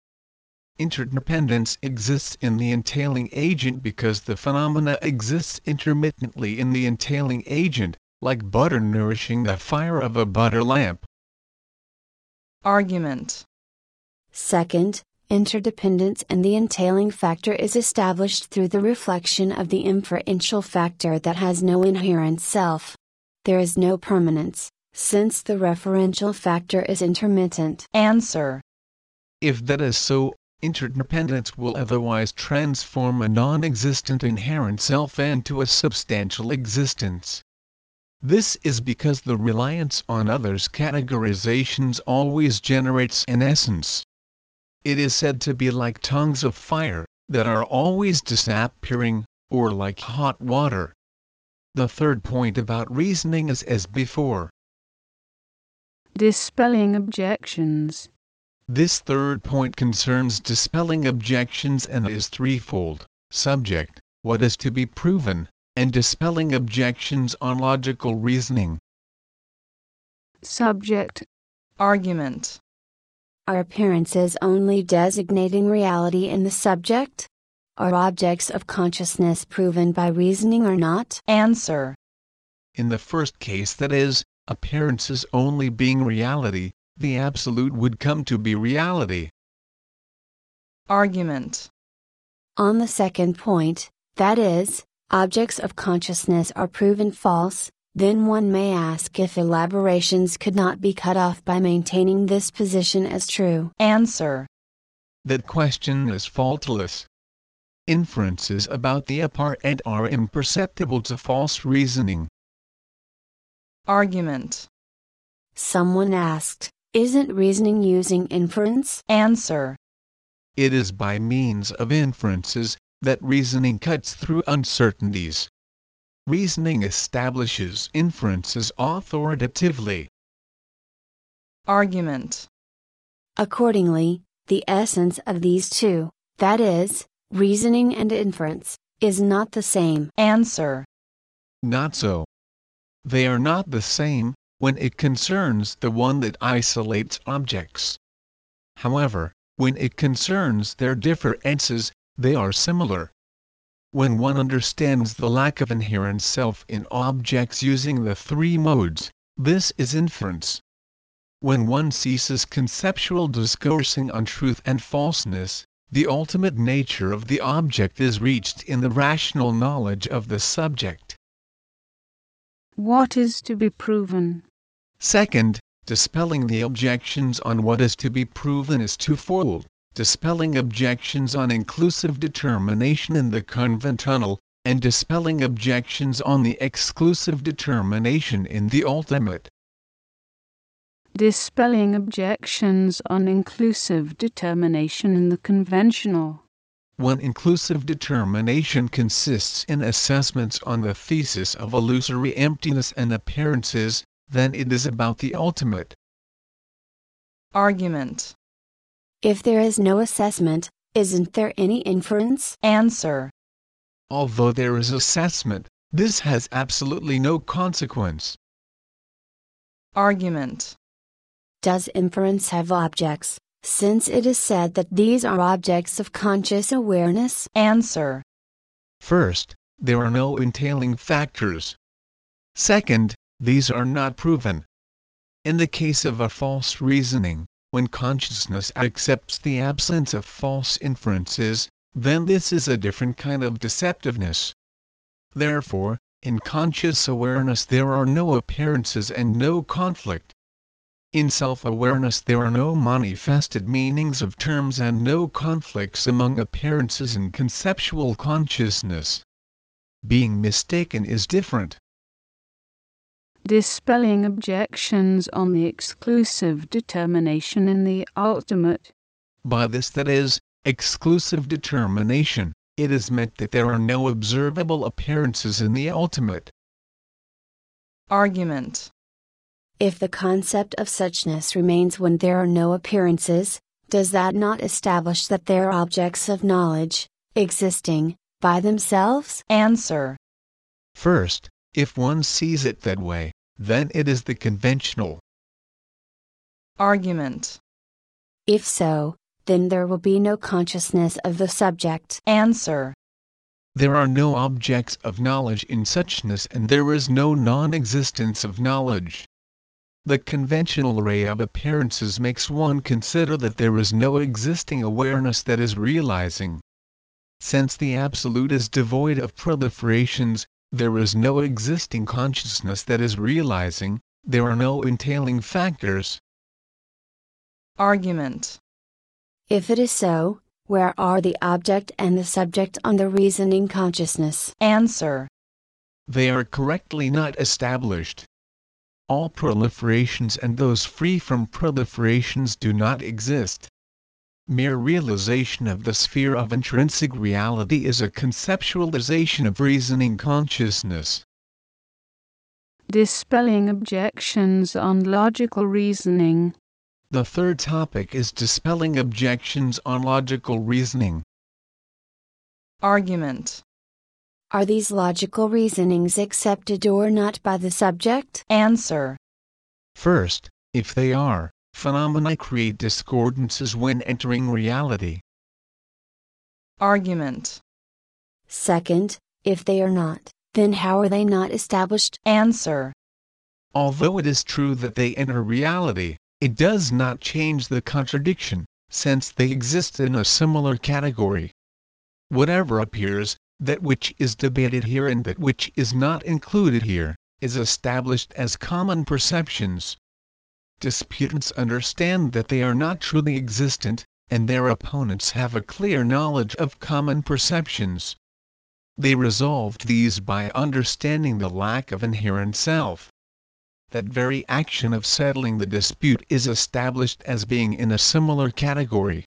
Interdependence exists in the entailing agent because the phenomena exists intermittently in the entailing agent, like butter nourishing the fire of a butter lamp. Argument. Second, interdependence and the entailing factor is established through the reflection of the inferential factor that has no inherent self. There is no permanence, since the referential factor is intermittent. Answer. If that is so, interdependence will otherwise transform a non existent inherent self into a substantial existence. This is because the reliance on others' categorizations always generates an essence. It is said to be like tongues of fire, that are always disappearing, or like hot water. The third point about reasoning is as before. Dispelling objections. This third point concerns dispelling objections and is threefold subject, what is to be proven, and dispelling objections on logical reasoning. Subject. Argument. Are appearances only designating reality in the subject? Are objects of consciousness proven by reasoning or not? Answer. In the first case, that is, appearances only being reality, the absolute would come to be reality. Argument. On the second point, that is, objects of consciousness are proven false, then one may ask if elaborations could not be cut off by maintaining this position as true. Answer. That question is faultless. Inferences about the apparent are imperceptible to false reasoning. Argument. Someone asked, Isn't reasoning using inference? Answer. It is by means of inferences that reasoning cuts through uncertainties. Reasoning establishes inferences authoritatively. Argument. Accordingly, the essence of these two, that is, reasoning and inference, is not the same. Answer. Not so. They are not the same, when it concerns the one that isolates objects. However, when it concerns their differences, they are similar. When one understands the lack of inherent self in objects using the three modes, this is inference. When one ceases conceptual discoursing on truth and falseness, the ultimate nature of the object is reached in the rational knowledge of the subject. What is to be proven? Second, dispelling the objections on what is to be proven is twofold dispelling objections on inclusive determination in the conventional, and dispelling objections on the exclusive determination in the ultimate. Dispelling objections on inclusive determination in the conventional. When inclusive determination consists in assessments on the thesis of illusory emptiness and appearances, then it is about the ultimate. Argument. If there is no assessment, isn't there any inference? Answer. Although there is assessment, this has absolutely no consequence. Argument. Does inference have objects, since it is said that these are objects of conscious awareness? Answer. First, there are no entailing factors. Second, these are not proven. In the case of a false reasoning, when consciousness accepts the absence of false inferences, then this is a different kind of deceptiveness. Therefore, in conscious awareness there are no appearances and no conflict. In self awareness there are no manifested meanings of terms and no conflicts among appearances in conceptual consciousness. Being mistaken is different. Dispelling objections on the exclusive determination in the ultimate. By this, that is, exclusive determination, it is meant that there are no observable appearances in the ultimate. Argument. If the concept of suchness remains when there are no appearances, does that not establish that they are objects of knowledge, existing, by themselves? Answer. First, if one sees it that way, then it is the conventional. Argument. If so, then there will be no consciousness of the subject. Answer. There are no objects of knowledge in suchness and there is no non existence of knowledge. The conventional array of appearances makes one consider that there is no existing awareness that is realizing. Since the Absolute is devoid of proliferations, there is no existing consciousness that is realizing, there are no entailing factors. Argument. If it is so, where are the object and the subject on the reasoning consciousness? Answer. They are correctly not established. All proliferations and those free from proliferations do not exist. Mere realization of the sphere of intrinsic reality is a conceptualization of reasoning consciousness. Dispelling objections on logical reasoning. The third topic is dispelling objections on logical reasoning. Argument. Are these logical reasonings accepted or not by the subject? Answer. First, if they are, phenomena create discordances when entering reality. Argument. Second, if they are not, then how are they not established? Answer. Although it is true that they enter reality, it does not change the contradiction, since they exist in a similar category. Whatever appears, that which is debated here and that which is not included here, is established as common perceptions. Disputants understand that they are not truly existent, and their opponents have a clear knowledge of common perceptions. They resolved these by understanding the lack of inherent self. That very action of settling the dispute is established as being in a similar category.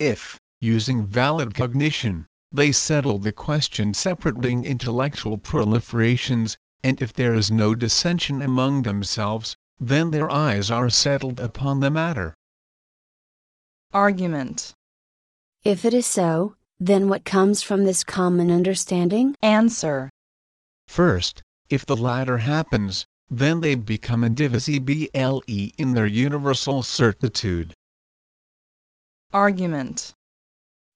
If, using valid cognition, they settle the question separating intellectual proliferations, and if there is no dissension among themselves, then their eyes are settled upon the matter. Argument. If it is so, then what comes from this common understanding? Answer. First, if the latter happens, then they become indivisible in their universal certitude. Argument.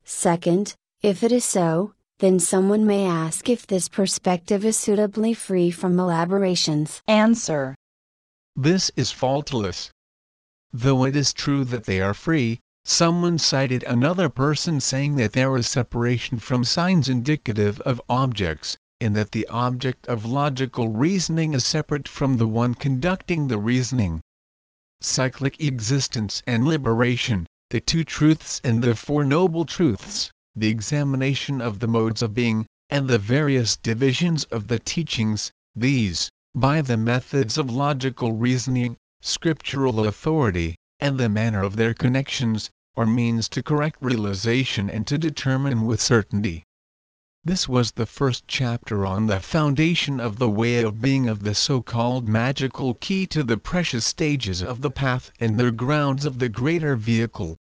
Second, if it is so, then someone may ask if this perspective is suitably free from elaborations. Answer. This is faultless. Though it is true that they are free, someone cited another person saying that there is separation from signs indicative of objects, in that the object of logical reasoning is separate from the one conducting the reasoning. Cyclic existence and liberation, the two truths and the Four Noble Truths, the examination of the modes of being, and the various divisions of the teachings, these, by the methods of logical reasoning, scriptural authority, and the manner of their connections, are means to correct realization and to determine with certainty. This was the first chapter on the foundation of the way of being of the so-called magical key to the precious stages of the path and their grounds of the greater vehicle.